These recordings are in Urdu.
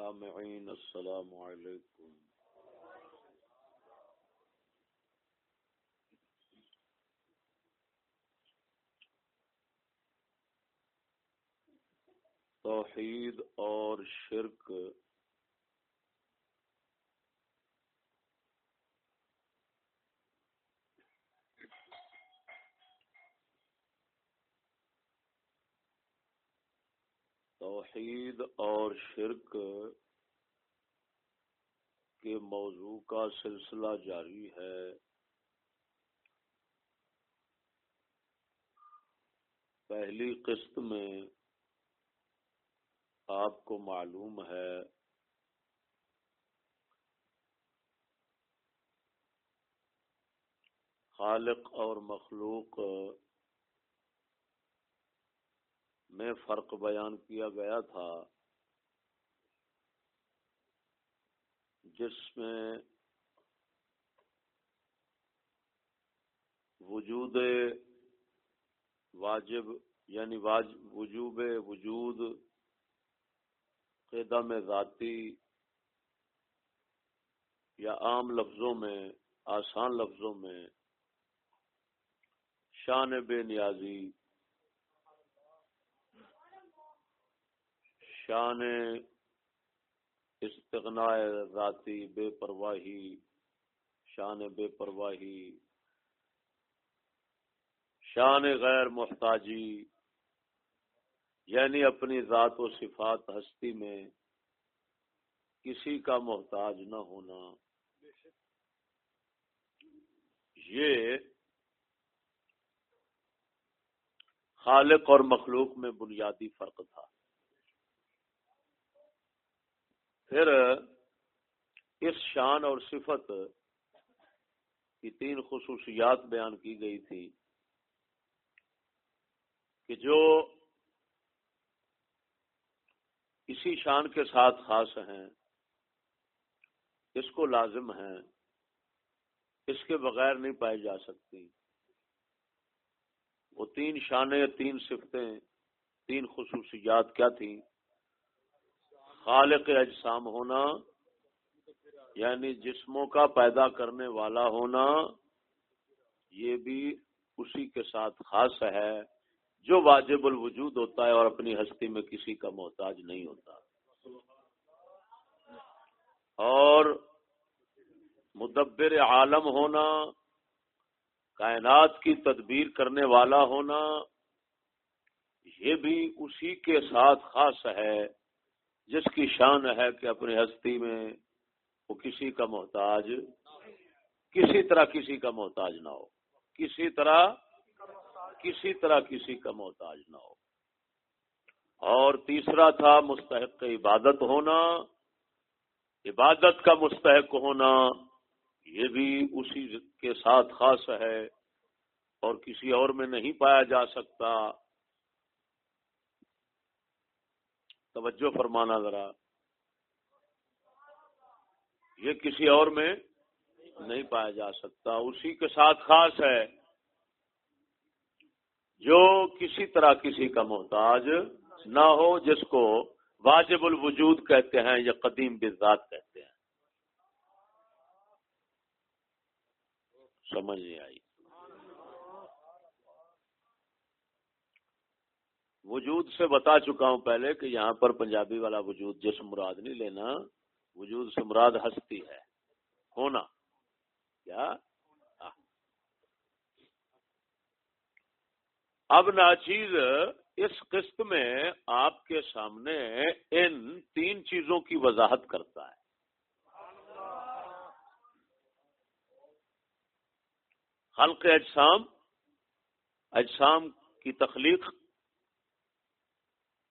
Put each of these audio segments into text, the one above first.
سامعین السلام علیکم توحید اور شرک توحید اور شرک کے موضوع کا سلسلہ جاری ہے۔ پہلی قسط میں آپ کو معلوم ہے خالق اور مخلوق میں فرق بیان کیا گیا تھا جس میں وجود واجب یعنی وجوب وجود قدم ذاتی یا عام لفظوں میں، آسان لفظوں میں شان بے نیازی شان استغناء ذاتی بے پرواہی، شان بے پرواہی، شان غیر محتاجی یعنی اپنی ذات و صفات ہستی میں کسی کا محتاج نہ ہونا۔ یہ خالق اور مخلوق میں بنیادی فرق تھا۔ پھر اس شان اور صفت کی تین خصوصیات بیان کی گئی تھی کہ جو اسی شان کے ساتھ خاص ہیں، اس کو لازم ہیں، اس کے بغیر نہیں پائی جا سکتی۔ وہ تین شانیں، تین صفتیں، تین خصوصیات کیا تھیں؟ خالق اجسام ہونا یعنی جسموں کا پیدا کرنے والا ہونا، یہ بھی اسی کے ساتھ خاص ہے، جو واجب الوجود ہوتا ہے اور اپنی ہستی میں کسی کا محتاج نہیں ہوتا۔ اور مدبر عالم ہونا، کائنات کی تدبیر کرنے والا ہونا، یہ بھی اسی کے ساتھ خاص ہے۔ جس کی شان ہے کہ اپنی ہستی میں وہ کسی کا محتاج، کسی طرح کسی کا محتاج نہ ہو۔ کسی طرح کسی طرح کسی کا محتاج نہ ہو۔ اور تیسرا تھا مستحق عبادت ہونا۔ عبادت کا مستحق ہونا یہ بھی اسی کے ساتھ خاص ہے اور کسی اور میں نہیں پایا جا سکتا۔ توجہ فرمانا ذرا۔ یہ کسی اور میں نہیں پایا جا سکتا، اسی کے ساتھ خاص ہے۔ جو کسی طرح کسی کا محتاج نہ ہو، جس کو واجب الوجود کہتے ہیں یا قدیم بذات کہتے ہیں۔ سمجھ نہیں آئی۔ وجود سے بتا چکا ہوں پہلے کہ یہاں پر پنجابی والا وجود جس مراد نہیں لینا، وجود سے مراد ہستی ہے، ہونا۔ کیا؟ ہاں۔ اب ناچیز، اس قسط میں آپ کے سامنے ان تین چیزوں کی وضاحت کرتا ہے۔ خلق اجسام اجسام کی تخلیق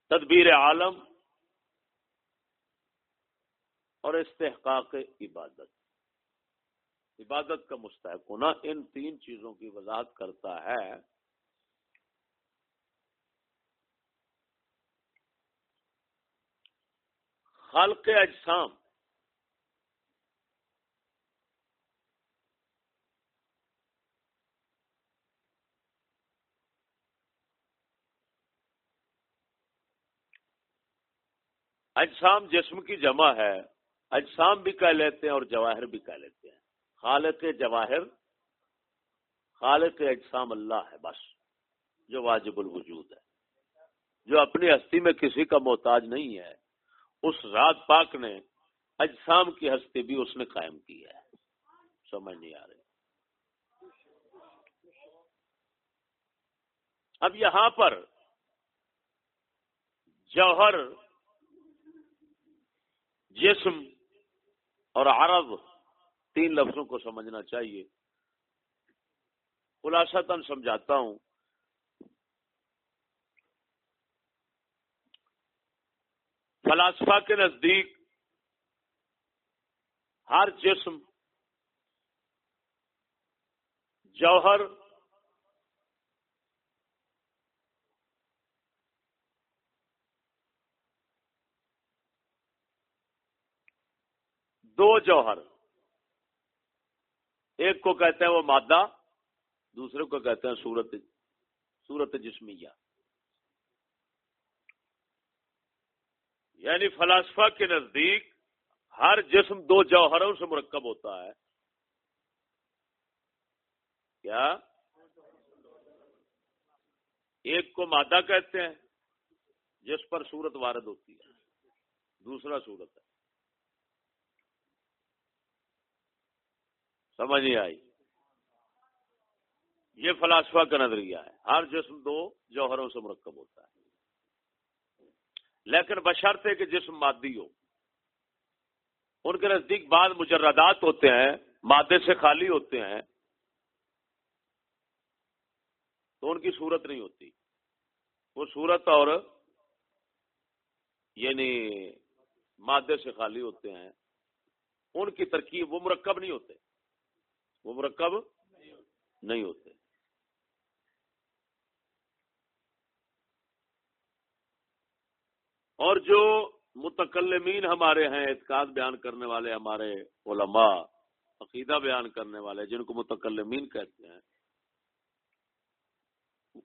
تدبیر عالم اور استحقاق عبادت۔ عبادت کا مستحق ہونا ان تین چیزوں کی وضاحت کرتا ہے۔ خلق اجسام۔ اجسام جسم کی جمع ہے، اجسام بھی کہہ لیتے ہیں اور جواہر بھی کہہ لیتے ہیں۔ خالق جواہر، خالق اجسام اللہ ہے بس، جو واجب الوجود ہے۔ جو اپنی ہستی میں کسی کا محتاج نہیں ہے۔ اس رات پاک نے اجسام کی ہستی بھی اس نے قائم کی ہے۔ سمجھ نہیں آ رہی۔ اب یہاں پر جوہر جسم اور عرب تین لفظوں کو سمجھنا چاہیے۔ خلاصہ تن سمجھاتا ہوں۔ فلاسفہ کے نزدیک ہر جسم جوہر دو جوہر۔ ایک کو کہتے ہیں وہ مادہ، دوسرے کو کہتے ہیں سورت سورت جسمیہ۔ یعنی فلاسفہ کے نزدیک ہر جسم دو جوہروں سے مرکب ہوتا ہے۔ کیا؟ ایک کو مادہ کہتے ہیں، جس پر صورت وارد ہوتی ہے، دوسرا صورت ہے۔ سمجھ نہیں آئی۔ یہ فلاسفہ کا نظریہ ہے۔ ہر جسم دو جوہروں سے مرکب ہوتا ہے۔ لیکن بشرطے کہ جسم مادی ہو۔ ان کے نزدیک بعض مجردات ہوتے ہیں، مادے سے خالی ہوتے ہیں۔ تو ان کی صورت نہیں ہوتی۔ وہ صورت اور یعنی مادے سے خالی ہوتے ہیں۔ ان کی ترکیب وہ مرکب نہیں ہوتے۔ وہ مرکب نہیں ہوتے۔ اور جو متکلمین ہمارے ہیں، اعتقاد بیان کرنے والے ہمارے علماء، عقیدہ بیان کرنے والے، جن کو متکلمین کہتے ہیں،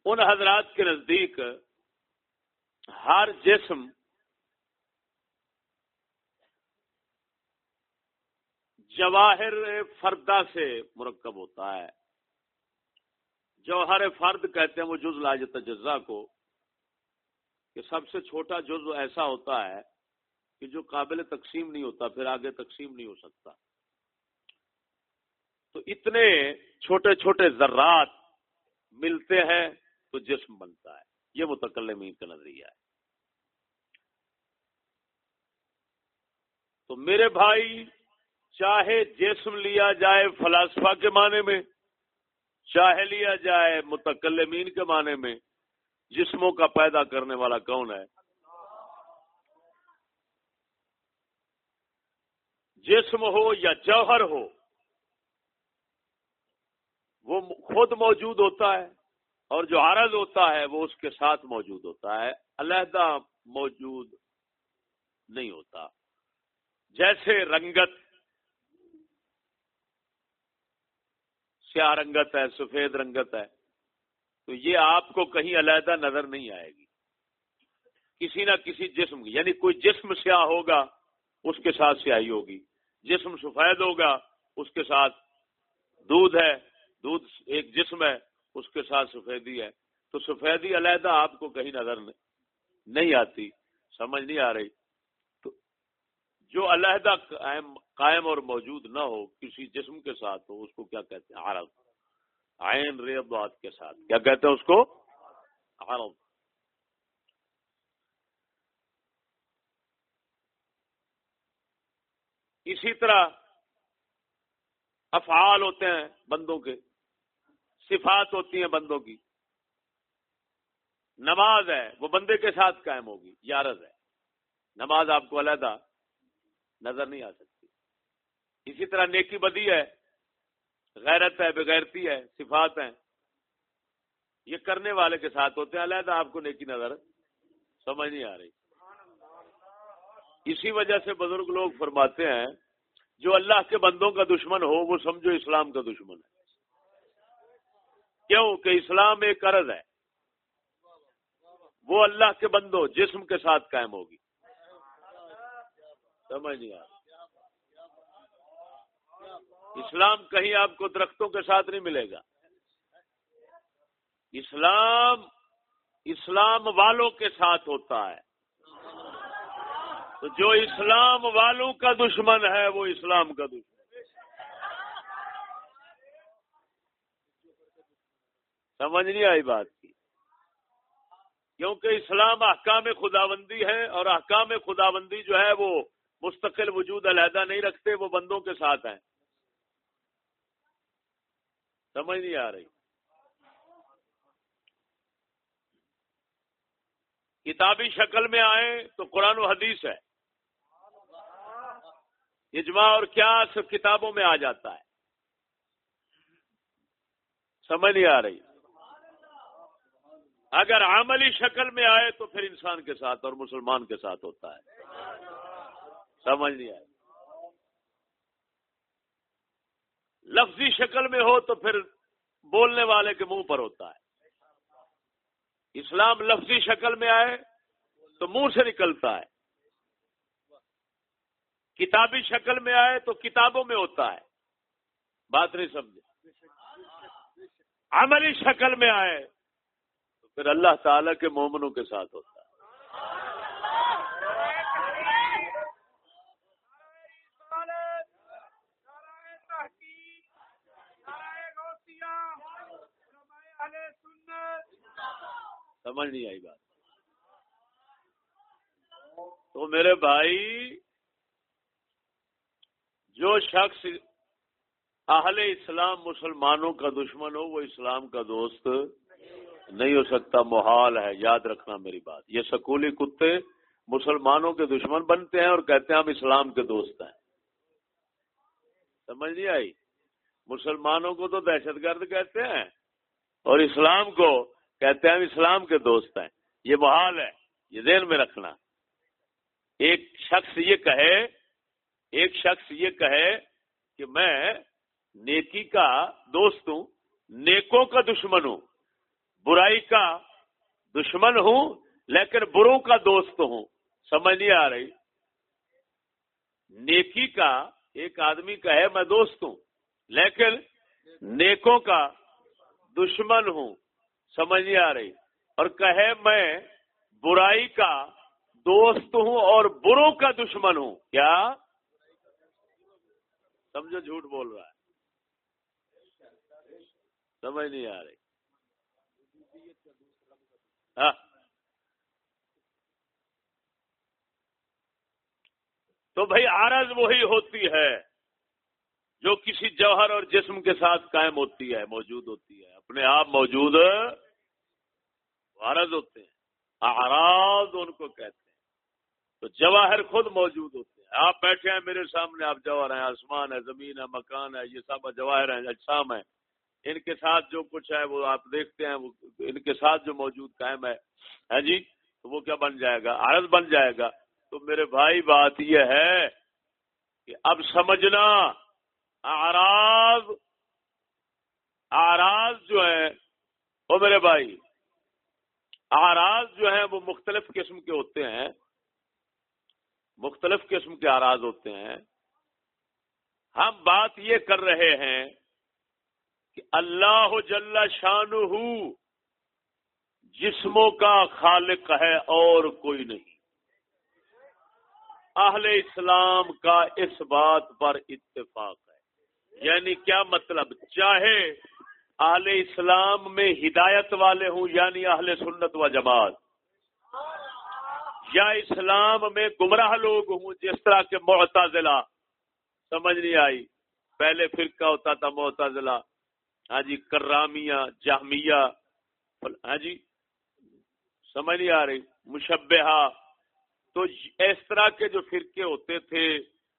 ان حضرات کے نزدیک ہر جسم جواہر فردا سے مرکب ہوتا ہے۔ جوہر فرد کہتے ہیں وہ جز لاج تجزا کو۔ کہ سب سے چھوٹا جز ایسا ہوتا ہے کہ جو قابل تقسیم نہیں ہوتا، پھر آگے تقسیم نہیں ہو سکتا۔ تو اتنے چھوٹے چھوٹے ذرات ملتے ہیں تو جسم بنتا ہے۔ یہ متکلمین کا نظریہ ہے۔ تو میرے بھائی چاہے جسم لیا جائے فلاسفہ کے معنی میں، چاہے لیا جائے متکلمین کے معنی میں، جسموں کا پیدا کرنے والا کون ہے؟ جسم ہو یا جوہر ہو، وہ خود موجود ہوتا ہے اور جو عرض ہوتا ہے وہ اس کے ساتھ موجود ہوتا ہے۔ علیحدہ موجود نہیں ہوتا۔ جیسے رنگت سیاہ رنگت ہے، سفید رنگت ہے، تو یہ آپ کو کہیں علیحدہ نظر نہیں آئے گی۔ کسی نہ کسی جسم کی یعنی کوئی جسم سیاہ ہوگا، اس کے ساتھ سیاہی ہوگی۔ جسم سفید ہوگا، اس کے ساتھ دودھ ہے، دودھ ایک جسم ہے، اس کے ساتھ سفیدی ہے۔ تو سفیدی علیحدہ آپ کو کہیں نظر نہیں آتی، سمجھ نہیں آ رہی۔ جو علیحدہ قائم اور موجود نہ ہو، کسی جسم کے ساتھ ہو، اس کو کیا کہتے ہیں؟ عرب عین ریبات کے ساتھ۔ کیا کہتے ہیں اس کو؟ عرب اسی طرح افعال ہوتے ہیں بندوں کے۔ صفات ہوتی ہیں بندوں کی۔ نماز ہے، وہ بندے کے ساتھ قائم ہوگی یارز ہے۔ نماز آپ کو علیحدہ نظر نہیں آ سکتی۔ اسی طرح نیکی بدی ہے، غیرت ہے، بغیرتی ہے، صفات ہیں۔ یہ کرنے والے کے ساتھ ہوتے ہیں۔ علیحدہ آپ کو نیکی نظر سمجھ نہیں آ رہی۔ اسی وجہ سے بزرگ لوگ فرماتے ہیں، جو اللہ کے بندوں کا دشمن ہو، وہ سمجھو اسلام کا دشمن ہے۔ کیوں؟ کہ اسلام ایک عرض ہے۔ وہ اللہ کے بندوں، جسم کے ساتھ قائم ہوگی۔ سمجھ نہیں آ اسلام کہیں آپ کو درختوں کے ساتھ نہیں ملے گا۔ اسلام اسلام والوں کے ساتھ ہوتا ہے۔ تو جو اسلام والوں کا دشمن ہے، وہ اسلام کا دشمن سمجھ نہیں آئی بات کی۔ کیونکہ اسلام احکام خداوندی ہے اور احکام خداوندی جو ہے، وہ مستقل وجود علیحدہ نہیں رکھتے، وہ بندوں کے ساتھ ہیں۔ سمجھ نہیں آ رہی۔ کتابی شکل میں آئے تو قرآن و حدیث ہے۔ اجماع اور کیا سب کتابوں میں آ جاتا ہے۔ سمجھ نہیں آ رہی۔ اگر عملی شکل میں آئے تو پھر انسان کے ساتھ اور مسلمان کے ساتھ ہوتا ہے۔ سمجھ نہیں آئے لفظی شکل میں ہو تو پھر بولنے والے کے منہ پر ہوتا ہے۔ اسلام لفظی شکل میں آئے تو منہ سے نکلتا ہے۔ کتابی شکل میں آئے تو کتابوں میں ہوتا ہے۔ بات نہیں سمجھے۔ عملی شکل میں آئے تو پھر اللہ تعالی کے مومنوں کے ساتھ ہوتا ہے۔ سمجھ نہیں آئی بات۔ تو میرے بھائی، جو شخص اہل اسلام مسلمانوں کا دشمن ہو، وہ اسلام کا دوست نہیں ہو سکتا۔ محال ہے، یاد رکھنا میری بات۔ یہ سکولی کتے مسلمانوں کے دشمن بنتے ہیں اور کہتے ہیں ہم اسلام کے دوست ہیں۔ سمجھ نہیں آئی؟ مسلمانوں کو تو دہشت گرد کہتے ہیں۔ اور اسلام کو کہتے ہیں ہم اسلام کے دوست ہیں۔ یہ محال ہے، یہ ذہن میں رکھنا۔ ایک شخص یہ کہے، ایک شخص یہ کہے کہ میں نیکی کا دوست ہوں، نیکوں کا دشمن ہوں، برائی کا دشمن ہوں، لیکن بروں کا دوست ہوں۔ سمجھ نہیں آ رہی؟ نیکی کا ایک آدمی کا ہے میں دوست ہوں، لیکن نیکوں کا دشمن ہوں، سمجھ نہیں آ رہی۔ اور کہے میں، برائی کا دوست ہوں اور بروں کا دشمن ہوں۔ کیا؟ سمجھو جھوٹ بول رہا ہے۔ سمجھ نہیں آ رہی۔ ہاں۔ تو بھائی آرز وہی ہوتی ہے جو کسی جوہر اور جسم کے ساتھ قائم ہوتی ہے، موجود ہوتی ہے۔ اپنے آپ موجود عرض ہوتے ہیں آراز ان کو کہتے ہیں۔ تو جواہر خود موجود ہوتے ہیں۔ آپ بیٹھے ہیں میرے سامنے، آپ جواہر ہیں، آسمان ہے، زمین ہے، مکان ہے، یہ سب جواہر ہیں، اجسام ہیں۔ ان کے ساتھ جو کچھ ہے، وہ آپ دیکھتے ہیں، وہ ان کے ساتھ جو موجود قائم ہے۔ ہاں جی؟ تو وہ کیا بن جائے گا؟ عرض بن جائے گا۔ تو میرے بھائی، بات یہ ہے کہ اب سمجھنا آراز آراز جو ہے وہ میرے بھائی، آراز جو ہیں وہ مختلف قسم کے ہوتے ہیں۔ مختلف قسم کے آراز ہوتے ہیں۔ ہم بات یہ کر رہے ہیں کہ اللہ جل شان جسموں کا خالق ہے اور کوئی نہیں۔ اہل اسلام کا اس بات پر اتفاق ہے۔ یعنی کیا مطلب؟ چاہے اہل اسلام میں ہدایت والے ہوں یعنی اہل سنت و جماعت۔ یا اسلام میں گمراہ لوگ ہوں، جس طرح کے معتزلہ۔ سمجھ نہیں آئی؟ پہلے فرقہ ہوتا تھا معتزلہ۔ ہاں جی کرامیہ، جہمیہ۔ ہاں جی سمجھ نہیں آ رہی؟ مشبہ تو اس طرح کے جو فرقے ہوتے تھے،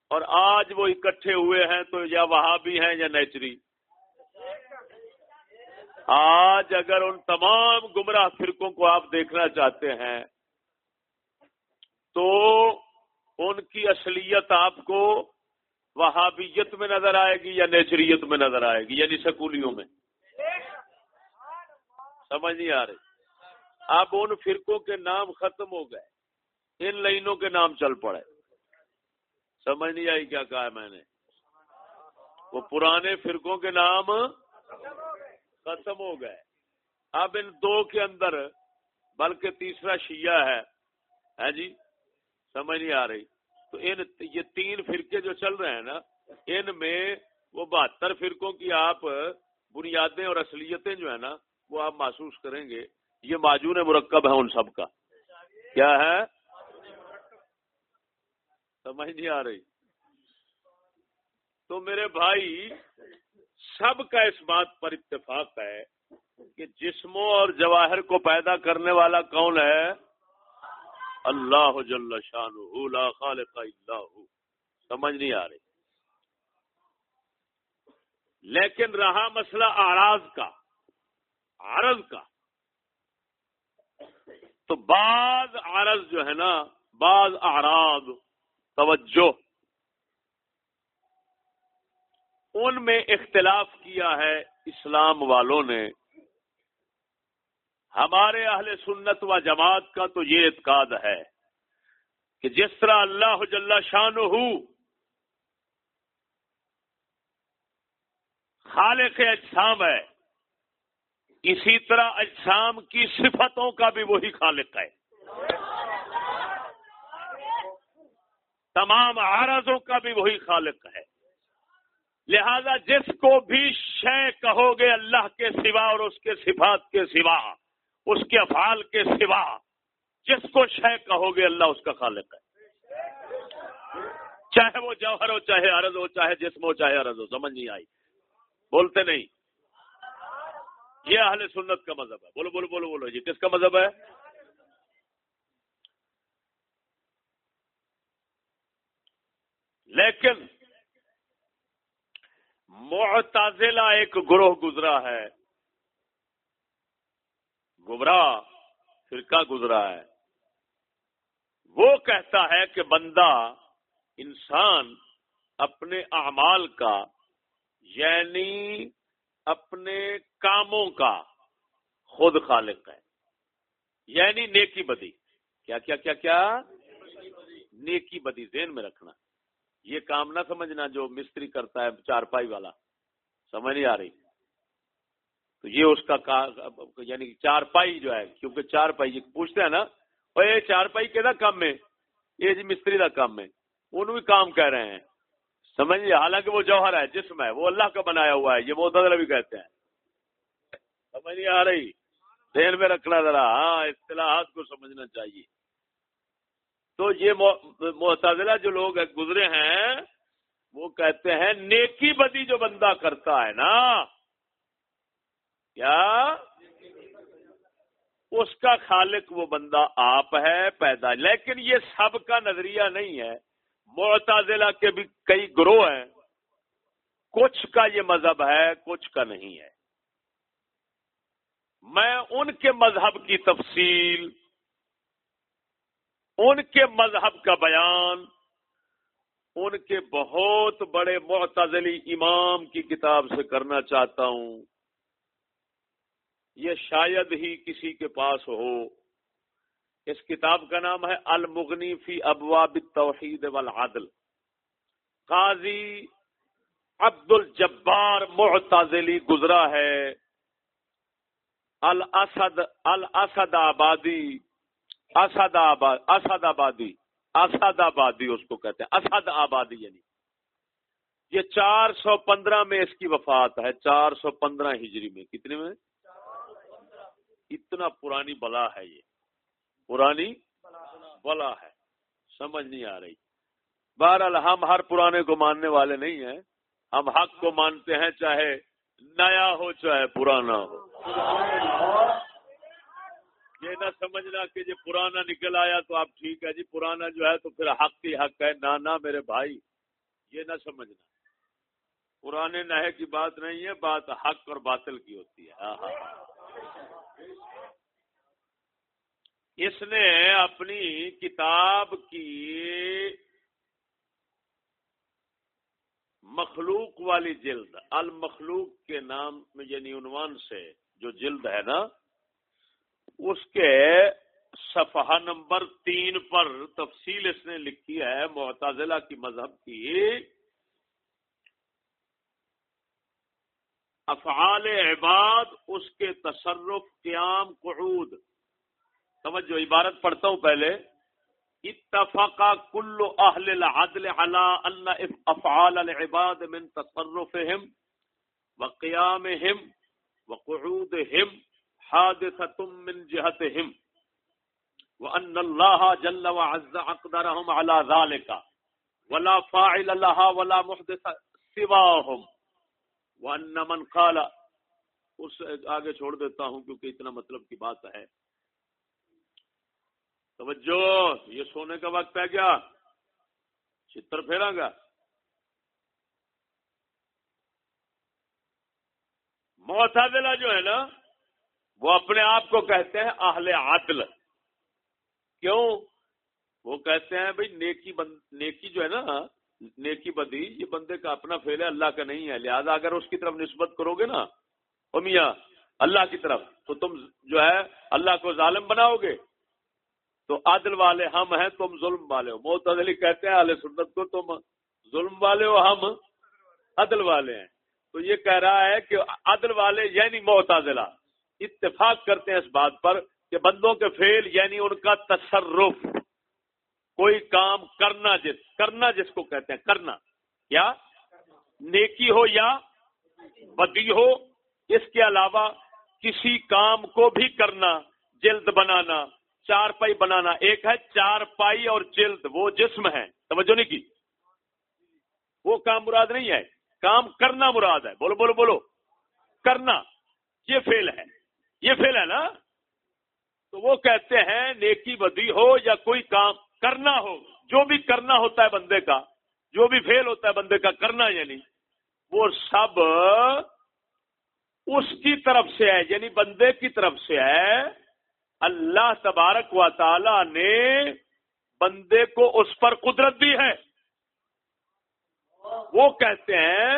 اور آج وہ اکٹھے ہوئے ہیں، تو یا وہاں بھی ہیں یا نیچری۔ آج اگر ان تمام گمراہ فرقوں کو آپ دیکھنا چاہتے ہیں، تو ان کی اصلیت آپ کو وہابیت میں نظر آئے گی یا نیچریت میں نظر آئے گی یعنی سکولیوں میں؟ سمجھ نہیں آ رہی۔ اب ان فرقوں کے نام ختم ہو گئے، ان لائنوں کے نام چل پڑے۔ سمجھ نہیں آئی کیا کہا میں نے؟ وہ پرانے فرقوں کے نام ختم ہو گئے۔ اب ان دو کے اندر، بلکہ تیسرا شیعہ ہے ہاں جی؟ سمجھ نہیں آ رہی۔ تو ان، یہ تین فرقے جو چل رہے ہیں نا، ان میں وہ بہتر فرقوں کی آپ بنیادیں اور اصلیتیں جو ہے نا، وہ آپ محسوس کریں گے۔ یہ معجون مرکب ہے ان سب کا۔ کیا ہے؟ سمجھ نہیں آ رہی۔ تو میرے بھائی سب کا اس بات پر اتفاق ہے کہ جسموں اور جواہر کو پیدا کرنے والا کون ہے؟ اللہ جل شان لا خالق اللہ سمجھ نہیں آ رہی۔ لیکن رہا مسئلہ آراز کا عرض کا۔ تو بعض عرض جو ہے نا، بعض آراز توجہ۔ ان میں اختلاف کیا ہے اسلام والوں نے۔ ہمارے اہل سنت و جماعت کا تو یہ اعتقاد ہے کہ جس طرح اللہ جل شان ہو خالق اجسام ہے، اسی طرح اجسام کی صفتوں کا بھی وہی خالق ہے۔ تمام آرزوں کا بھی وہی خالق ہے۔ لہذا جس کو بھی شے کہو گے اللہ کے سوا اور اس کے صفات کے سوا، اس کے افعال کے سوا، جس کو شے کہو گے اللہ اس کا خالق ہے۔ چاہے وہ جوہر ہو، چاہے عرض ہو، چاہے جسم ہو، چاہے عرض ہو، سمجھ نہیں آئی۔ بولتے نہیں۔ یہ اہل سنت کا مذہب ہے۔ بولو بولو بولو بولو جی کس کا مذہب ہے؟ لیکن معتزلہ ایک گروہ گزرا ہے۔ گمراہ فرقہ گزرا ہے۔ وہ کہتا ہے کہ بندہ انسان اپنے اعمال کا یعنی اپنے کاموں کا خود خالق ہے۔ یعنی نیکی بدی۔ کیا کیا کیا کیا؟ نیکی بدی۔ ذہن میں رکھنا۔ یہ کام نہ سمجھنا جو مستری کرتا ہے چارپائی والا۔ سمجھ نہیں آ رہی۔ تو یہ اس کا یعنی چار پائی جو ہے، کیونکہ چار پائی پوچھتے ہیں نا یہ چار پائی کہ کام میں یہ جی مستری کا کام ہے۔ ان بھی کام کہہ رہے ہیں۔ سمجھیے حالانکہ وہ جوہر ہے، جسم ہے، وہ اللہ کا بنایا ہوا ہے، یہ وہ بھی کہتے ہیں۔ سمجھ نہیں آ رہی۔ ذہن میں رکھنا ذرا ہاں اصطلاحات کو سمجھنا چاہیے۔ تو یہ معتدلہ جو لوگ گزرے ہیں، وہ کہتے ہیں، نیکی بدی جو بندہ کرتا ہے نا، کیا؟ اس کا خالق وہ بندہ آپ ہے، پیدا لیکن یہ سب کا نظریہ نہیں ہے۔ معتزلہ کے بھی کئی گروہ ہیں۔ کچھ کا یہ مذہب ہے، کچھ کا نہیں ہے۔ میں ان کے مذہب کی تفصیل ان کے مذہب کا بیان، ان کے بہت بڑے معتزلی امام کی کتاب سے کرنا چاہتا ہوں۔ یہ شاید ہی کسی کے پاس ہو۔ اس کتاب کا نام ہے المغنی فی ابواب التوحید والعدل۔ قاضی عبد الجبار معتزلی گزرا ہے۔ الاسد الاسد آبادی۔ اسد آباد اسد آبادی اسد آبادی اس کو کہتے ہیں۔ اسد آبادی یعنی۔ یہ چار سو پندرہ میں اس کی وفات ہے، چار سو پندرہ ہجری میں۔ کتنے میں؟ اتنا پرانی بلا ہے یہ۔ پرانی بلا ہے۔ سمجھ نہیں آ رہی۔ بہرحال ہم ہر پرانے کو ماننے والے نہیں ہیں۔ ہم حق کو مانتے ہیں چاہے نیا ہو، چاہے پرانا ہو۔ یہ نہ سمجھنا کہ یہ پرانا نکل آیا تو آپ ٹھیک ہے جی پرانا جو ہے تو پھر حق ہی حق ہے نانا میرے بھائی یہ نہ سمجھنا۔ پرانے نہے کی بات نہیں ہے بات حق اور باطل کی ہوتی ہے۔ ہاں ہاں, اس نے اپنی کتاب کی مخلوق والی جلد المخلوق کے نام میں یعنی عنوان سے جو جلد ہے نا اس کے صفحہ نمبر تین پر تفصیل اس نے لکھی ہے معتزلہ کی مذہب کی۔ افعال عباد، اس کے تصرف، قیام، قعود۔ سمجھو عبارت پڑھتا ہوں پہلے۔ اتفق کل اہل العدل على ان افعال العباد من تصرفهم وقيامهم وقعودهم حادثة من جهتهم. وان الله جل وعز اقدرهم على ذلك. ولا فاعل لها ولا محدث سواهم. وان من قال، اس آگے چھوڑ دیتا ہوں کیونکہ اتنا مطلب کی بات ہے۔ توجہ، یہ سونے کا وقت ہے کیا؟ چتر پھیرا گا۔ معتدلہ جو ہے نا؟ وہ اپنے آپ کو کہتے ہیں اہل عدل۔ کیوں؟ وہ کہتے ہیں بھائی نیکی بند نیکی جو ہے نا، نیکی بدی، یہ بندے کا اپنا فیل ہے، اللہ کا نہیں ہے۔ لہذا اگر اس کی طرف نسبت کرو گے نا میاں، اللہ کی طرف، تو تم جو ہے اللہ کو ظالم بناؤ گے۔ تو عدل والے ہم ہیں، تم ظلم والے ہو۔ معتدلی کہتے ہیں علیہ سنت کو، تم ظلم والے ہو، ہم عدل والے ہیں۔ تو یہ کہہ رہا ہے کہ عدل والے یعنی معتدلہ۔ اتفاق کرتے ہیں اس بات پر کہ بندوں کے فیل یعنی ان کا تصرف، کوئی کام کرنا جس کرنا جس کو کہتے ہیں، کرنا کیا نیکی ہو یا بدی ہو، اس کے علاوہ کسی کام کو بھی کرنا، جلد بنانا چار پائی بنانا، ایک ہے چار پائی اور جلد، وہ جسم ہے، توجہ نہیں کی؟ وہ کام مراد نہیں ہے، کام کرنا مراد ہے، بولو بولو بولو، کرنا، یہ فیل ہے۔ یہ فیل ہے نا؟ تو وہ کہتے ہیں نیکی بدی ہو یا کوئی کام کرنا ہو، جو بھی کرنا ہوتا ہے بندے کا، جو بھی فیل ہوتا ہے بندے کا، کرنا یعنی وہ سب اس کی طرف سے ہے یعنی بندے کی طرف سے ہے۔ اللہ تبارک و تعالی نے بندے کو اس پر قدرت دی ہے۔ وہ کہتے ہیں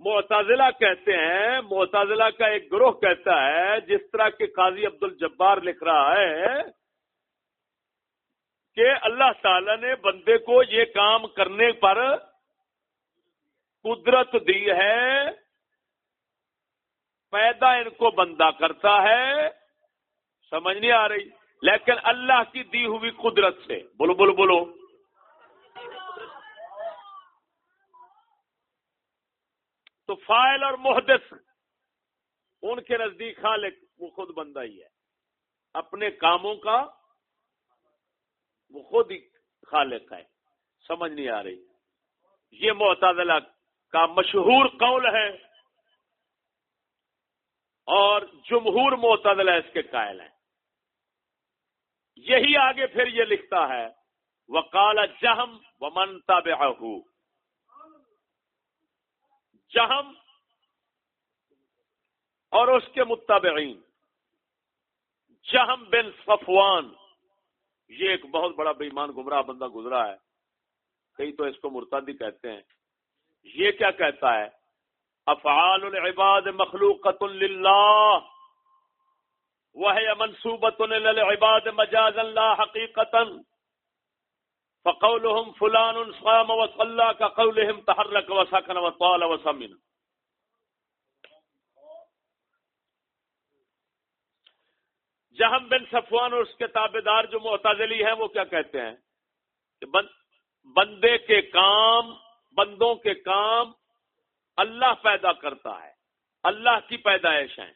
معتزلہ کہتے ہیں، معتزلہ کا ایک گروہ کہتا ہے، جس طرح کے قاضی عبد الجبار لکھ رہا ہے کہ اللہ تعالی نے بندے کو یہ کام کرنے پر قدرت دی ہے، پیدا ان کو بندہ کرتا ہے، سمجھ نہیں آ رہی۔ لیکن اللہ کی دی ہوئی قدرت سے، بولو بولو بولو۔ تو فائل اور محدث، ان کے نزدیک خالق، وہ خود بندہ ہی ہے۔ اپنے کاموں کا وہ خود ہی خالق ہے۔ سمجھ نہیں آ رہی۔ یہ معتدلہ کا مشہور قول ہے۔ اور جمہور معتدلہ اس کے قائل ہیں۔ یہی آگے پھر یہ لکھتا ہے وکال جہم و منتا جہم اور اس کے متابعین جہم بن صفوان، یہ ایک بہت بڑا بےمان گمراہ بندہ گزرا ہے۔ کئی تو اس کو مرتادی کہتے ہیں۔ یہ کیا کہتا ہے؟ افعال العباد مخلوقت للہ وہ منصوبت العباد مجاز اللہ حقیقت فقولهم فلان صام وصلى كقولهم تحرك وسكن وطال وسمن. جہم بن صفوان اور اس کے تابے دار جو معتزلی ہیں وہ کیا کہتے ہیں؟ کہ بندے کے کام، بندوں کے کام اللہ پیدا کرتا ہے، اللہ کی پیدائش ہیں۔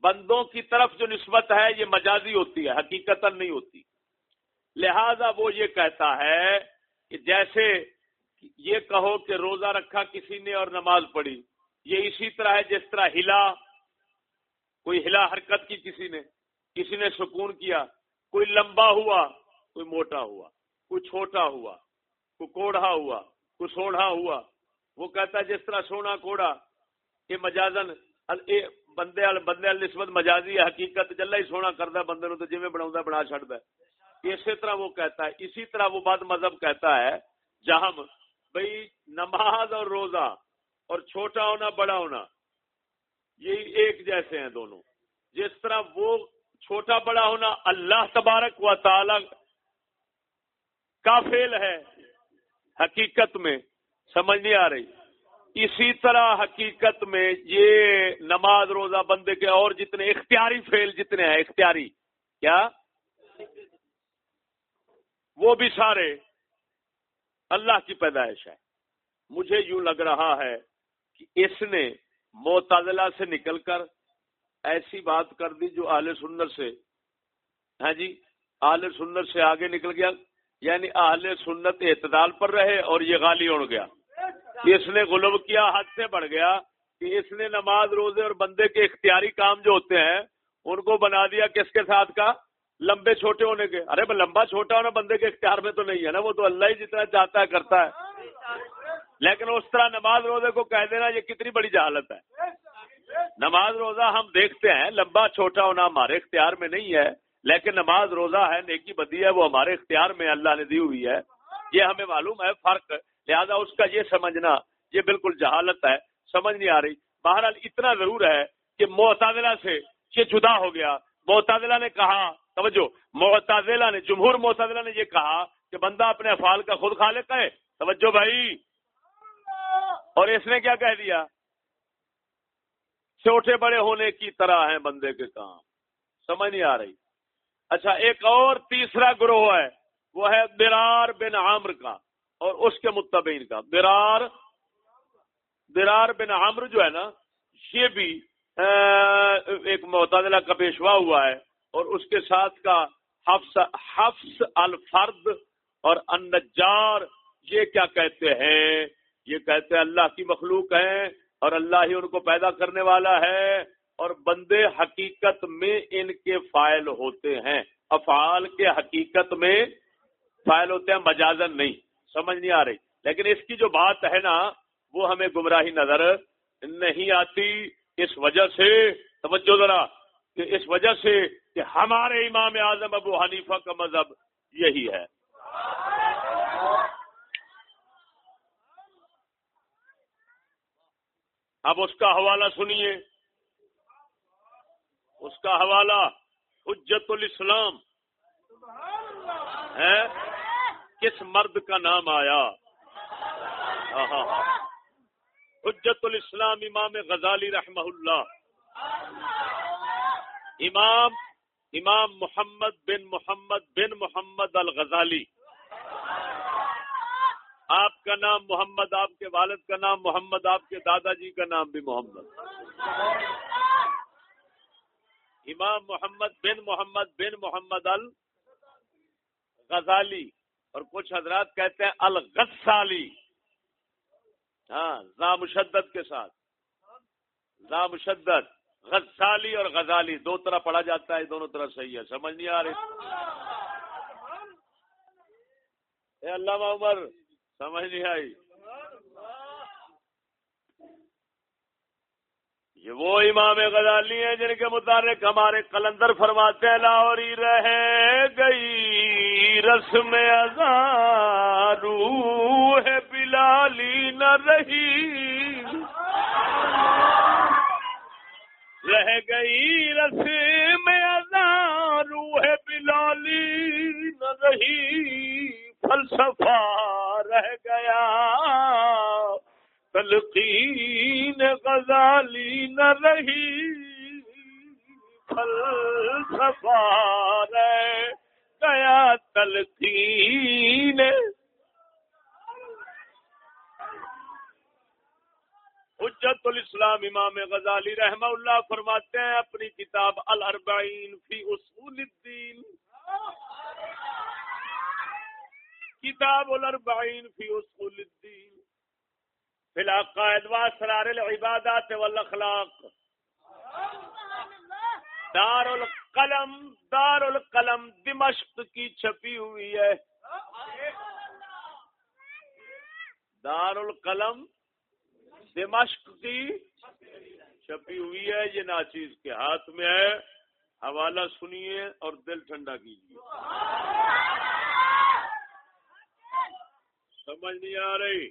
بندوں کی طرف جو نسبت ہے، یہ مجازی ہوتی ہے حقیقت نہیں ہوتی۔ لہذا وہ یہ کہتا ہے کہ جیسے یہ کہو کہ روزہ رکھا کسی نے اور نماز پڑھی، یہ اسی طرح ہے جس طرح ہلا، کوئی ہلا حرکت کی کسی نے کسی نے سکون کیا، کوئی لمبا ہوا، کوئی موٹا ہوا، کوئی چھوٹا ہوا، کوئی کوڑھا ہوا، کوئی سوڑھا ہوا۔ وہ کہتا ہے جس طرح سونا کوڑا یہ مجازن بندے بندے نسبت مجازی حقیقت جلا ہی سونا کرتا بندے نو تو جی بنا بنا چڑھتا ہے۔ اسی طرح وہ کہتا ہے، اسی طرح وہ بد مذہب کہتا ہے، جہاں بھائی نماز اور روزہ اور چھوٹا ہونا، بڑا ہونا، یہ ایک جیسے ہیں دونوں۔ جس طرح وہ چھوٹا، بڑا ہونا، اللہ تبارک و تعالی کا فیل ہے حقیقت میں، سمجھ نہیں آ رہی۔ اسی طرح حقیقت میں یہ نماز، روزہ، بندے کے اور جتنے اختیاری فیل جتنے ہیں، اختیاری، کیا؟ وہ بھی سارے اللہ کی پیدائش ہے مجھے یوں لگ رہا ہے کہ اس نے معتدلہ سے نکل کر ایسی بات کر دی جو اہل سنت سے ہاں جی اہل سنت سے آگے نکل گیا۔ یعنی اہل سنت اعتدال پر رہے اور یہ غالی اڑ گیا۔ اس نے غلب کیا، حد سے بڑھ گیا کہ اس نے نماز روزے اور بندے کے اختیاری کام جو ہوتے ہیں، ان کو بنا دیا کس کے ساتھ کا؟ لمبے چھوٹے ہونے کے۔ ارے لمبا چھوٹا ہونا بندے کے اختیار میں تو نہیں ہے نا، وہ تو اللہ ہی جتنا چاہتا ہے، کرتا ہے۔ لیکن اس طرح نماز روزے کو کہہ دینا، یہ کتنی بڑی جہالت ہے۔ نماز روزہ ہم دیکھتے ہیں، لمبا چھوٹا ہونا ہمارے اختیار میں نہیں ہے، لیکن نماز روزہ ہے، نیکی بدی ہے، وہ ہمارے اختیار میں اللہ نے دی ہوئی ہے۔ یہ ہمیں معلوم ہے، فرق، لہذا اس کا یہ سمجھنا، یہ بالکل جہالت ہے، سمجھ نہیں آ رہی۔ بہرحال اتنا ضرور ہے کہ معتدلہ سے یہ جدا ہو گیا۔ معتدلہ نے کہا توجہ معتدلہ نے، جمہور معتدلہ نے یہ کہا کہ بندہ اپنے افعال کا خود خالق ہے۔ توجہ بھائی۔ اور اس نے کیا کہہ دیا؟ چھوٹے بڑے ہونے کی طرح ہیں بندے کے کام۔ سمجھ نہیں آ رہی۔ اچھا ایک اور تیسرا گروہ ہے، وہ ہے برار بن عامر کا اور اس کے متبین کا۔ برار برار بن عامر جو ہے نا، یہ بھی ایک معتدلہ کا پیشوا ہوا ہے۔ اور اس کے ساتھ کا حفظ حفظ الفرد اور النجار، یہ کیا کہتے ہیں؟ یہ کہتے ہیں اللہ کی مخلوق ہیں اور اللہ ہی ان کو پیدا کرنے والا ہے اور بندے حقیقت میں ان کے فائل ہوتے ہیں۔ افعال کے حقیقت میں فائل ہوتے ہیں مجازن نہیں، سمجھ نہیں آ رہی۔ لیکن اس کی جو بات ہے نا، وہ ہمیں گمراہی نظر نہیں آتی۔ اس وجہ سے، توجہ ذرا کہ اس وجہ سے کہ ہمارے امام اعظم ابو حنیفہ کا مذہب یہی ہے۔ اب اس کا حوالہ سنیے۔ اس کا حوالہ حجت الاسلام۔ ہے؟ کس مرد کا نام آیا؟ ہاں، ہاں، ہاں۔ حجت الاسلام امام غزالی رحمہ اللہ۔ امام امام محمد بن محمد بن محمد الغزالی۔ آپ کا نام محمد، آپ کے والد کا نام محمد، آپ کے دادا جی کا نام بھی محمد۔ امام محمد بن محمد بن محمد الغزالی۔ اور کچھ حضرات کہتے ہیں الغسالی۔ ہاں زام مشدد کے ساتھ۔ زام مشدد غزالی اور غزالی، دو طرح پڑھا جاتا ہے، دونوں طرح صحیح ہے، سمجھ نہیں آ رہی؟ اے علامہ عمر، سمجھ نہیں آئی؟ یہ وہ امام غزالی ہیں جن کے متعلق ہمارے کلندر فرماتے ہیں لاہوری رہ گئی، رسم روح بلالی نہ رہی۔ رہ گئی رسم روح بلالی نہ رہی، فلسفہ رہ گیا۔ تلقین غزالی نہ رہی، فلسفہ رہ گیا۔ تلقین حجت الاسلام امام غزالی رحمہ اللہ فرماتے ہیں، اپنی کتاب الاربعین فی اصول الدین۔ کتاب الاربعین فی اصول الدین۔ فی العقائد واسرار العبادات والاخلاق۔ دار القلم دار القلم دمشق کی چھپی ہوئی ہے۔ دار القلم دمشق کی چھپی ہوئی ہے، یہ ناچیز کے ہاتھ میں ہے۔ حوالہ سنیے اور دل ٹھنڈا کیجیے۔ سمجھ نہیں آ رہی۔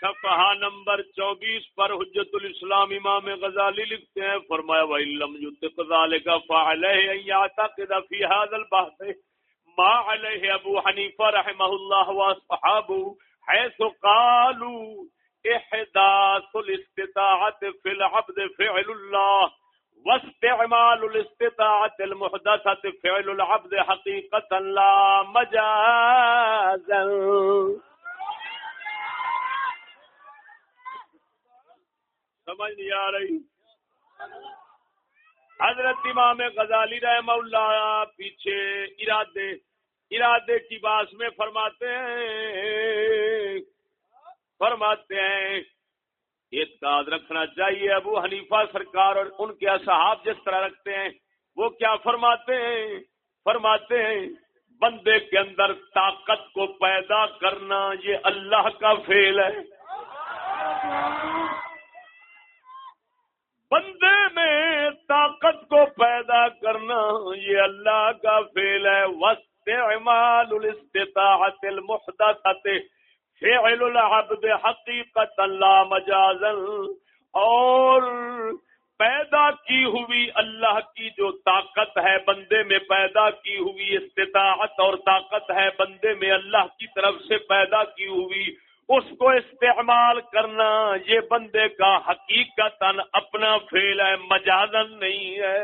صفحہ نمبر چوبیس پر حجت الاسلام امام غزالی لکھتے ہیں، فرمایا، وَإِلَّمْ يُتِقْ ذَلِكَ فَعَلَيْهِ أَن يَعْتَقِدَ فِي هَذَا الْبَحْثِ مَا عَلَيْهِ أَبُو حَنِيفَ رَحِمَهُ اللَّهُ وَأَصْحَابُهُ حَيْثُ قَالُوا إِحْدَاثُ الْإِسْتِطَاعَةِ فِي الْعَبْدِ فِعْلُ اللَّهِ واستعمال الاستطاعة المحدثة فعل العبد حقيقة لا مجازا. سمجھ نہیں آ رہی؟ حضرت امام غزالی رحم اللہ پیچھے ارادے ارادے کی باس میں فرماتے ہیں۔ فرماتے ہیں، اعتقاد رکھنا چاہیے ابو حنیفہ سرکار اور ان کے اصحاب جس طرح رکھتے ہیں، وہ کیا فرماتے ہیں؟ فرماتے ہیں، بندے کے اندر طاقت کو پیدا کرنا یہ اللہ کا فیل ہے۔ بندے میں طاقت کو پیدا کرنا یہ اللہ کا فیل ہے۔ وسط واستعمال الاستطاعت المحدثت فعل العبد حقیقت لا مجازا. اور پیدا کی ہوئی اللہ کی جو طاقت ہے بندے میں، پیدا کی ہوئی استطاعت اور طاقت ہے بندے میں اللہ کی طرف سے پیدا کی ہوئی، اس کو استعمال کرنا، یہ بندے کا حقیقت اپنا فیل ہے مجازن نہیں ہے۔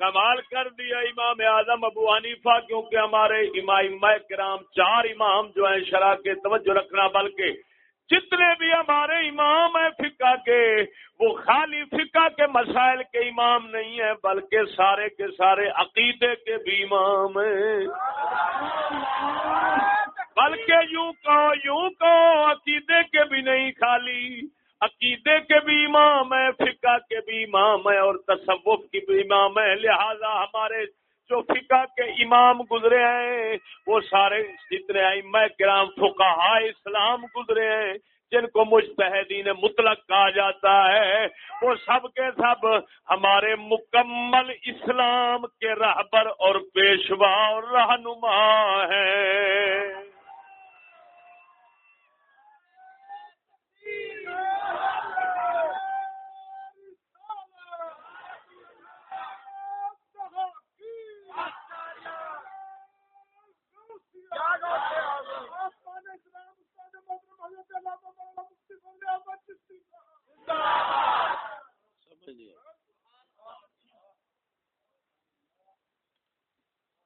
کمال کر دیا امام اعظم ابو حنیفہ، کیونکہ ہمارے امام کرام، چار امام جو ہیں شرح کے، توجہ رکھنا، بلکہ جتنے بھی ہمارے امام ہیں فقہ کے، وہ خالی فقہ کے مسائل کے امام نہیں ہیں، بلکہ سارے کے سارے عقیدے کے بھی امام ہیں۔ بلکہ یوں کہو یوں کہو، عقیدے کے بھی نہیں خالی۔ عقیدے کے بھی امام ہے فقہ کے بھی امام ہے اور تصوف کی بھی امام ہے لہذا ہمارے جو فقہ کے امام گزرے ہیں، وہ سارے جتنے میں کرام فکا اسلام گزرے ہیں، جن کو مجتہدین مطلق کہا جاتا ہے۔ وہ سب کے سب ہمارے مکمل اسلام کے رہبر اور پیشوا اور رہنما ہیں۔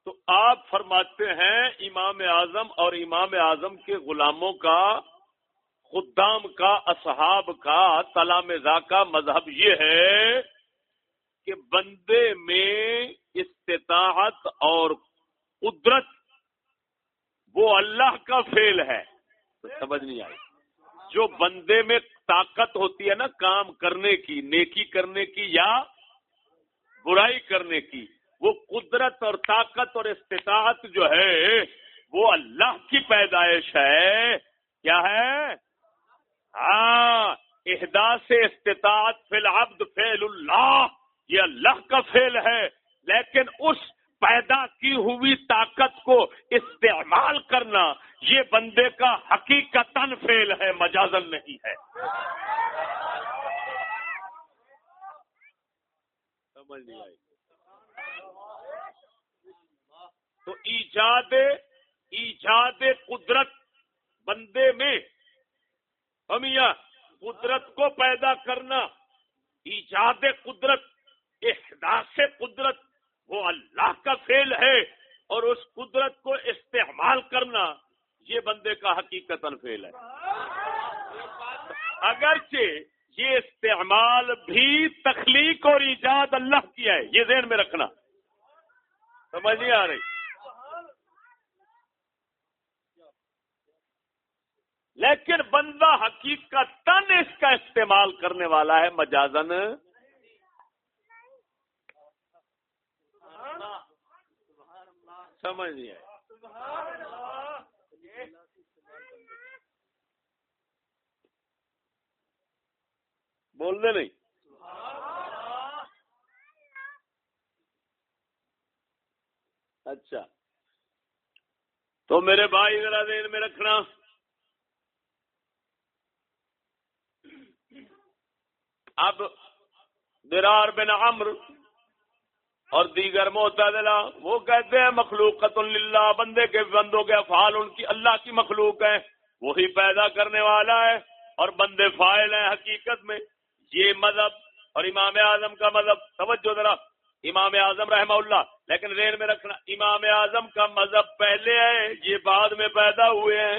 تو آپ فرماتے ہیں امام اعظم اور امام اعظم کے غلاموں کا، خدام کا، اصحاب کا تلامزہ کا مذہب یہ ہے کہ بندے میں استطاعت اور قدرت، وہ اللہ کا فیل ہے۔ سمجھ نہیں آئی۔ جو بندے میں طاقت ہوتی ہے نا کام کرنے کی، نیکی کرنے کی یا برائی کرنے کی، وہ قدرت اور طاقت اور استطاعت جو ہے، وہ اللہ کی پیدائش ہے۔ کیا ہے؟ ہاں احداث استطاعت، فی العبد فعل اللہ یہ اللہ کا فعل ہے۔ لیکن اس پیدا کی ہوئی طاقت کو استعمال کرنا یہ بندے کا حقیقت فیل ہے مجازن نہیں ہے۔ سمجھ نہیں آئی۔ تو ایجاد ایجاد قدرت بندے میں ہمیا قدرت کو پیدا کرنا، ایجاد قدرت، احداث قدرت، وہ اللہ کا فیل ہے اور اس قدرت کو استعمال کرنا۔ یہ بندے کا حقیقت فیل ہے۔ اگرچہ یہ استعمال بھی تخلیق اور ایجاد اللہ کی ہے، یہ ذہن میں رکھنا۔ سمجھ نہیں آ رہی؟ لیکن بندہ حقیقت تن اس کا استعمال کرنے والا ہے مجازن سمجھ نہیں آئی۔ بول دے نہیں۔ اچھا۔ تو میرے بھائی ذرا دین میں رکھنا۔ اب درار بن عمر اور دیگر معتدلہ وہ کہتے ہیں مخلوق للہ، بندے کے بندوں کے افعال ان کی اللہ کی مخلوق ہے وہی پیدا کرنے والا ہے اور بندے فائل ہیں حقیقت میں۔ یہ مذہب اور امام اعظم کا مذہب، توجہ ذرا، امام اعظم رحمہ اللہ، لیکن رین میں رکھنا، امام اعظم کا مذہب پہلے ہے، یہ بعد میں پیدا ہوئے ہیں۔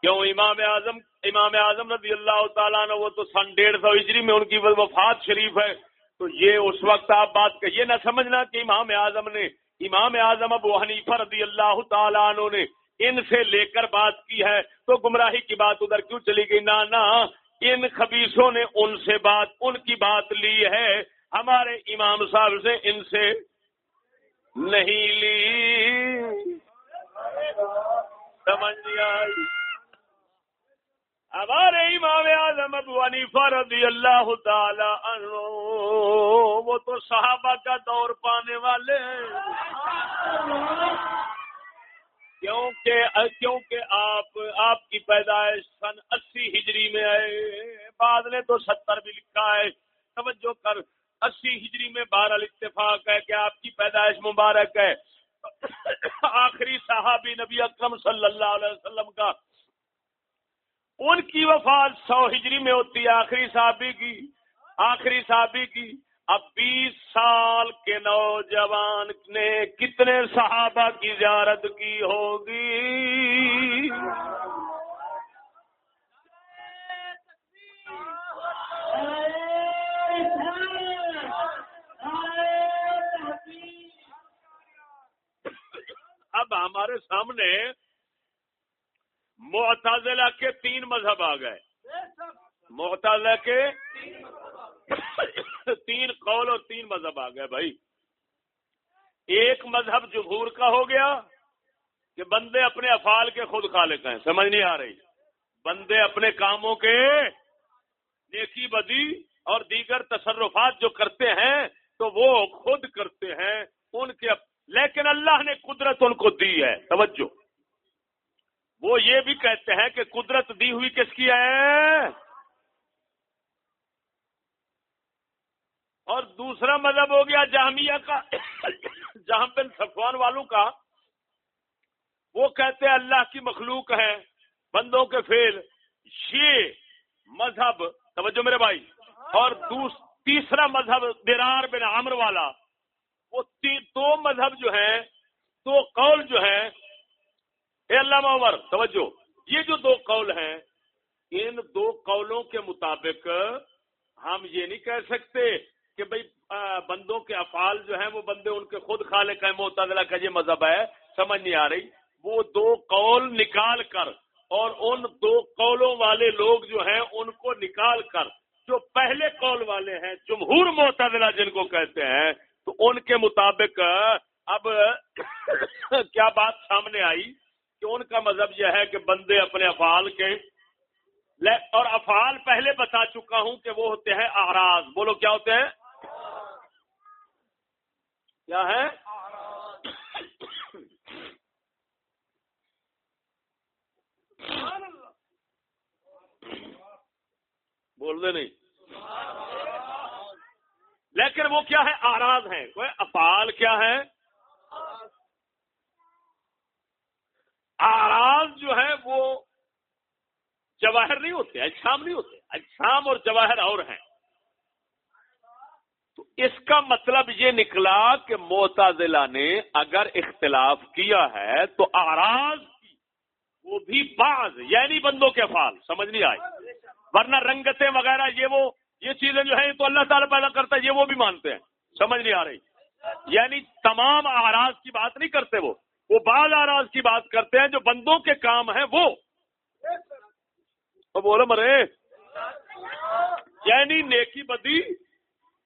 کیوں؟ امام اعظم امام اعظم رضی اللہ تعالیٰ نے وہ تو سن ڈیڑھ سو ہجری میں ان کی وفات شریف ہے۔ تو یہ اس وقت آپ بات یہ نہ سمجھنا کہ امام اعظم نے، امام اعظم ابو حنیفہ رضی اللہ تعالیٰ عنہ نے ان سے لے کر بات کی ہے تو گمراہی کی بات ادھر کیوں چلی گئی؟ نہ ان خبیصوں نے ان سے بات، ان کی بات لی ہے۔ ہمارے امام صاحب سے ان سے نہیں لی۔ سمجھ ہمارے امام اعظم ابو حنیفہ رضی اللہ تعالی عنہ، وہ تو صحابہ کا دور پانے والے ہیں۔ کیونکہ کیونکہ آپ آپ کی پیدائش سن اسی ہجری میں آئے بعد نے تو ستر بھی لکھا ہے۔ توجہ کر۔ اسی ہجری میں بارہ اتفاق ہے کہ آپ کی پیدائش مبارک ہے۔ آخری صحابی نبی اکرم صلی اللہ علیہ وسلم کا۔ ان کی وفات سو ہجری میں ہوتی ہے، آخری صحابی کی۔ آخری صحابی کی۔ اب بیس سال کے نوجوان نے کتنے صحابہ کی زیارت کی ہوگی؟ اب ہمارے سامنے معتزلہ کے تین مذہب آ گئے۔ معتزلہ کے تین قول اور تین مذہب آ گئے بھائی۔ ایک مذہب جمہور کا ہو گیا کہ بندے اپنے افعال کے خود خالق ہیں، سمجھ نہیں آ رہی۔ بندے اپنے کاموں کے نیکی بدی اور دیگر تصرفات جو کرتے ہیں تو وہ خود کرتے ہیں، ان کے لیکن اللہ نے قدرت ان کو دی ہے۔ توجہ۔ وہ یہ بھی کہتے ہیں کہ قدرت دی ہوئی کس کی ہے؟ اور دوسرا مذہب ہو گیا جامعہ کا، جہاں بن صفوان والوں کا، وہ کہتے ہیں اللہ کی مخلوق ہے بندوں کے فیل۔ یہ مذہب، توجہ میرے بھائی، اور تیسرا مذہب درار بن عمر والا۔ وہ دو مذہب جو ہیں، دو قول جو ہیں۔ اے اللہ عمر، توجہ۔ یہ جو دو قول ہیں، ان دو قولوں کے مطابق ہم یہ نہیں کہہ سکتے کہ بھئی بندوں کے افعال جو ہیں، وہ بندے ان کے خود خالق ہیں معتدلہ کا یہ مذہب ہے، سمجھ نہیں آ رہی۔ وہ دو قول نکال کر، اور ان دو قولوں والے لوگ جو ہیں، ان کو نکال کر، جو پہلے قول والے ہیں، جمہور معتدلہ جن کو کہتے ہیں، تو ان کے مطابق، اب کیا بات سامنے آئی کہ ان کا مذہب یہ ہے کہ بندے اپنے افعال کے اور افعال پہلے بتا چکا ہوں کہ وہ ہوتے ہیں آراز بولو کیا ہوتے ہیں؟ کیا ہے؟ بول دے نہیں۔ لیکن وہ کیا ہے؟ آراز ہیں۔ افعال کیا ہے؟ آراز جو ہے وہ جواہر نہیں ہوتے، اجسام نہیں ہوتے۔ اجسام اور جواہر اور ہیں۔ اس کا مطلب یہ نکلا کہ موتازلہ نے اگر اختلاف کیا ہے تو آراز کی، وہ بھی بعض یعنی بندوں کے فال سمجھ نہیں آئی۔ ورنہ رنگتیں وغیرہ، یہ وہ، یہ چیزیں جو ہیں تو اللہ تعالیٰ پیدا کرتا ہے، یہ وہ بھی مانتے ہیں۔ سمجھ نہیں آ رہی۔ یعنی تمام آراز کی بات نہیں کرتے وہ۔ وہ بعض آراز کی بات کرتے ہیں، جو بندوں کے کام ہیں وہ۔ بولو مرے۔ یعنی نیکی بدی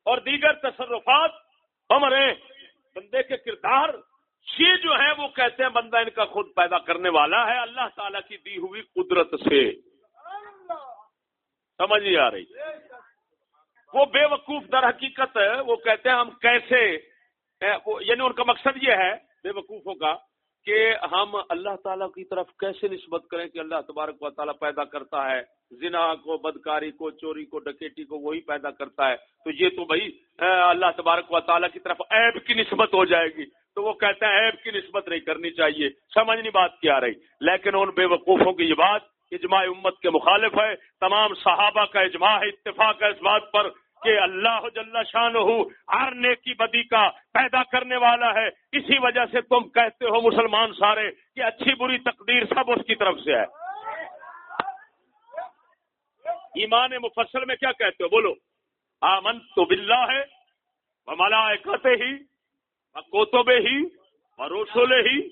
اور دیگر تصرفات ہمارے بندے کے کردار، یہ جو ہے وہ کہتے ہیں بندہ ان کا خود پیدا کرنے والا ہے، اللہ تعالی کی دی ہوئی قدرت سے۔ سمجھ نہیں آ رہی۔ وہ بے وقوف در حقیقت، وہ کہتے ہیں ہم کیسے یعنی ان کا مقصد یہ ہے، بے وقوفوں کا کہ ہم اللہ تعالیٰ کی طرف کیسے نسبت کریں کہ اللہ تبارک و تعالیٰ پیدا کرتا ہے؟ زنا کو، بدکاری کو، چوری کو ڈکیٹی کو، وہی پیدا کرتا ہے۔ تو یہ تو بھائی اللہ تبارک و تعالیٰ کی طرف عیب کی نسبت ہو جائے گی۔ تو وہ کہتے ہیں عیب کی نسبت نہیں کرنی چاہیے۔ سمجھنی بات کیا رہی۔ لیکن ان بے وقوفوں کی یہ بات اجماع امت کے مخالف ہے۔ تمام صحابہ کا اجماع ہے، اتفاق ہے اس بات پر۔ کہ اللہ جل شان ہر نیکی بدی کا پیدا کرنے والا ہے۔ اسی وجہ سے تم کہتے ہو مسلمان سارے کہ اچھی بری تقدیر سب اس کی طرف سے ہے۔ ایمان مفصل میں کیا کہتے ہو؟ بولو۔ آمن تو بلّہ ہے ملا کہتے ہی کوتبے ہی بھروسولے ہی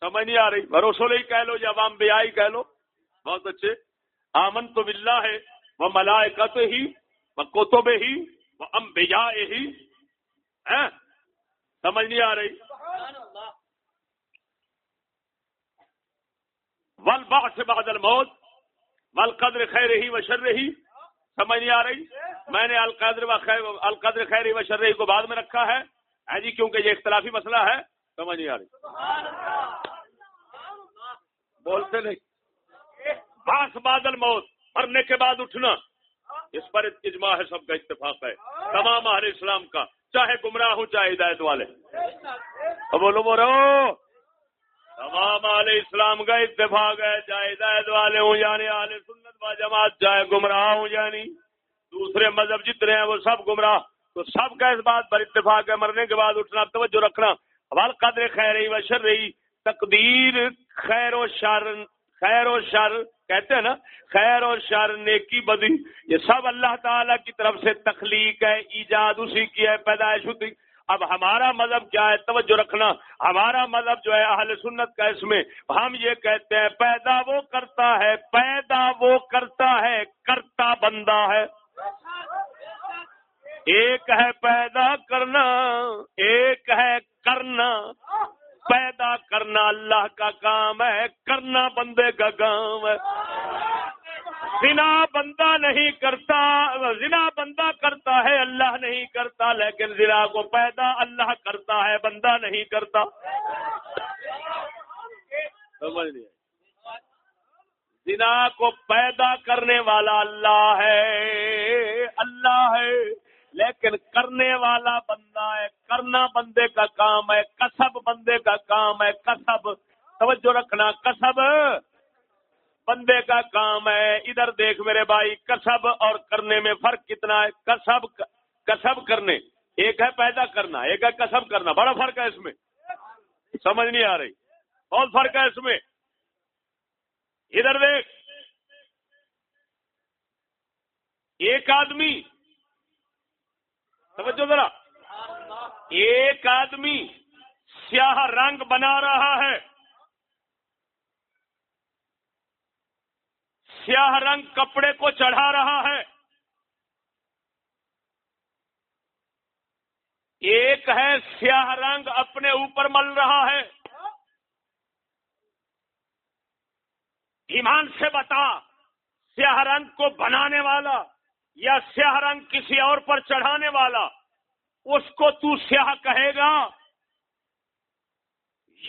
سمجھ نہیں آ رہی۔ بھروسولے ہی کہہ لو یا عوام بیائی کہہ لو۔ بہت اچھے۔ آمن تو بلّہ ہے وہ ملائکت ہی وہ کوتبے ہی وہ امبیا ہی۔ سمجھ نہیں آ رہی؟ ول باغ سے بادل موت ول قدر خیر ہی و شر رہی سمجھ نہیں آ رہی؟ میں نے القدر و خیر القدر خیر و شر رہی کو بعد میں رکھا ہے۔ جی کیونکہ یہ اختلافی مسئلہ ہے۔ سمجھ نہیں آ رہی؟ بولتے نہیں۔ باس بادل موت مرنے کے بعد اٹھنا۔ اس پر اجماع ہے، سب کا اتفاق ہے۔ تمام اہل اسلام کا، چاہے گمراہ ہوں، چاہے ہدایت والے۔ بولو بولو تمام اہل اسلام کا اتفاق ہے، چاہے ہدایت والے ہوں یعنی اہل سنت با جماعت، چاہے گمراہ ہوں یعنی دوسرے مذہب جتنے ہیں، وہ سب گمراہ۔ تو سب کا اس بات پر اتفاق ہے، مرنے کے بعد اٹھنا، توجہ رکھنا۔ حوال قدر خیر رہی و شر رہی تقدیر خیر و شر، خیر و شر کہتے ہیں نا، خیر اور شر، نیکی بدی، یہ سب اللہ تعالی کی طرف سے تخلیق ہے، ایجاد اسی کی ہے، پیدائش ہوتی اب ہمارا مذہب کیا ہے؟ توجہ رکھنا، ہمارا مذہب جو ہے اہل سنت کا اس میں، ہم یہ کہتے ہیں، پیدا وہ کرتا ہے، پیدا وہ کرتا ہے، کرتا بندہ ہے۔ ایک ہے پیدا کرنا، ایک ہے کرنا۔ پیدا کرنا اللہ کا کام ہے، کرنا بندے کا کام ہے۔ زنا بندہ نہیں کرتا، زنا بندہ کرتا ہے، اللہ نہیں کرتا، لیکن زنا کو پیدا اللہ کرتا ہے، بندہ نہیں کرتا۔ سمجھ لیا زنا کو پیدا کرنے والا اللہ ہے اللہ ہے۔ لیکن کرنے والا بندہ ہے، کرنا بندے کا کام ہے، کسب بندے کا کام ہے، کسب، توجہ رکھنا، کسب بندے کا کام ہے۔ ادھر دیکھ میرے بھائی، کسب اور کرنے میں فرق کتنا ہے؟ کسب کسب کرنے۔ ایک ہے پیدا کرنا، ایک ہے کسب کرنا۔ بڑا فرق ہے اس میں۔ سمجھ نہیں آ رہی۔ بہت فرق ہے اس میں۔ ادھر دیکھ۔ ایک آدمی سمجھو ذرا۔ ایک آدمی سیاہ رنگ بنا رہا ہے۔ سیاہ رنگ کپڑے کو چڑھا رہا ہے۔ ایک ہے سیاہ رنگ اپنے اوپر مل رہا ہے۔ ایمان سے بتا، سیاہ رنگ کو بنانے والا یا سیاہ رنگ کسی اور پر چڑھانے والا، اس کو تو سیاہ کہے گا،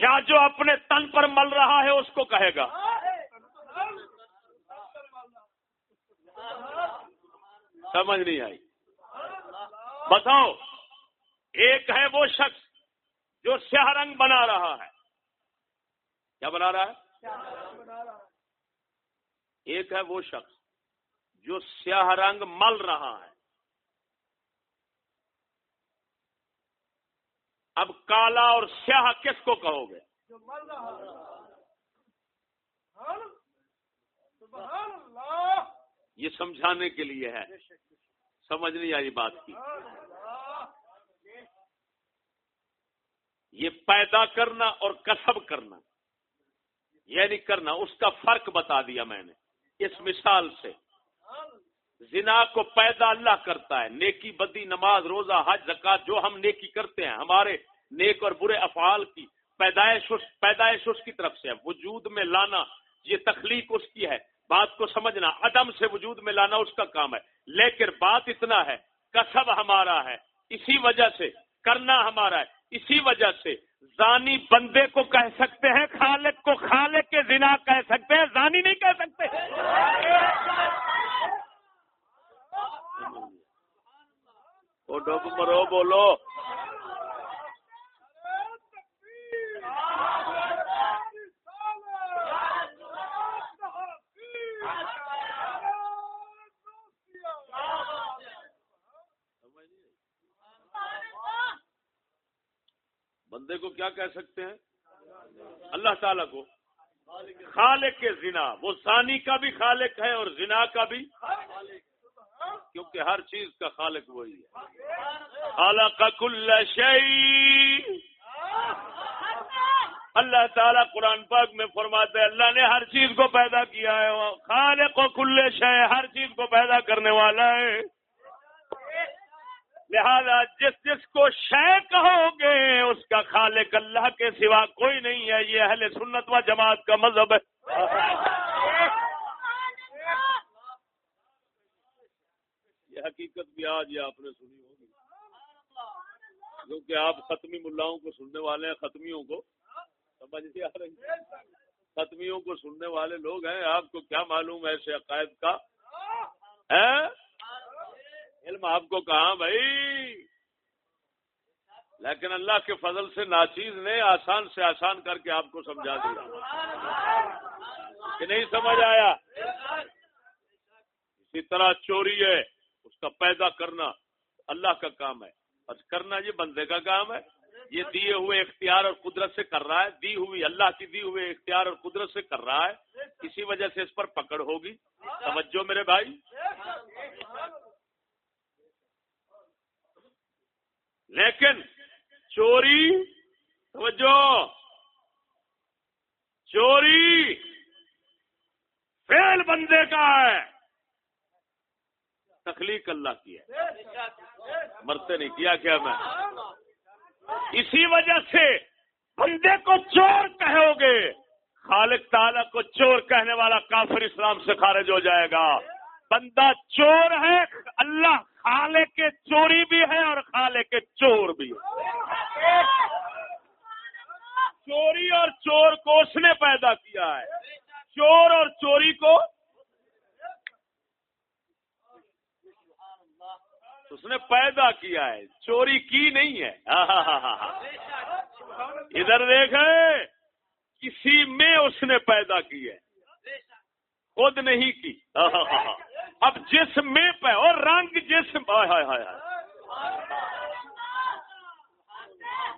یا جو اپنے تن پر مل رہا ہے اس کو کہے گا۔ سمجھ نہیں آئی۔ بتاؤ، ایک ہے وہ شخص جو سیاہ رنگ بنا رہا ہے۔ کیا بنا رہا ہے؟ ایک ہے وہ شخص۔ جو سیاہ رنگ مل رہا ہے۔ اب کالا اور سیاہ کس کو کہو گے؟ یہ سمجھانے کے لیے ہے۔ سمجھ نہیں آئی بات کی۔ یہ پیدا کرنا اور کسب کرنا یعنی کرنا اس کا فرق بتا دیا میں نے۔ اس مثال سے۔ زنا کو پیدا اللہ کرتا ہے، نیکی بدی نماز، روزہ، حج زکات جو ہم نیکی کرتے ہیں، ہمارے نیک اور برے افعال کی پیدائش پیدائش اس کی طرف سے ہے۔ وجود میں لانا، یہ تخلیق اس کی ہے۔ بات کو سمجھنا، عدم سے وجود میں لانا اس کا کام ہے۔ لیکن بات اتنا ہے، کسب ہمارا ہے۔ اسی وجہ سے، کرنا ہمارا ہے۔ اسی وجہ سے، زانی بندے کو کہہ سکتے ہیں، خالق کو خالق کے زنا کہہ سکتے ہیں، زانی نہیں کہہ سکتے۔ ڈب مرو، بولو۔ بندے کو کیا کہہ سکتے ہیں؟ اللہ تعالیٰ کو۔ خالق کے زنا، وہ ثانی کا بھی خالق ہے اور زنا کا بھی۔ کیونکہ ہر چیز کا خالق وہی ہے۔ خالق کل شعی اللہ تعالیٰ قرآن پاک میں فرماتے اللہ نے ہر چیز کو پیدا کیا ہے۔ خالق و کل شے ہر چیز کو پیدا کرنے والا ہے۔ لہذا جس جس کو شے کہو گے، اس کا خالق اللہ کے سوا کوئی نہیں ہے۔ یہ اہل سنت و جماعت کا مذہب ہے یہ حقیقت بھی آج یہ آپ نے سنی ہوگی۔ کیونکہ آپ ختمی ملاؤں کو سننے والے ہیں ختمیوں کو۔ سمجھ نہیں آ رہی؟ ختمیوں کو سننے والے لوگ ہیں آپ کو کیا معلوم ہے ایسے عقائد کا؟ علم آپ کو کہاں بھائی؟ لیکن اللہ کے فضل سے ناچیز نے آسان سے آسان کر کے آپ کو سمجھا دیا۔ کہ نہیں سمجھ آیا؟ اسی طرح چوری ہے۔ اس کا پیدا کرنا اللہ کا کام ہے۔ بس کرنا یہ بندے کا کام ہے۔ یہ دیے ہوئے اختیار اور قدرت سے کر رہا ہے۔ دی ہوئی اللہ کی دی ہوئے اختیار اور قدرت سے کر رہا ہے۔ اسی وجہ سے اس پر پکڑ ہوگی۔ توجہ میرے بھائی۔ لیکن چوری، توجہ۔ چوری فیل بندے کا ہے۔ تخلیق اللہ کی ہے۔ مرتے نہیں، کیا کیا میں؟ اسی وجہ سے بندے کو چور کہو گے۔ خالق تعالیٰ کو چور کہنے والا کافر اسلام سے خارج ہو جائے گا۔ بندہ چور ہے، اللہ خالے کے چوری بھی ہے اور خالے کے چور بھی ہے۔ چوری اور چور کو اس نے پیدا کیا ہے۔ چور اور چوری کو اس نے پیدا کیا ہے، چوری کی نہیں ہے۔ ادھر دیکھ، کسی میں اس نے پیدا کی ہے۔ خود نہیں کی۔ اب جس میں پہ، اور رنگ جس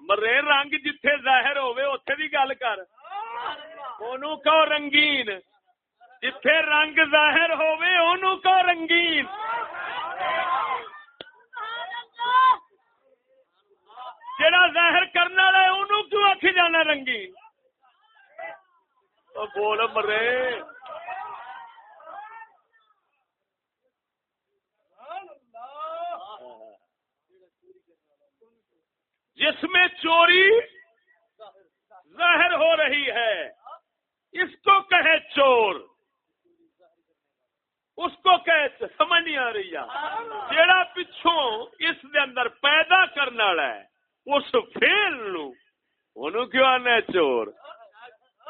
مرے، رنگ جتھے ظاہر ہوئے اتے بھی گل کر۔ کہ رنگین؟ جتھے رنگ ظاہر ہوئے انہوں کو رنگین جڑا ظاہر کرنے والا ہے انہوں کیوں آخ جانا رنگین بول مرے۔ جس میں چوری ظاہر ہو رہی ہے، اس کو کہے چور۔ اس کو کہ سمجھ نہیں آ رہی جیڑا پچھوں اس دے اندر پیدا کرنے والا ہے، اس فیل نو کیوں آنا چور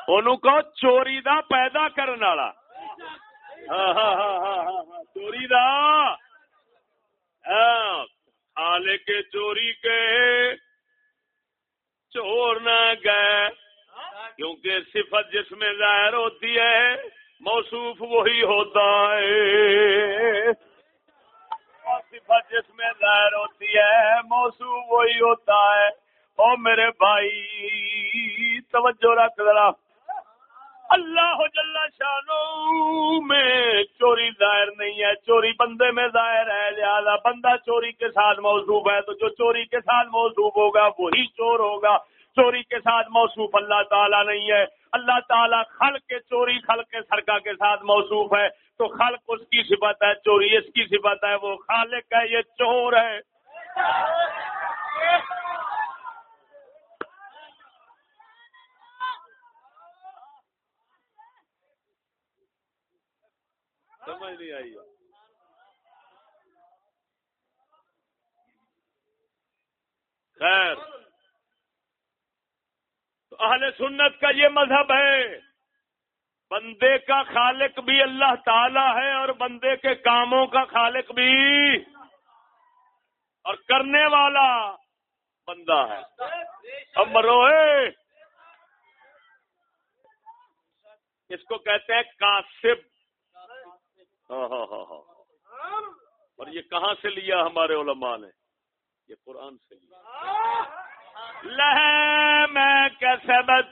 ان کو چوری دا پیدا کرنے والا چوری دا آلے کے چوری کے چور نہ گئے کیونکہ صفت جس میں ظاہر ہوتی ہے موصوف وہی ہوتا ہے صفت جس میں ظاہر ہوتی ہے موصوف وہی ہوتا ہے او میرے بھائی، توجہ رکھ ذرا۔ اللہ جل شانو میں چوری ظاہر نہیں ہے، چوری بندے میں ظاہر ہے، لہذا بندہ چوری کے ساتھ موصوف ہے، تو جو چوری کے ساتھ موصوف ہوگا، وہی چور ہوگا۔ چوری کے ساتھ موصوف اللہ تعالیٰ نہیں ہے۔ اللہ تعالیٰ خلق کے چوری، خلق کے سرکا کے ساتھ موصوف ہے۔ تو خلق اس کی صفت ہے، چوری اس کی صفت ہے، وہ خالق ہے، یہ چور ہے۔ سمجھ نہیں آئی۔ خیر۔ اہل سنت کا یہ مذہب ہے، بندے کا خالق بھی اللہ تعالی ہے اور بندے کے کاموں کا خالق بھی۔ اور کرنے والا بندہ ہے۔ اب مروئے۔ اس کو کہتے ہیں کاسب۔ ہاں ہاں ہاں ہاں۔ اور یہ کہاں سے لیا ہمارے علماء نے؟ یہ قرآن سے لیا۔ میں کسبت۔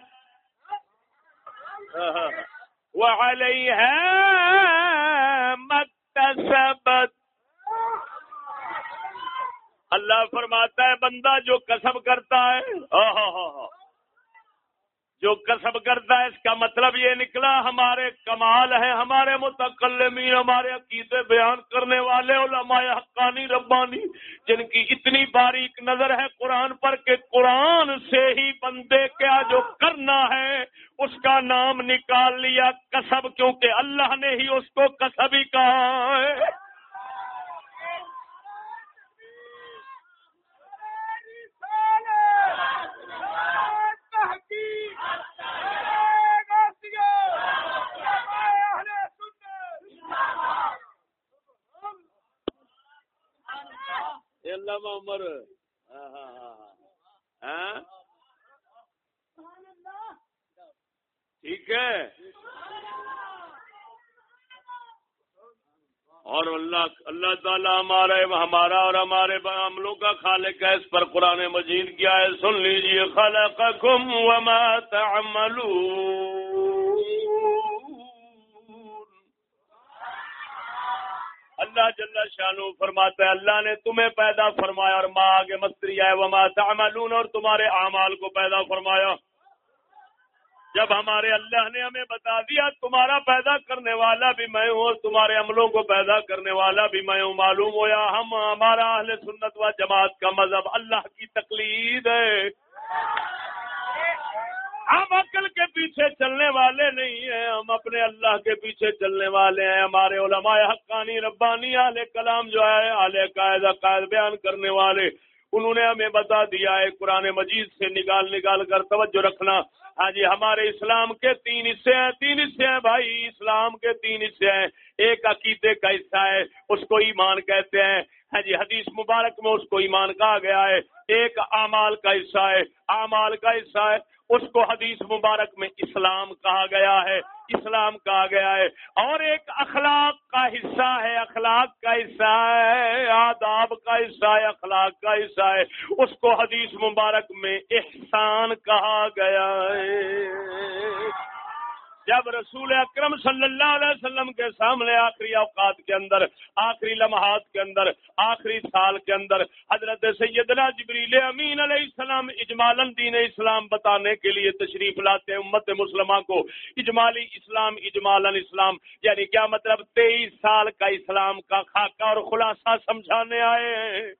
وہ ہے مکتسبت اللہ فرماتا ہے، بندہ جو کسب کرتا ہے۔ ہاں ہاں ہاں ہاں۔ جو کسب کرتا ہے، اس کا مطلب یہ نکلا، ہمارے کمال ہے، ہمارے متقلمین ہمارے عقیدے بیان کرنے والے، علماء حقانی، ربانی، جن کی اتنی باریک نظر ہے قرآن پر کہ قرآن سے ہی بندے کیا جو کرنا ہے، اس کا نام نکال لیا کسب کیونکہ اللہ نے ہی اس کو کسب ہی کہا ہے۔ علامہ عمر ہاں، ہاں،, ہاں ہاں ہاں ٹھیک ہے۔ اور اللہ اللہ تعالیٰ ہمارے، ہمارا اور ہمارے عملوں کا خالق ہے۔ اس پر قرآن مجید کیا ہے سن لیجیے خلقکم وما تعملون۔ اللہ جل شانو فرماتا ہے، اللہ نے تمہیں پیدا فرمایا اور ماں آگے مستری آئے وما تعملون اور تمہارے اعمال کو پیدا فرمایا۔ جب ہمارے اللہ نے ہمیں بتا دیا، تمہارا پیدا کرنے والا بھی میں ہوں اور تمہارے عملوں کو پیدا کرنے والا بھی میں ہوں، معلوم ہوا ہم، ہمارا اہل سنت و جماعت کا مذہب اللہ کی تقلید ہے۔ ہم عقل کے پیچھے چلنے والے نہیں ہیں، ہم اپنے اللہ کے پیچھے چلنے والے ہیں۔ ہمارے علماء حقانی، ربانی اعلی کلام جو ہے اعلی قائد عقائد بیان کرنے والے، انہوں نے ہمیں بتا دیا ہے، قرآن مجید سے نکال نکال کر توجہ رکھنا۔ ہاں جی ہمارے اسلام کے تین حصے ہیں، تین حصے ہیں بھائی۔ اسلام کے تین حصے ہیں۔ ایک عقیدے کا حصہ ہے، اس کو ایمان کہتے ہیں۔ ہاں جی حدیث مبارک میں اس کو ایمان کہا گیا ہے۔ ایک اعمال کا حصہ ہے۔ اعمال کا حصہ ہے۔ اس کو حدیث مبارک میں اسلام کہا گیا ہے، اسلام کہا گیا ہے۔ اور ایک اخلاق کا حصہ ہے، اخلاق کا حصہ ہے، آداب کا حصہ ہے، اخلاق کا حصہ ہے۔ اس کو حدیث مبارک میں احسان کہا گیا ہے۔ جب رسول اکرم صلی اللہ علیہ وسلم کے سامنے آخری اوقات کے اندر، آخری لمحات کے اندر، آخری سال کے اندر حضرت سیدنا جبریل امین علیہ السلام اجمال دین اسلام بتانے کے لیے تشریف لاتے ہیں امت مسلمہ کو۔ اجمالی اسلام اجمال اسلام یعنی کیا مطلب تیئیس سال کا اسلام کا خاکہ اور خلاصہ سمجھانے آئے ہیں؟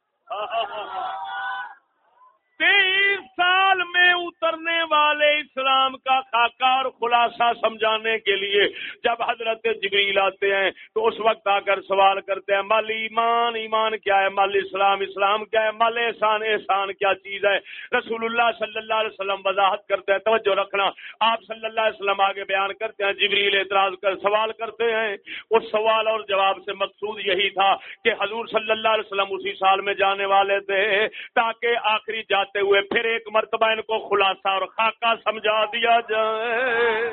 تیئیس سال میں اترنے والے اسلام کا خاکہ اور خلاصہ سمجھانے کے لیے جب حضرت جبریل آتے ہیں تو اس وقت آ کر سوال کرتے ہیں، مال ایمان ایمان کیا ہے؟ مال اسلام اسلام کیا ہے؟ مال احسان احسان کیا چیز ہے؟ رسول اللہ صلی اللہ علیہ وسلم وضاحت کرتے ہیں، توجہ رکھنا۔ آپ صلی اللہ علیہ وسلم آگے بیان کرتے ہیں، جبریل اعتراض کر سوال کرتے ہیں۔ اس سوال اور جواب سے مقصود یہی تھا کہ حضور صلی اللہ علیہ وسلم اسی سال میں جانے والے تھے تاکہ آخری جات ہوئے پھر ایک مرتبہ ان کو خلاصہ اور خاکہ سمجھا دیا جائے۔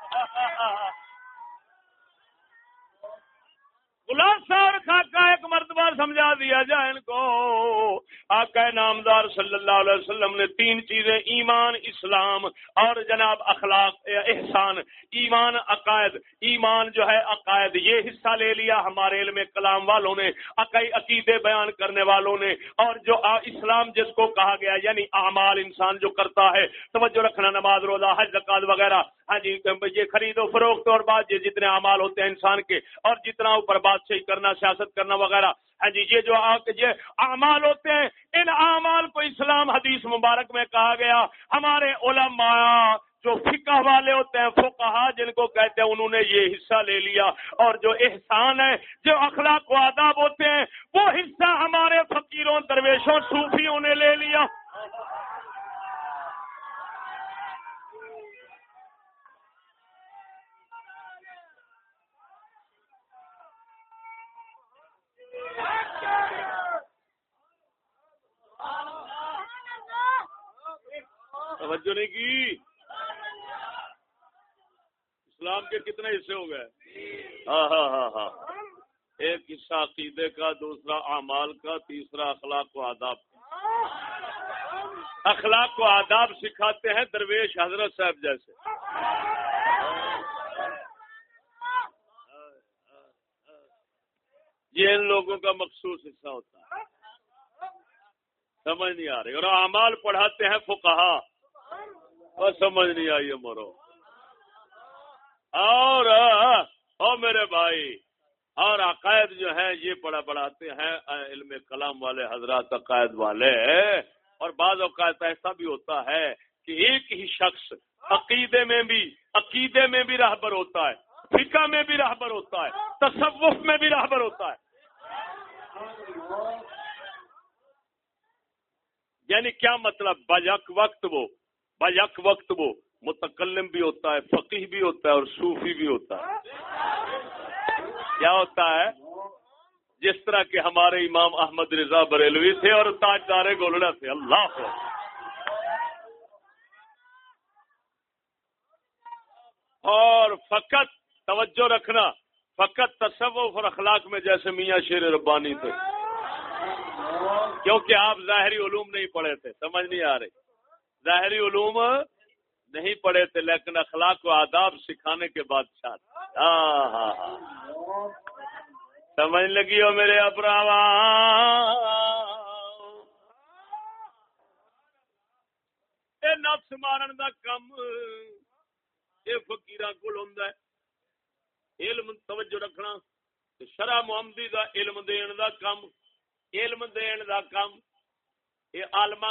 خلاصہ اور خاکہ ایک مرتبہ سمجھا دیا جائے ان کو۔ آقا نامدار صلی اللہ علیہ وسلم نے تین چیزیں، ایمان، اسلام اور جناب اخلاق، احسان۔ ایمان، عقائد۔ ایمان جو ہے، عقائد۔ یہ حصہ لے لیا ہمارے علم کلام والوں نے عقیدے بیان کرنے والوں نے۔ اور جو اسلام جس کو کہا گیا یعنی اعمال انسان جو کرتا ہے، توجہ رکھنا، نماز، روزہ، حج زکات وغیرہ۔ ہاں جی یہ خرید و فروخت اور بات یہ جتنے اعمال ہوتے ہیں انسان کے، اور جتنا اوپر بات بادشاہی کرنا، سیاست کرنا وغیرہ۔ ہاں جی یہ جو یہ اعمال ہوتے ہیں، ان اعمال کو اسلام حدیث مبارک میں کہا گیا۔ ہمارے علماء جو فقہ والے ہوتے ہیں، فقہا جن کو کہتے ہیں، انہوں نے یہ حصہ لے لیا۔ اور جو احسان ہے، جو اخلاق و آداب ہوتے ہیں، وہ حصہ ہمارے فقیروں، درویشوں، صوفیوں نے لے لیا۔ توجہ نہیں کی؟ اسلام کے کتنے حصے ہو گئے؟ ہاں ہاں ہاں ہاں۔ ایک حصہ عقیدے کا، دوسرا اعمال کا، تیسرا اخلاق و آداب اخلاق و آداب سکھاتے ہیں درویش حضرت صاحب جیسے۔ یہ ان لوگوں کا مخصوص حصہ ہوتا ہے۔ سمجھ نہیں آ رہی۔ اور اعمال پڑھاتے ہیں فقہا۔ اور سمجھ نہیں آئی مرو اور او میرے بھائی۔ اور عقائد جو ہے یہ پڑھا پڑھاتے ہیں علم کلام والے، حضرات عقائد والے۔ اور بعض اوقات ایسا بھی ہوتا ہے کہ ایک ہی شخص عقیدے میں بھی، عقیدے میں بھی راہبر ہوتا ہے، فقہ میں بھی راہبر ہوتا ہے، تصوف میں بھی راہبر ہوتا ہے۔ یعنی کیا مطلب؟ بجک وقت وہ۔ بجک وقت وہ متکلم بھی ہوتا ہے فقیح بھی ہوتا ہے اور صوفی بھی ہوتا ہے۔ کیا ہوتا ہے؟ جس طرح کے ہمارے امام احمد رضا بریلوی تھے اور تاج دار گولڈا تھے۔ اللہ کو اور فقط توجہ رکھنا، فقط تصوف اور اخلاق میں جیسے میاں شیر ربانی تھے۔ کیونکہ آپ ظاہری علوم نہیں پڑھے تھے، سمجھ نہیں آ رہی۔ ظاہری علوم نہیں پڑھے تھے، لیکن اخلاق و آداب سکھانے کے بعد ہاں سمجھ لگی ہو میرے اپراوا نفس مارن دا کم یہ فکیر کو علم توجہ رکھنا شرح محمدی دا علم دین دا کم، علم دین دا کم یہ آلما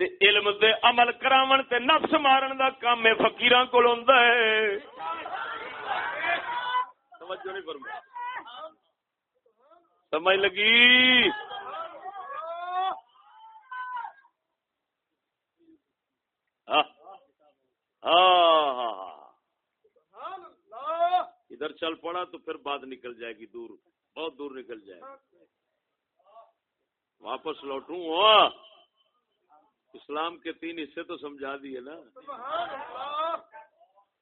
کو علم دے عمل کراون تے نفس مارن دا کام ہے فقیراں کول ہوندا ہے توجہ نہیں فرمایا سمجھ لگی؟ ہاں۔ ہاں۔ ہاں ادھر چل پڑا تو پھر بات نکل جائے گی دور۔ بہت دور نکل جائے۔ گی واپس لوٹوں۔ ہاں۔ اسلام کے تین حصے تو سمجھا دیے نا۔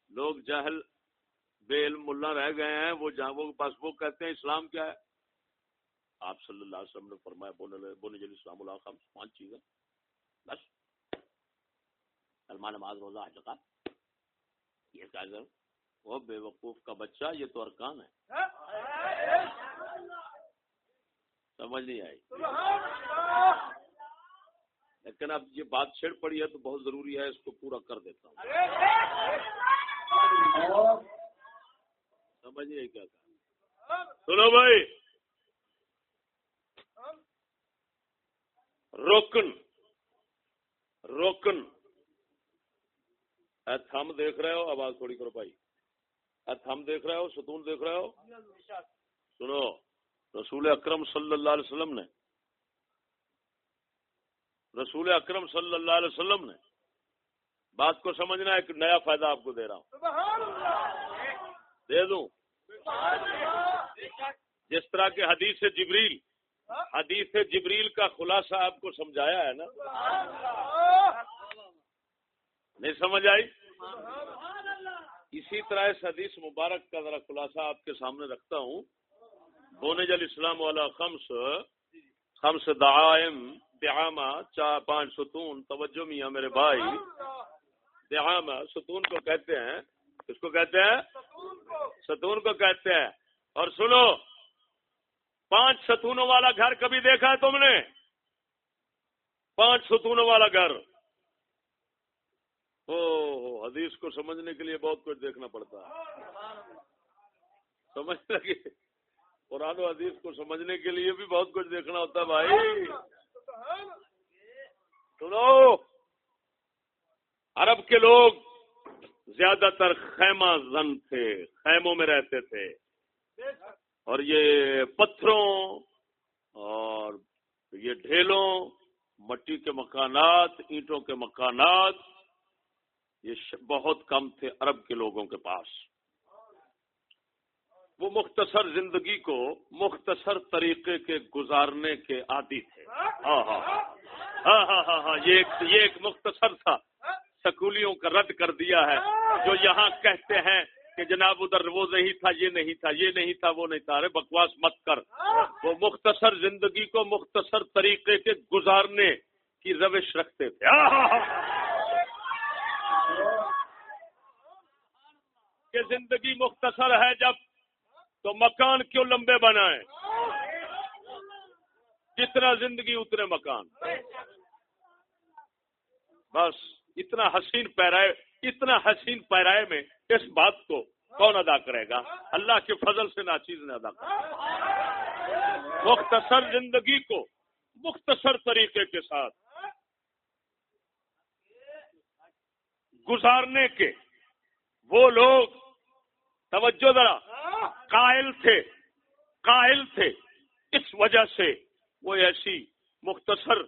لوگ جہل، بے علم ملا رہ گئے ہیں، وہ جہاں، وہ بس وہ کہتے ہیں اسلام کیا ہے۔ آپ صلی اللہ علیہ وسلم نے فرمایا بولنے جل اسلام اللہ خمس پانچ چیزیں بس۔ سلمان نماز روزہ، حج کا۔ یہ کیا وہ بے وقوف کا بچہ، یہ تو ارکان ہے۔ سمجھ نہیں آئی؟ لیکن اب یہ بات چھڑ پڑی ہے تو بہت ضروری ہے اس کو پورا کر دیتا ہوں۔ سمجھ نہیں آئی کیا سنو بھائی۔ روکن روکن تھم دیکھ رہے ہو؟ آواز تھوڑی کرو بھائی۔ تھم دیکھ رہے ہو؟ ستون دیکھ رہے ہو؟ سنو۔ رسول اکرم صلی اللہ علیہ وسلم نے رسول اکرم صلی اللہ علیہ وسلم نے بات کو سمجھنا ایک نیا فائدہ آپ کو دے رہا ہوں۔ دے دوں؟ جس طرح کے حدیث جبریل حدیث جبریل کا خلاصہ آپ کو سمجھایا ہے نا؟ نہیں سمجھ آئی؟ اسی طرح اس حدیث مبارک کا ذرا خلاصہ آپ کے سامنے رکھتا ہوں۔ بونے جل اسلام والا خمس خمس دعائم۔ دعامہ چار پانچ ستون، توجہ میاں میرے بھائی۔ دعامہ ستون کو کہتے ہیں، کس کو کہتے ہیں؟ ستون کو کہتے ہیں۔ اور سنو، پانچ ستونوں والا گھر کبھی دیکھا ہے تم نے؟ پانچ ستونوں والا گھر۔ او حدیث کو سمجھنے کے لیے بہت کچھ دیکھنا پڑتا ہے۔ سمجھ لگے قرآن و حدیث کو سمجھنے کے لیے بھی بہت کچھ دیکھنا ہوتا ہے بھائی۔ سنو۔ عرب کے لوگ زیادہ تر خیمہ زن تھے خیموں میں رہتے تھے۔ اور یہ پتھروں اور یہ ڈھیلوں مٹی کے مکانات اینٹوں کے مکانات یہ بہت کم تھے عرب کے لوگوں کے پاس۔ وہ مختصر زندگی کو مختصر طریقے کے گزارنے کے عادی تھے۔ ہاں،, ہاں ہاں ہاں۔ ہاں ہاں ہاں یہ ایک یہ ایک مختصر تھا۔ سکولیوں کا رد کر دیا ہے۔ جو یہاں کہتے ہیں کہ جناب ادھر وہ نہیں تھا، یہ نہیں تھا، یہ نہیں تھا، وہ نہیں تھا۔ ارے بکواس مت کر۔ وہ مختصر زندگی کو مختصر طریقے کے گزارنے کی روش رکھتے تھے۔ ہاں، ہاں، کہ زندگی مختصر ہے جب تو مکان کیوں لمبے بنائیں جتنا زندگی اتنے مکان۔ بس اتنا حسین پیرائے، اتنا حسین پیرائے میں اس بات کو کون ادا کرے گا؟ اللہ کے فضل سے ناچیز نے ادا کر مختصر زندگی کو مختصر طریقے کے ساتھ گزارنے کے وہ لوگ، توجہ ذرا۔ قائل تھے قائل تھے۔ اس وجہ سے وہ ایسی مختصر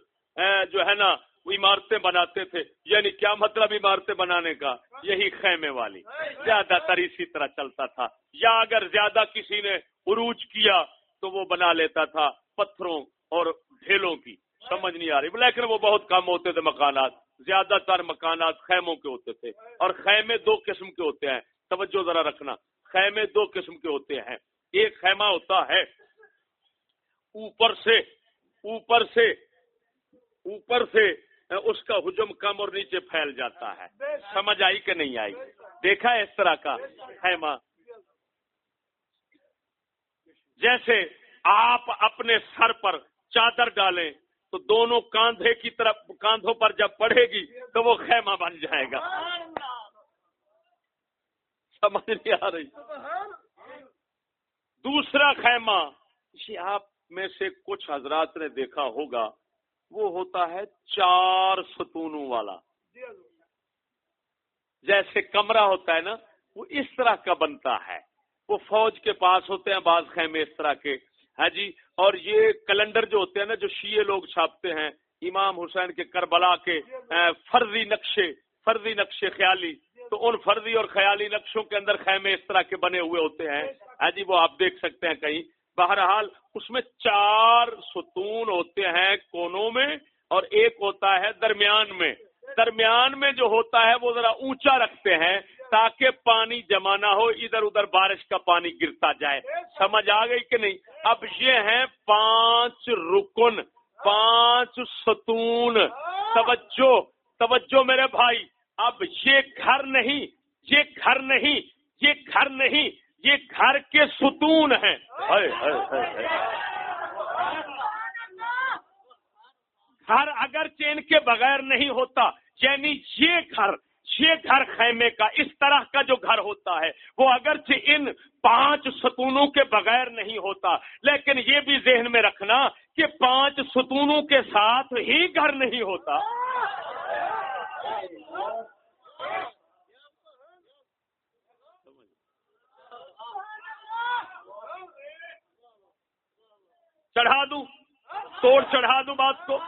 جو ہے نا وہ عمارتیں بناتے تھے۔ یعنی کیا مطلب عمارتیں بنانے کا؟ یہی خیمے والی۔ زیادہ تر اسی طرح چلتا تھا۔ یا اگر زیادہ کسی نے عروج کیا تو وہ بنا لیتا تھا پتھروں اور ڈھیلوں کی۔ سمجھ نہیں آ رہی۔ لیکن وہ بہت کم ہوتے تھے مکانات۔ زیادہ تر مکانات خیموں کے ہوتے تھے۔ اور خیمے دو قسم کے ہوتے ہیں۔ توجہ ذرا رکھنا۔ خیمے دو قسم کے ہوتے ہیں۔ ایک خیمہ ہوتا ہے۔ اوپر سے اوپر سے اوپر سے اس کا حجم کم اور نیچے پھیل جاتا ہے۔ سمجھ آئی کہ نہیں آئی؟ دیکھا اس طرح کا خیمہ۔ جیسے آپ اپنے سر پر چادر ڈالیں تو دونوں کاندھے کی طرف، کاندھوں پر جب پڑے گی تو وہ خیمہ بن جائے گا۔ سمجھ نہیں آ رہی۔ دوسرا خیمہ آپ میں سے کچھ حضرات نے دیکھا ہوگا وہ ہوتا ہے چار ستونوں والا۔ جیسے کمرہ ہوتا ہے نا وہ اس طرح کا بنتا ہے۔ وہ فوج کے پاس ہوتے ہیں بعض خیمے اس طرح کے۔ ہاں جی اور یہ کیلنڈر جو ہوتے ہیں نا جو شیعہ لوگ چھاپتے ہیں امام حسین کے کربلا کے فرضی نقشے فرضی نقشے خیالی۔ تو ان فرضی اور خیالی نقشوں کے اندر خیمے اس طرح کے بنے ہوئے ہوتے ہیں۔ ہاں جی وہ آپ دیکھ سکتے ہیں کہیں۔ بہرحال، اس میں چار ستون ہوتے ہیں کونوں میں اور ایک ہوتا ہے درمیان میں۔ درمیان میں جو ہوتا ہے، وہ ذرا اونچا رکھتے ہیں تاکہ پانی جمع نہ ہو، ادھر ادھر بارش کا پانی گرتا جائے۔ سمجھ آ گئی کہ نہیں؟ اب یہ ہیں پانچ رکن، پانچ ستون۔ توجہ توجہ میرے بھائی۔ اب یہ گھر نہیں، یہ گھر نہیں، یہ گھر نہیں، یہ گھر کے ستون ہیں۔ گھر اگر چین کے بغیر نہیں ہوتا یعنی یہ گھر یہ گھر خیمے کا، اس طرح کا جو گھر ہوتا ہے، وہ اگرچہ ان پانچ ستونوں کے بغیر نہیں ہوتا، لیکن یہ بھی ذہن میں رکھنا کہ پانچ ستونوں کے ساتھ ہی گھر نہیں ہوتا۔ چڑھا دوں، توڑ چڑھا دوں بات کو۔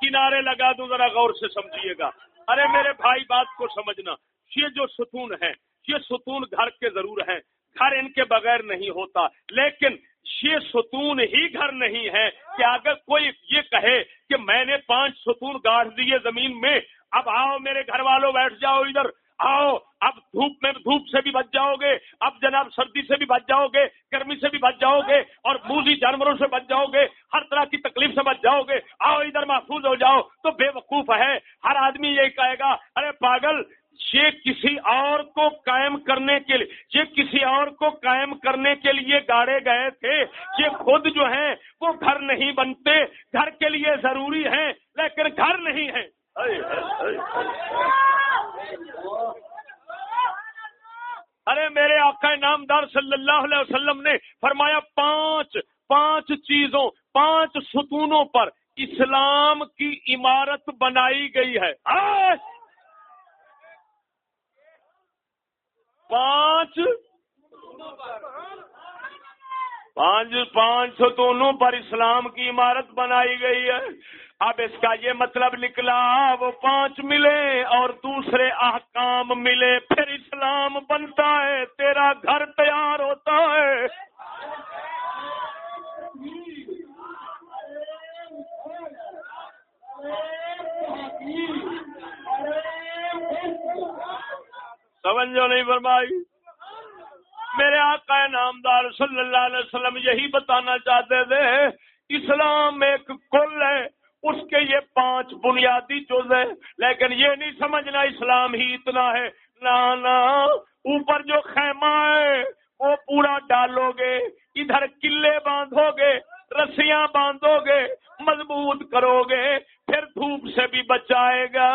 کنارے لگا دوں، ذرا غور سے سمجھیے گا۔ ارے میرے بھائی، بات کو سمجھنا۔ یہ جو ستون ہے یہ ستون گھر کے ضرور ہیں۔ گھر ان کے بغیر نہیں ہوتا۔ لیکن یہ ستون ہی گھر نہیں ہے کہ اگر کوئی یہ کہے کہ میں نے پانچ ستون گاڑ دیے زمین میں، اب آؤ میرے گھر والوں بیٹھ جاؤ ادھر۔ آؤ، اب دھوپ میں دھوپ سے بھی بچ جاؤ گے۔ اب جناب سردی سے بھی بچ جاؤ گے، گرمی سے بھی بچ جاؤ گے اور موزی جانوروں سے بچ جاؤ گے۔ ہر طرح کی تکلیف سے بچ جاؤ گے۔ آؤ، ادھر محفوظ ہو جاؤ۔ تو بے وقوف ہے۔ ہر آدمی یہی کہے گا، ارے پاگل یہ کسی اور کو قائم کرنے کے لیے یہ کسی اور کو قائم کرنے کے لیے گاڑے گئے تھے، یہ خود جو ہیں، وہ گھر نہیں بنتے، گھر کے لیے ضروری ہیں، لیکن گھر نہیں ہے ارے، میرے آقا نامدار صلی اللہ علیہ وسلم نے فرمایا، پانچ پانچ چیزوں، پانچ ستونوں پر اسلام کی عمارت بنائی گئی ہے۔ پانچ۔ پانچ پانچ ستونوں پر اسلام کی عمارت بنائی گئی ہے۔ اب اس کا یہ مطلب نکلا، وہ پانچ ملے اور دوسرے احکام ملے، پھر اسلام اسلام بنتا ہے، تیرا گھر تیار ہوتا ہے۔ توجہ نہیں فرمائی۔ میرے آقا نامدار صلی اللہ علیہ وسلم یہی بتانا چاہتے تھے، اسلام ایک کل ہے، اس کے یہ پانچ بنیادی جز ہے لیکن یہ نہیں سمجھنا اسلام ہی اتنا ہے۔ نہ اوپر جو خیمہ ہے، وہ پورا ڈالو گے، ادھر قلعے باندھو گے رسیاں باندھو گے، مضبوط کرو گے، پھر دھوپ سے بھی بچائے گا،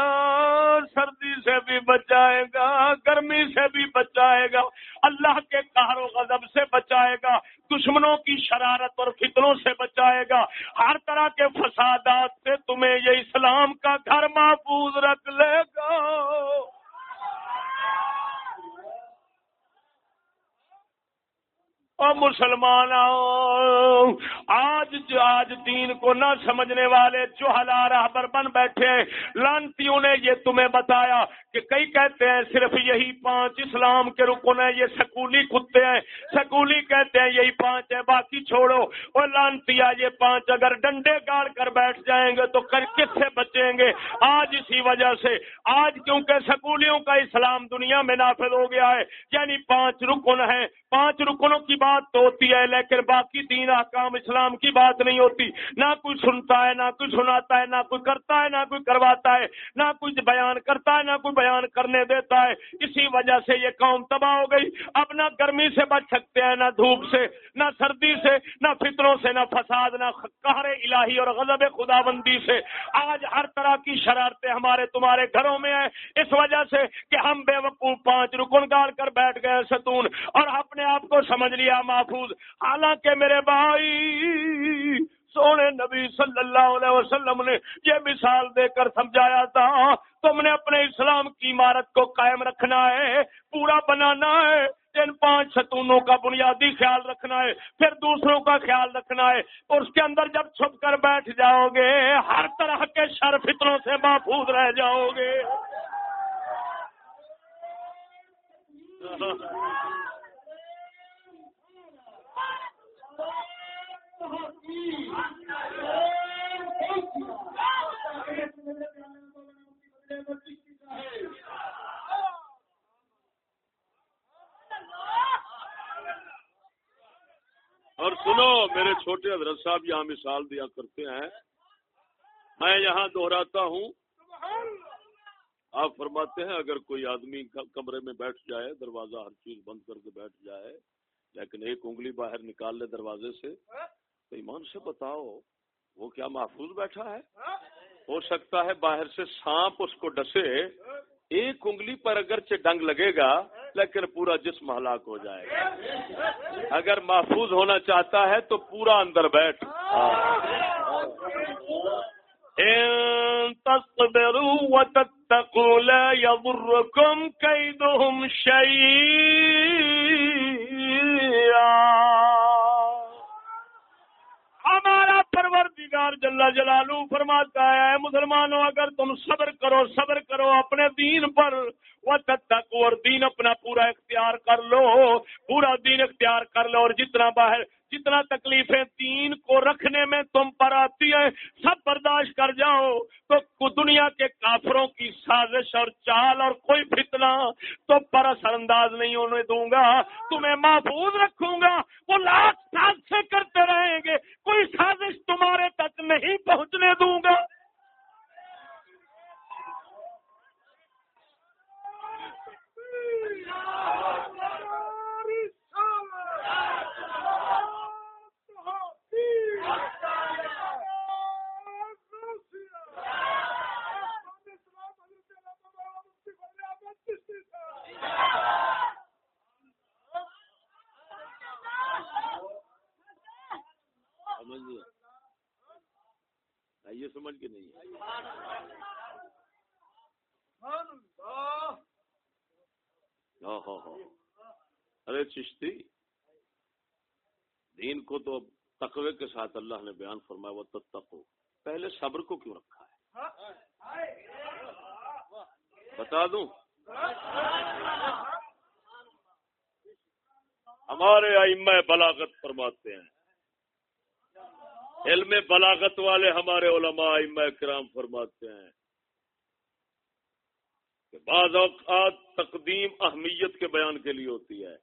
سردی سے بھی بچائے گا، گرمی سے بھی بچائے گا، اللہ کے قہر و غضب سے بچائے گا، دشمنوں کی شرارت اور فطروں سے بچائے گا۔ ہر طرح کے فسادات سے تمہیں یہ اسلام کا گھر محفوظ رکھ لے گا۔ اور مسلمان آج جو آج دین کو نہ سمجھنے والے جو راہبر بن بیٹھے۔ لانتیوں نے یہ تمہیں بتایا کہ کئی کہتے ہیں صرف یہی پانچ اسلام کے رکن ہیں، یہ سکولی کتے ہیں۔ سکولی کہتے ہیں یہی پانچ ہے باقی چھوڑو۔ اور لانتیا یہ پانچ اگر ڈنڈے گاڑ کر بیٹھ جائیں گے تو کر کس سے بچیں گے؟ آج اسی وجہ سے۔ آج کیونکہ سکولیوں کا اسلام دنیا میں نافذ ہو گیا ہے یعنی پانچ رکن ہیں۔ پانچ رکنوں کی بات تو ہوتی ہے، لیکن باقی دین احکام اسلام کی بات نہیں ہوتی۔ نہ کوئی سنتا ہے، نہ کوئی سناتا ہے، نہ کوئی کرتا ہے، نہ کوئی کرواتا ہے، نہ کوئی بیان کرتا ہے، نہ کوئی بیان بیان کرنے دیتا ہے، اسی وجہ سے یہ قوم تباہ ہو گئی۔ اب نہ گرمی سے بچ سکتے ہیں، نہ دھوپ سے، نہ سردی سے، نہ فطروں سے، نہ فساد، نہ قہر الہی اور غضب خدا بندی سے۔ آج ہر طرح کی شرارتیں ہمارے تمہارے گھروں میں ہیں۔ اس وجہ سے کہ ہم بے وقوف پانچ رکن گاڑ کر بیٹھ گئے ستون۔ اور اپنے آپ کو سمجھ لیا، محفوظ۔ حالانکہ میرے بھائی سونے نبی صلی اللہ علیہ وسلم نے یہ مثال دے کر سمجھایا تھا، تم نے اپنے اسلام کی عمارت کو قائم رکھنا ہے، پورا بنانا ہے، ان پانچ ستونوں کا بنیادی خیال رکھنا ہے، پھر دوسروں کا خیال رکھنا ہے۔ اور اس کے اندر جب چھپ کر بیٹھ جاؤ گے، ہر طرح کے شر فطروں سے محفوظ رہ جاؤ گے۔ اور سنو، میرے چھوٹے حضرت صاحب یہاں مثال دیا کرتے ہیں۔ میں یہاں دوہراتا ہوں۔ آپ فرماتے ہیں، اگر کوئی آدمی کمرے میں بیٹھ جائے، دروازہ ہر چیز بند کر کے بیٹھ جائے، لیکن ایک انگلی باہر نکال لے دروازے سے تو ایمان سے بتاؤ وہ کیا محفوظ بیٹھا ہے؟ ہو سکتا ہے باہر سے سانپ اس کو ڈسے ایک انگلی پر اگرچہ ڈنگ لگے گا لیکن پورا جسم ہلاک ہو جائے گا۔ اگر محفوظ ہونا چاہتا ہے تو پورا اندر بیٹھ۔ ہمارا پروردگار جلا جلالو فرماتا ہے مسلمانوں، اگر تم صبر کرو صبر کرو اپنے دین پر۔ وہ تک اور دین اپنا پورا اختیار کر لو، پورا دین اختیار کر لو اور جتنا باہر جتنا تکلیفیں دین کو رکھنے میں تم پر آتی ہیں، سب برداشت کر جاؤ۔ تو دنیا کے کافروں کی سازش اور چال اور کوئی فتنہ تو پر اثر انداز نہیں ہونے دوں گا۔ تمہیں محفوظ رکھوں گا۔ وہ لاکھ سال سے کرتے رہیں گے۔ کوئی سازش تمہارے تک نہیں پہنچنے دوں گا۔ یہ سمجھ کے نہیں ہاں، ہاں، ہاں۔ ارے چشتی، دین کو تو تقوی کے ساتھ اللہ نے بیان فرمایا وہ تتقو پہلے صبر کو کیوں رکھا ہے؟ بتا دوں۔ ہمارے ائمہ بلاغت فرماتے ہیں علم بلاغت والے ہمارے علماء ائمہ کرام فرماتے ہیں کہ بعض اوقات تقدیم اہمیت کے بیان کے لیے ہوتی ہے۔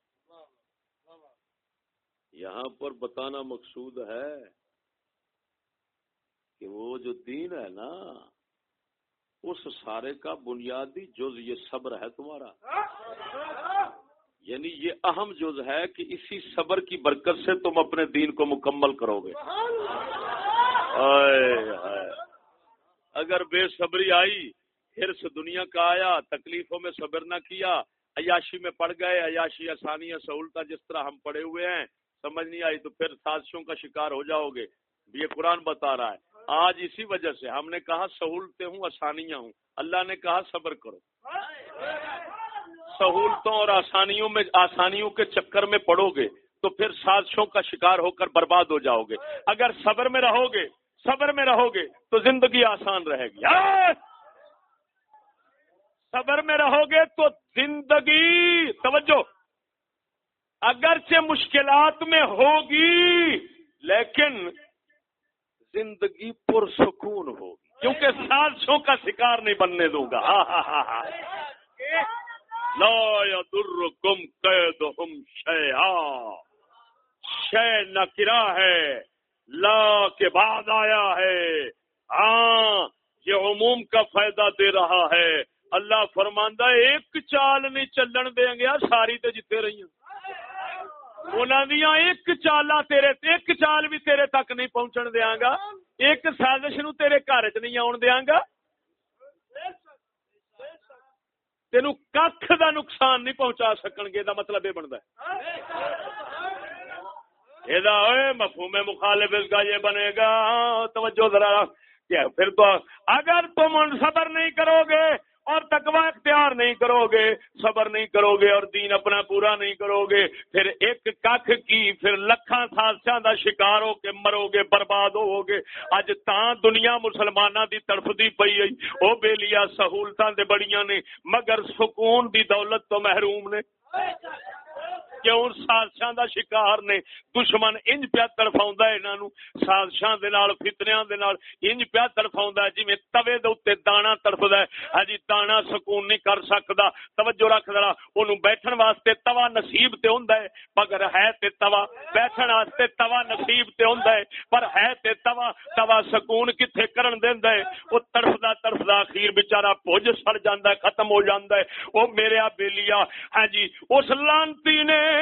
یہاں پر بتانا مقصود ہے کہ وہ جو دین ہے نا، اس سارے کا بنیادی جز یہ صبر ہے تمہارا۔ یعنی یہ اہم جز ہے کہ اسی صبر کی برکت سے تم اپنے دین کو مکمل کرو گے اگر بے صبری آئی پھر سے دنیا کا آیا، تکلیفوں میں صبر نہ کیا، عیاشی میں پڑ گئے، عیاشی آسانیاں سہولت جس طرح ہم پڑے ہوئے ہیں، سمجھ نہیں آئی تو پھر سازشوں کا شکار ہو جاؤ گے یہ قرآن بتا رہا ہے۔ آج اسی وجہ سے ہم نے کہا سہولتیں ہوں، آسانیاں ہوں۔ اللہ نے کہا صبر کرو۔ سہولتوں اور آسانیوں میں آسانیوں کے چکر میں پڑو گے تو پھر سازشوں کا شکار ہو کر برباد ہو جاؤ گے۔ اگر صبر میں رہو گے صبر میں رہو گے تو زندگی آسان رہے گی۔ صبر میں رہو گے تو زندگی توجہ! اگرچہ مشکلات میں ہوگی، لیکن زندگی پرسکون ہوگی۔ کیونکہ سازشوں کا شکار نہیں بننے دوں گا۔ ہاں ہاں ہاں ہاں۔ لا کم قید ہم شیا شے نکرا ہے، لا کے بعد آیا ہے۔ ہاں یہ عموم کا فائدہ دے رہا ہے۔ اللہ فرماندہ ایک چال نہیں چلن دیں گے ساری تو جیتے رہی ہیں۔ ایک چالا تیرے، ایک چال بھی تیرے تک نہیں پہنچن دیا گا۔ ایک سازش نو تیرے گھر چ نہیں آن دیا گا۔ تینو کھ دا نقصان نہیں پہنچا سکن گے دا مطلب یہ بنتا ہے۔ مفہوم مخالف اس کا یہ بنے گا۔ توجہ ذرا پھر تو اگر تم صبر نہیں کرو گے اور تقوی اختیار نہیں کرو گے صبر نہیں کرو گے اور دین اپنا پورا نہیں کرو گے پھر ایک کھ کی، پھر لکھاں سازشاں دا شکار ہو کے مرو گے برباد ہو گے اج تاں دنیا مسلماناں دی دی پئی ائی۔ او بے لیا سہولتاں دے بڑیاں نے، مگر سکون دی دولت تو محروم نے۔ کیوں سازشاں دا شکار نے؟ دشمن انج پیا تڑفاوندا ہے انہاں نو سازشاں دے نال، فتنیاں دے نال انج پیا تڑفاوندا ہے، جویں توے دے اوتے دانا تڑفدا ہے۔ ہاں جی دانا سکون نہیں کر سکدا۔ توجہ رکھ ذرا، اونوں بیٹھن واسطے توا نصیب تے ہوندا ہے، مگر ہے تے توا بیٹھن واسطے توا نصیب تے ہوندا ہے، پر ہے تے توا توا سکون کتھے کرن دیندا ہے؟ او تڑفدا تڑفدا اخیر بیچارہ پوج سڑ جاندا ہے، ختم ہو جاندا ہے۔ او میرے بیلیا ہاں جی اس لانتی نے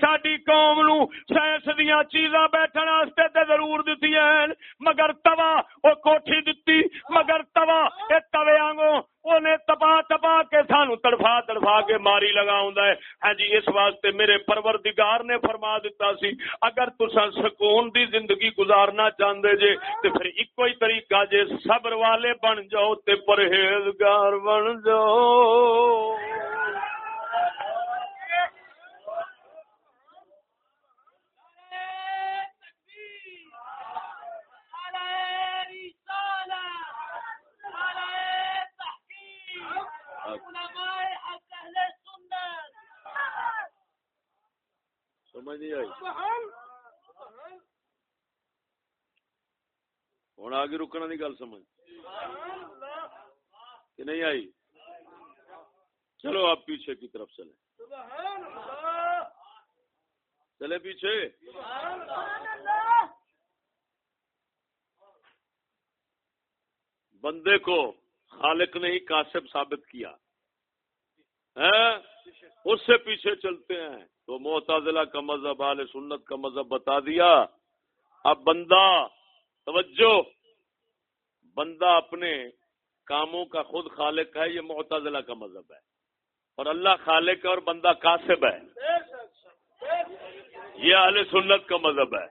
ساری قوم نو سائنس دیا چیزاں بیٹھنے واسطے تے ضرور دتی ہیں۔ مگر توا وہ کوٹھی دتی، مگر توا اے توے آنگو انہیں تبا تبا کے سانو تڑفا تڑفا کے ماری لگا ہے۔ ہاں جی اس واسطے میرے پروردگار نے فرما دیتا سی، اگر تسا سکون دی زندگی گزارنا چاہتے جے تو پھر ایک ہی طریقہ جے صبر والے بن جاؤ تے پرہیزگار بن جاؤ۔ سمجھ نہیں آئی؟ ہوں آگے رکنا کی گل سمجھ۔ کہ نہیں آئی؟ چلو آپ پیچھے کی طرف چلے چلے پیچھے۔ بندے کو خالق نے ہی کاسب ثابت کیا۔ ہاں؟ اس سے پیچھے چلتے ہیں۔ تو معتزلہ کا مذہب آل سنت کا مذہب بتا دیا۔ اب بندہ، توجہ! بندہ اپنے کاموں کا خود خالق ہے، یہ معتزلہ کا مذہب ہے۔ اور اللہ خالق ہے اور بندہ کاسب ہے۔ یہ اہل سنت کا مذہب ہے۔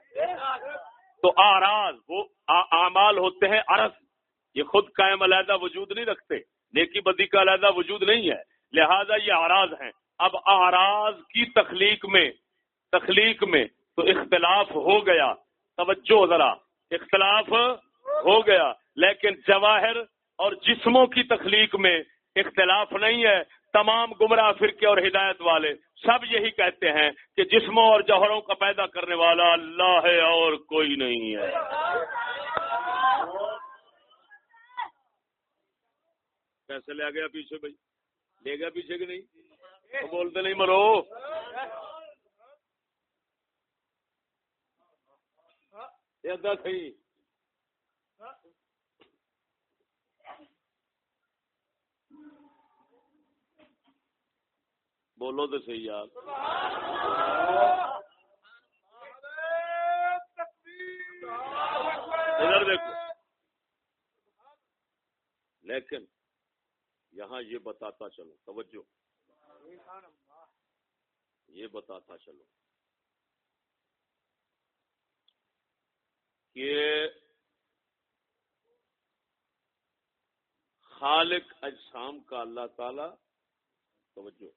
تو آراز، وہ اعمال ہوتے ہیں عرض۔ یہ خود قائم علیحدہ وجود نہیں رکھتے، نیکی بدی کا علیحدہ وجود نہیں ہے، لہذا یہ آراز ہیں۔ اب آراز کی تخلیق میں تخلیق میں تو اختلاف ہو گیا۔ توجہ ذرا، اختلاف ہو گیا۔ لیکن جواہر اور جسموں کی تخلیق میں اختلاف نہیں ہے۔ تمام گمراہ فرقے اور ہدایت والے سب یہی کہتے ہیں کہ جسموں اور جوہروں کا پیدا کرنے والا اللہ ہے اور کوئی نہیں ہے۔ کیسے لے گیا پیچھے بھائی۔ لے گیا پیچھے کہ نہیں؟ بولتے نہیں مرو۔ صحیح بولو تو صحیح یار۔ ادھر دیکھو۔ لیکن یہاں یہ بتاتا چلو، توجہ۔ یہ بتاتا چلو۔ کہ خالق اجسام کا اللہ تعالی، توجہ۔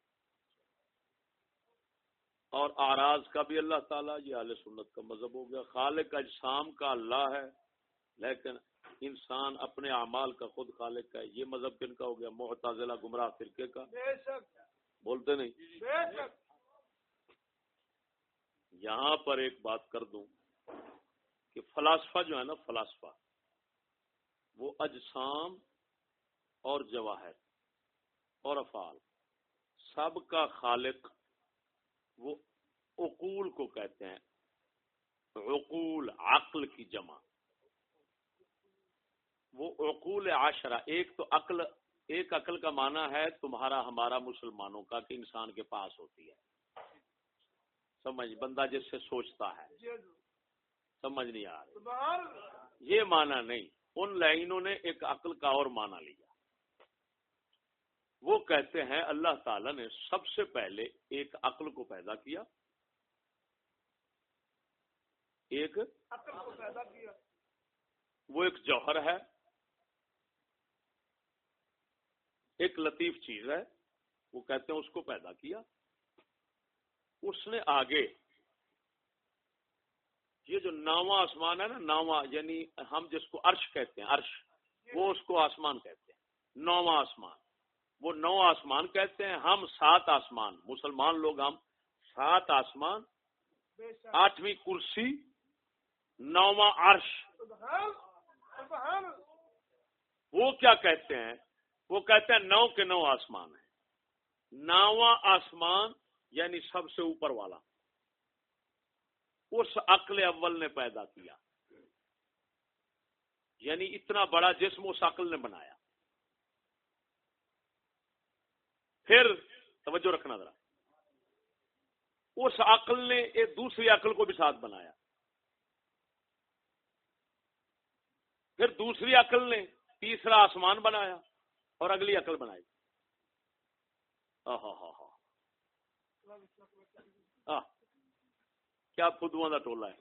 اور آراز کا بھی اللہ تعالیٰ، یہ علیہ سنت کا مذہب ہو گیا۔ خالق اجسام کا اللہ ہے، لیکن انسان اپنے اعمال کا خود خالق ہے یہ مذہب کن کا ہو گیا؟ محتاضلہ گمراہ فرقے کا۔ بولتے نہیں؟ یہاں پر ایک بات کر دوں کہ فلاسفہ جو ہے نا فلاسفہ وہ اجسام اور جواہر اور افعال سب کا خالق وہ عقول کو کہتے ہیں عقول عقل کی جمع۔ وہ عقول عاشرہ ایک تو عقل ایک عقل کا معنی ہے تمہارا ہمارا مسلمانوں کا کہ انسان کے پاس ہوتی ہے۔ سمجھ بندہ جس سے سوچتا ہے۔ سمجھ نہیں آ رہی۔ یہ معنی نہیں ان لائنوں نے ایک عقل کا اور معنی لیا۔ وہ کہتے ہیں اللہ تعالی نے سب سے پہلے ایک عقل کو پیدا کیا۔ ایک وہ ایک جوہر ہے۔ ایک لطیف چیز ہے، وہ کہتے ہیں اس کو پیدا کیا۔ اس نے آگے، یہ جو ناواں آسمان ہے نا ناواں یعنی ہم جس کو عرش کہتے ہیں، عرش، وہ اس کو آسمان کہتے ہیں، نواں آسمان۔ وہ نو آسمان کہتے ہیں، ہم سات آسمان، مسلمان لوگ ہم سات آسمان، آٹھویں کرسی، نواں عرش۔ وہ کیا کہتے ہیں؟ وہ کہتے ہیں نو کے نو آسمان ہیں نواں آسمان یعنی سب سے اوپر والا۔ اس عقل اول نے پیدا کیا۔ یعنی اتنا بڑا جسم اس عقل نے بنایا۔ پھر توجہ رکھنا ذرا۔ اس عقل نے ایک دوسری عقل کو بھی ساتھ بنایا۔ پھر دوسری عقل نے تیسرا آسمان بنایا۔ اور اگلی عقل بنائی۔ کیا خدو کا ٹولا ہے۔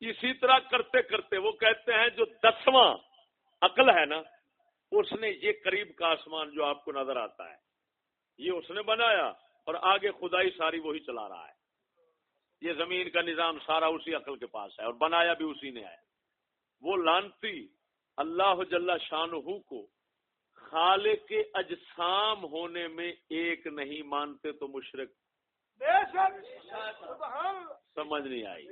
اسی طرح کرتے کرتے وہ کہتے ہیں جو دسواں عقل ہے نا، اس نے یہ قریب کا آسمان جو آپ کو نظر آتا ہے، یہ اس نے بنایا اور آگے خدائی ساری وہی چلا رہا ہے۔ یہ زمین کا نظام سارا اسی عقل کے پاس ہے اور بنایا بھی اسی نے ہے۔ وہ لانتی اللہ جل شاہ کو خالق کے اجسام ہونے میں ایک نہیں مانتے تو مشرق سمجھ نہیں آئی۔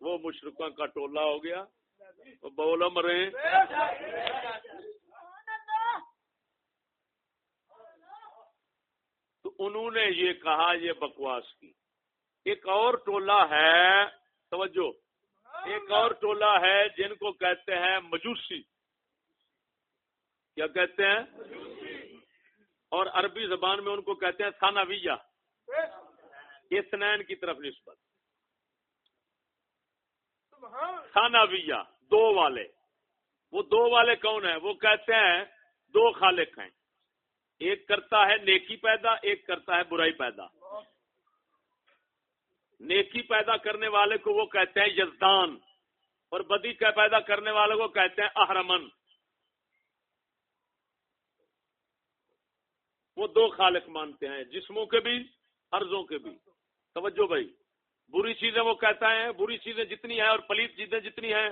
وہ مشرقوں کا ٹولہ ہو گیا۔ بولم رہے تو انہوں نے یہ کہا یہ بکواس کی۔ ایک اور ٹولہ ہے، توجہ، ایک اور ٹولہ ہے جن کو کہتے ہیں مجوسی۔ کیا کہتے ہیں؟ اور عربی زبان میں ان کو کہتے ہیں تھانہ اسنین کی طرف نسبت۔ خانہ دو والے۔ وہ دو والے کون ہیں؟ وہ کہتے ہیں دو خالق ہیں۔ ایک کرتا ہے نیکی پیدا، ایک کرتا ہے برائی پیدا۔ نیکی پیدا کرنے والے کو وہ کہتے ہیں یزدان، اور بدی کا پیدا کرنے والے کو کہتے ہیں احرمن۔ وہ دو خالق مانتے ہیں، جسموں کے بھی ارضوں کے بھی۔ توجہ بھائی، بری چیزیں وہ کہتا ہے، بری چیزیں جتنی ہیں اور پلیت چیزیں جتنی ہیں۔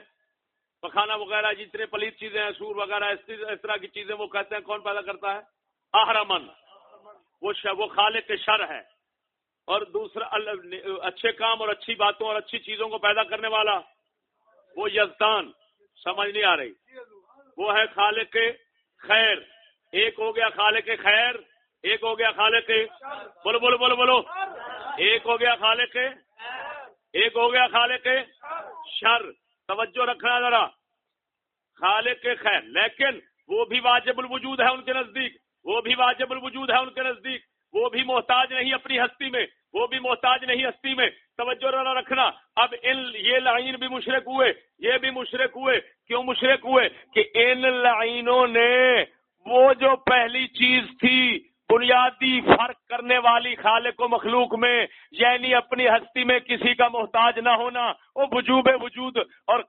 پخانا وغیرہ، جتنے پلیت چیزیں ہیں، سور وغیرہ، اس طرح کی چیزیں وہ کہتے ہیں، کون پیدا کرتا ہے؟ آہرمن وہ وہ خالق کے شر ہے۔ اور دوسرا اچھے کام اور اچھی باتوں اور اچھی چیزوں کو پیدا کرنے والا وہ یزدان، سمجھ نہیں آ رہی۔ وہ ہے خالق کے خیر۔ ایک ہو گیا خالق کے خیر، ایک ہو گیا خالق کے بولو بولو بولو بولو۔ ایک ہو گیا خالق کے ایک ہو گیا خالق کے شر۔ توجہ رکھنا ذرا۔ خالق کے خیر، لیکن وہ بھی واجب الوجود ہے ان کے نزدیک۔ وہ بھی واجب الوجود ہے ان کے نزدیک۔ وہ بھی محتاج نہیں اپنی ہستی میں، وہ بھی محتاج نہیں ہستی میں۔ توجہ رکھنا۔ اب ان، یہ لائن بھی مشرق ہوئے، یہ بھی مشرق ہوئے۔ کیوں مشرق ہوئے؟ کہ ان لائنوں نے وہ جو پہلی چیز تھی، بنیادی فرق کرنے والی خالق و مخلوق میں یعنی اپنی ہستی میں کسی کا محتاج نہ ہونا، وہ وجوب وجود اور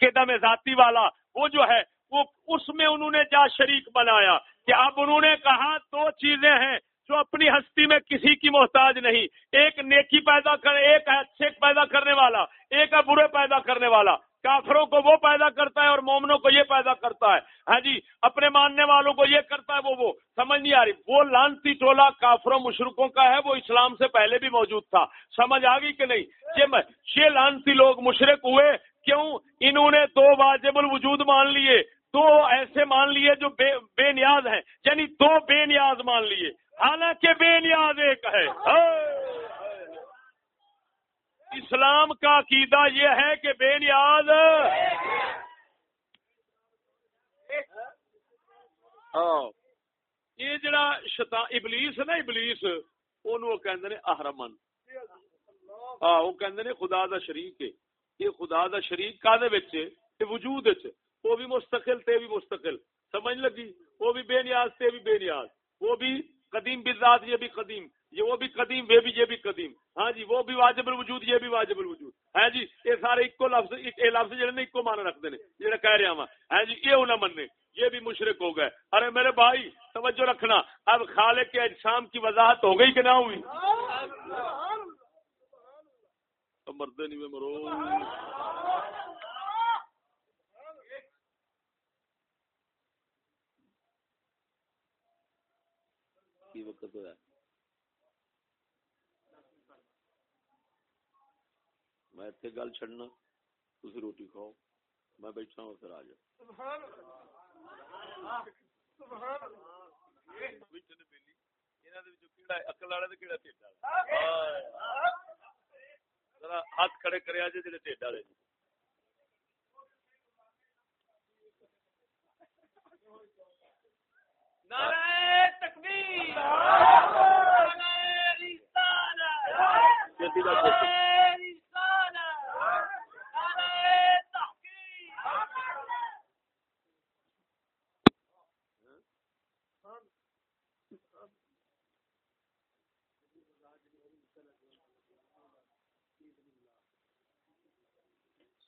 قدم ذاتی والا وہ جو ہے، وہ اس میں انہوں نے جا شریک بنایا۔ کہ اب انہوں نے کہا دو چیزیں ہیں۔ جو اپنی ہستی میں کسی کی محتاج نہیں ایک نیکی پیدا کرے ایک اچھے پیدا کرنے والا ایک ہے برے پیدا کرنے والا کافروں کو وہ پیدا کرتا ہے اور مومنوں کو یہ پیدا کرتا ہے۔ ہاں جی اپنے ماننے والوں کو یہ کرتا ہے وہ وہ سمجھ نہیں آ رہی۔ وہ لانتی ٹولہ کافروں مشرقوں کا ہے وہ اسلام سے پہلے بھی موجود تھا۔ سمجھ آ گئی کہ نہیں؟ یہ یہ لانتی لوگ مشرق ہوئے کیوں؟ انہوں نے دو واجب الوجود مان لیے دو ایسے مان لیے جو بے, بے نیاز ہیں یعنی دو بے نیاز مان لیے۔ حالانکہ بے نیاز ایک ہے۔ اسلام کا عقیدہ یہ ہے کہ بے نیاز۔ ہاں۔ یہ جڑا شتا ابلیس ہے نا ابلیس وہ کہ احرمن۔ ہاں وہ کہ خدا دا شریک ہے۔ یہ خدا دا شریک کا وجود وہ بھی مستقل تے بھی مستقل۔ سمجھ لگی؟ وہ بھی بے نیاز تے بھی بے نیاز۔ وہ بھی قدیم بزاد یہ بھی قدیم۔ یہ وہ بھی قدیم وہ بھی، یہ بھی قدیم۔ ہاں جی وہ بھی واجب الوجود، یہ بھی واجب الوجود۔ ہاں جی یہ سارے ایک لفظ لفظ جڑے نے ایک مانا رکھتے ہیں جڑے کہہ رہے ہاں ہیں ہاں جی یہ انہیں مننے، یہ بھی مشرق ہو گئے۔ ارے میرے بھائی، توجہ رکھنا۔ اب خالق کے اجسام کی وضاحت ہو گئی کہ نہ ہوئی؟ مرد نہیں میں مرو۔ وقت ہوا میں اتنے گل چڈنا تھی روٹی کھاؤ میں بیٹھا ہوں پھر آ جاؤ ہاتھ کھڑے کرے جی ٹھڈ والے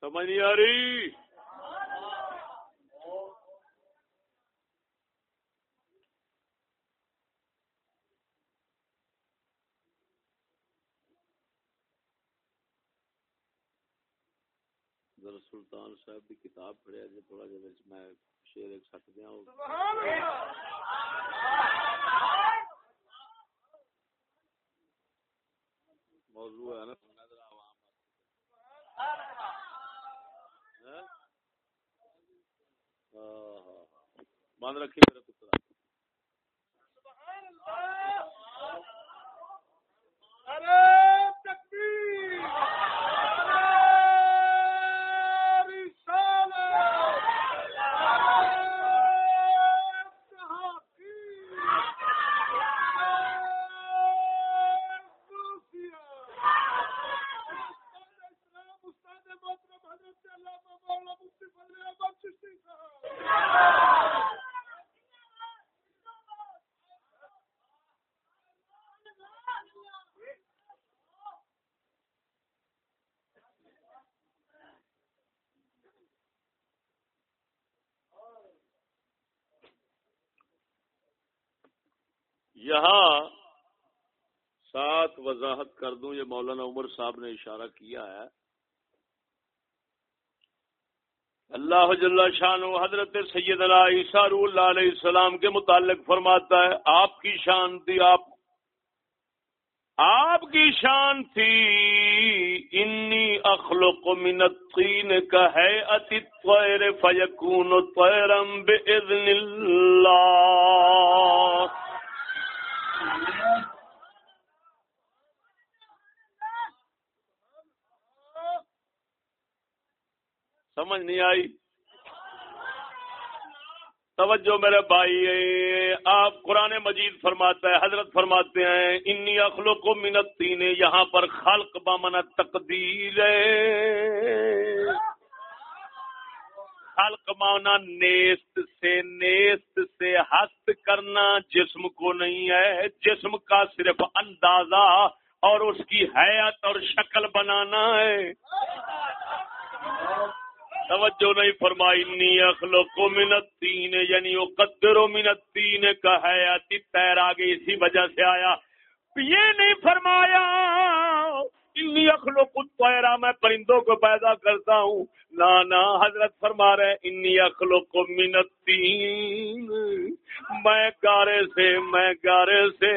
سمجھ نہیں آ رہی؟ سلطان صاحب کی کتاب پڑھیا جی تھوڑا جا میں شیر ایک سٹ دیا موضوع ہے نا۔ ہاں۔ مان رکھی میرا پتر ارے یہاں ساتھ وضاحت کر دوں، یہ مولانا عمر صاحب نے اشارہ کیا ہے۔ اللہ جل شان و حضرت سید عیسیٰ اللہ علیہ السلام کے متعلق فرماتا ہے، آپ کی شان تھی، آپ آپ کی شان تھی۔ انی اخلق من الطین کا ہے اتی طیر فیکون طیرم باذن اللہ۔ سمجھ نہیں آئی۔ توجہ میرے بھائی، آپ قرآن مجید فرماتا ہے حضرت فرماتے ہیں، انی اخلوق کو منتی نے یہاں پر خلق بامن تقدیر خلق مانا نیست سے نیست سے ہست کرنا جسم کو نہیں ہے۔ جسم کا صرف اندازہ اور اس کی حیات اور شکل بنانا ہے۔ توجہ نہیں فرمائی نی اخلو کو منت تین یعنی وہ قدر و منت تین کا ہے اتی تیر آگے اسی وجہ سے آیا۔ یہ نہیں فرمایا۔ انی اخلو کچھ پیرا میں پرندوں کو پیدا کرتا ہوں۔ نانا حضرت فرما رہے انی اخلو کو منت میں گارے سے، میں گارے سے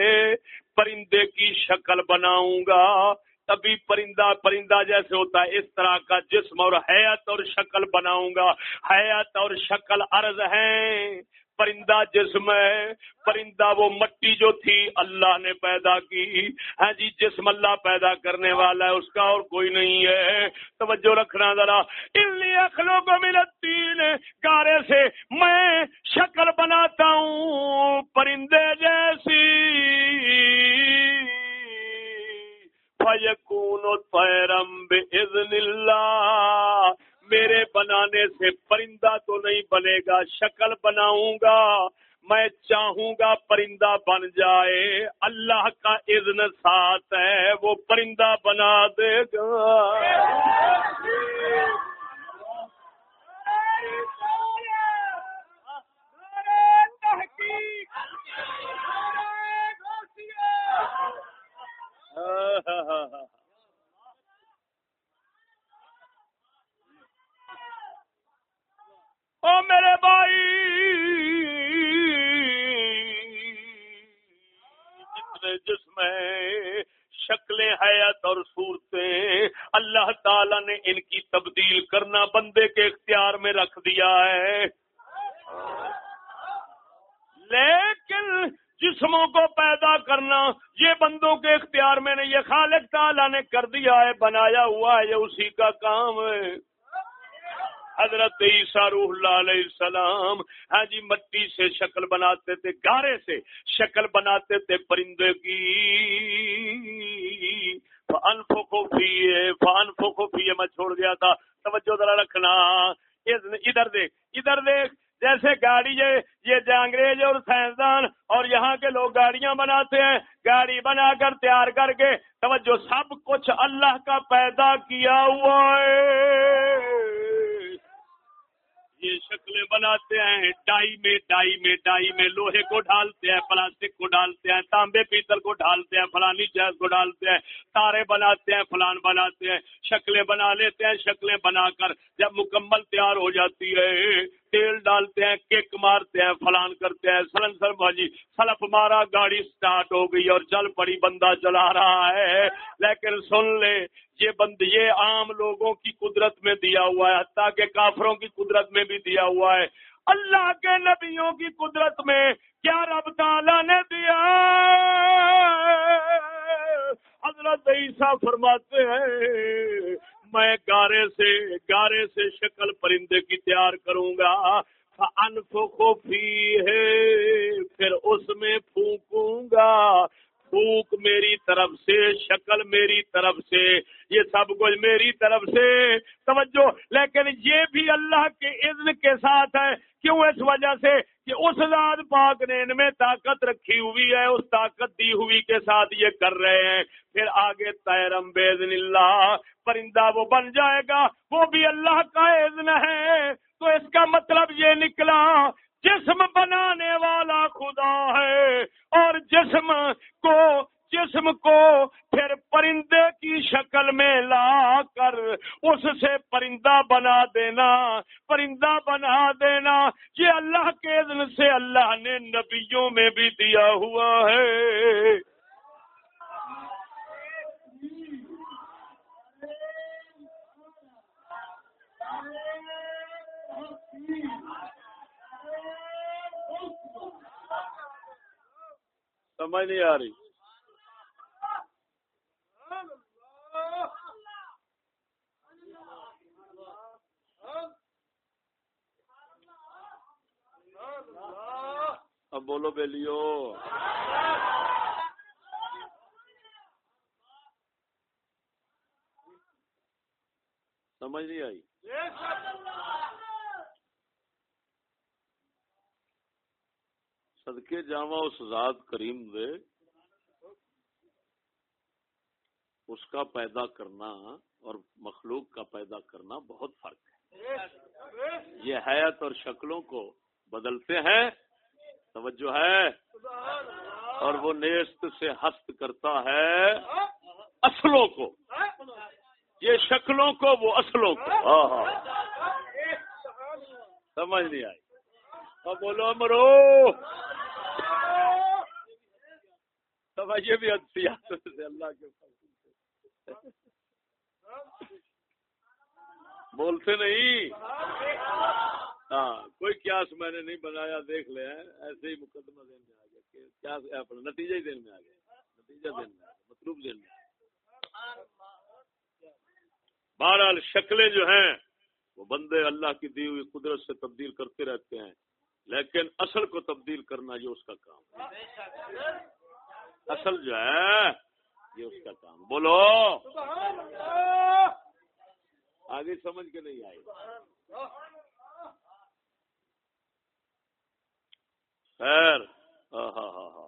پرندے کی شکل بناؤں گا۔ تبھی پرندہ پرندہ جیسے ہوتا ہے، اس طرح کا جسم اور حیات اور شکل بناؤں گا۔ حیات اور شکل عرض ہے پرندہ جسم ہے، پرندہ وہ مٹی جو تھی اللہ نے پیدا کی۔ ہاں جی جسم اللہ پیدا کرنے والا ہے، اس کا اور کوئی نہیں ہے۔ توجہ رکھنا ذرا۔ اخلوں کو ملتی کارے سے میں شکل بناتا ہوں پرندے جیسی۔ فیکون طیرم باذن اللہ۔ میرے بنانے سے پرندہ تو نہیں بنے گا، شکل بناؤں گا۔ میں چاہوں گا پرندہ بن جائے۔ اللہ کا اذن ساتھ ہے، وہ پرندہ بنا دے گا۔ ہاں، ہاں، ہاں، او میرے بھائی جتنے جس میں شکلیں حیات اور صورتیں اللہ تعالی نے ان کی تبدیل کرنا بندے کے اختیار میں رکھ دیا ہے لیکن جسموں کو پیدا کرنا یہ بندوں کے اختیار میں نہیں یہ خالق تعالیٰ نے کر دیا ہے بنایا ہوا ہے یہ اسی کا کام ہے حضرت عیسیٰ روح اللہ علیہ السلام ہاں جی مٹی سے شکل بناتے تھے، گارے سے شکل بناتے تھے پرندے کی۔ فن فوفی فن فوفی میں چھوڑ گیا تھا۔ توجہ ذرا رکھنا۔ ادھر دیکھ ادھر دیکھ، جیسے گاڑی یہ انگریز اور سائنسدان اور یہاں کے لوگ گاڑیاں بناتے ہیں، گاڑی بنا کر تیار کر کے۔ توجہ، سب کچھ اللہ کا پیدا کیا ہوا ہے۔ یہ شکلیں بناتے ہیں۔ ڈائی میں ڈائی میں ڈائی میں لوہے کو ڈالتے ہیں، پلاسٹک کو ڈالتے ہیں، تانبے پیتل کو ڈالتے ہیں، فلانی چیز کو ڈالتے ہیں، تارے بناتے ہیں، فلان بناتے ہیں، شکلیں بنا لیتے ہیں، شکلیں بنا کر جب مکمل تیار ہو جاتی ہے۔ تیل ڈالتے ہیں، کیک مارتے ہیں، فلان کرتے ہیں سلن سر بھاجی سلف مارا، گاڑی سٹارٹ ہو گئی اور چل پڑی، بندہ چلا رہا ہے۔ لیکن سن لے، یہ بند، یہ عام لوگوں کی قدرت میں دیا ہوا ہے، حتیٰ کہ کافروں کی قدرت میں بھی دیا ہوا ہے۔ اللہ کے نبیوں کی قدرت میں کیا رب تعالی نے دیا حضرت عیسیٰ فرماتے ہیں میں گارے سے گارے سے شکل پرندے کی تیار کروں گا۔ انفو ہے پھر اس میں پھونکوں گا۔ پھونک میری طرف سے، شکل میری طرف سے، یہ سب کچھ میری طرف سے۔ توجہ، لیکن یہ بھی اللہ کے اذن کے ساتھ ہے۔ کیوں؟ اس وجہ سے کہ اس ذات پاک نے ان میں طاقت رکھی ہوئی ہے، اس طاقت دی ہوئی کے ساتھ یہ کر رہے ہیں۔ پھر آگے تیرم بیزن اللہ، پرندہ وہ بن جائے گا، وہ بھی اللہ کا اذن ہے۔ تو اس کا مطلب یہ نکلا جسم بنانے والا خدا ہے اور جسم کو جسم کو پھر پرندے کی شکل میں لا کر اس سے پرندہ بنا دینا، پرندہ بنا دینا۔ یہ اللہ کے اذن سے اللہ نے نبیوں میں بھی دیا ہوا ہے۔ سمجھ نہیں آ رہی۔ اب بولو بیلیو۔ سمجھ نہیں آئی۔ صدقے جاوا اس ذات کریم دے، اس کا پیدا کرنا اور مخلوق کا پیدا کرنا بہت فرق ہے۔ یہ حیات اور شکلوں کو بدلتے ہیں، توجہ ہے، اور وہ نیست سے ہست کرتا ہے اصلوں کو۔ یہ شکلوں کو، وہ اصلوں کو۔ ہاں ہاں۔ سمجھ نہیں آئی۔ اب بولو امرو سمجھے بھی اچھی سے اللہ کے بولتے نہیں۔ ہاں کوئی کیاس میں نے نہیں بنایا، دیکھ لیا ایسے ہی مقدمہ دین میں آ گیا کیا اپنا نتیجہ ہی دین میں آ گیا۔ نتیجہ دین میں مطلوب دین میں بہرحال شکلیں جو ہیں، وہ بندے اللہ کی دی ہوئی قدرت سے تبدیل کرتے رہتے ہیں، لیکن اصل کو تبدیل کرنا یہ اس کا کام ہے۔ اصل جو ہے یہ اس کا کام۔ بولو۔ آگے سمجھ کے نہیں آئی۔ خیر۔ ہاں ہاں ہاں ہاں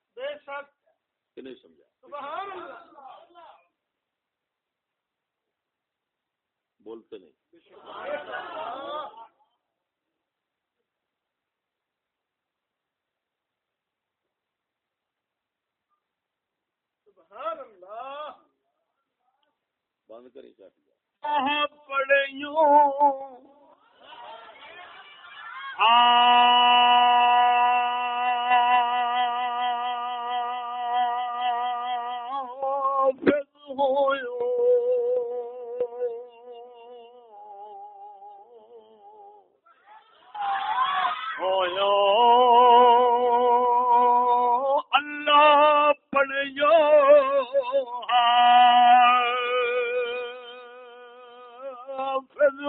بے شک۔ کہ نہیں سمجھا۔ بولتے نہیں۔ بند کری چاہیے پڑیوں اللہ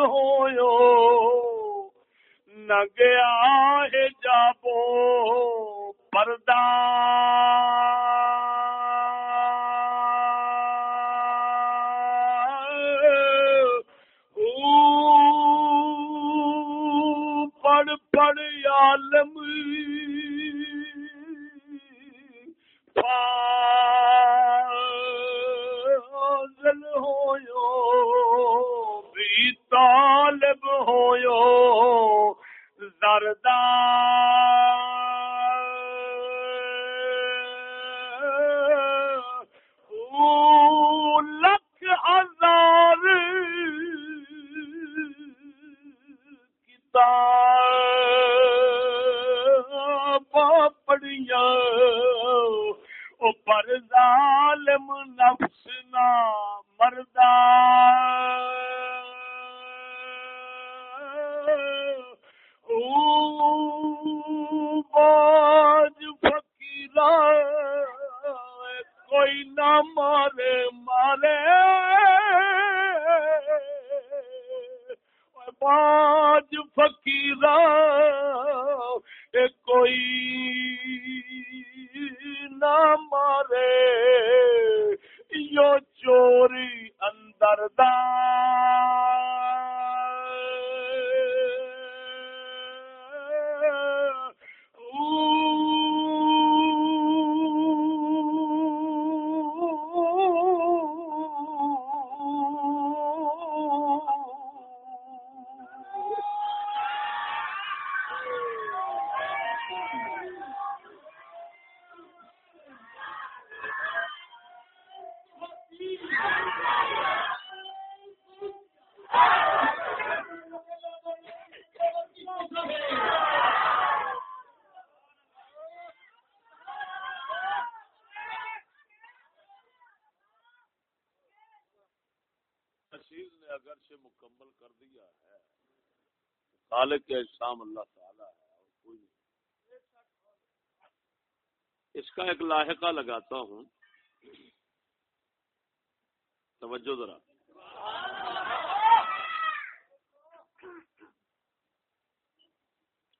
ہویو نہ گیا ہے جابو پردہ طالب ہویو زردہ لکھ ہزار کتاب پڑھیا او پر ظالم نفس نہ مردہ باج فقیرہ کوئی نہ مارے مارے۔ باج فقیر کوئی نہ مارے۔ یو چوری اندر مکمل کر دیا ہے خالق کے اجسام اللہ تعالی ہے، اور کوئی نہیں۔ اس کا ایک لاحقہ لگاتا ہوں۔ توجہ ذرا۔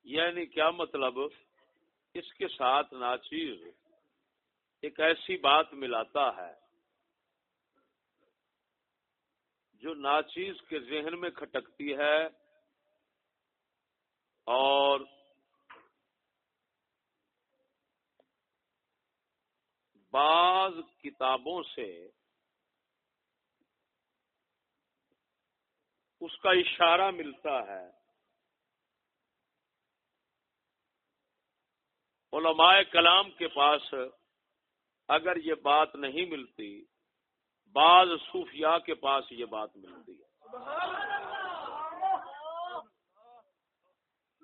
یعنی کیا مطلب؟ اس کے ساتھ ناچیز ایک ایسی بات ملاتا ہے جو ناچیز کے ذہن میں کھٹکتی ہے اور بعض کتابوں سے اس کا اشارہ ملتا ہے۔ علماء کلام کے پاس اگر یہ بات نہیں ملتی بعض صوفیاء کے پاس یہ بات ملتی ہے۔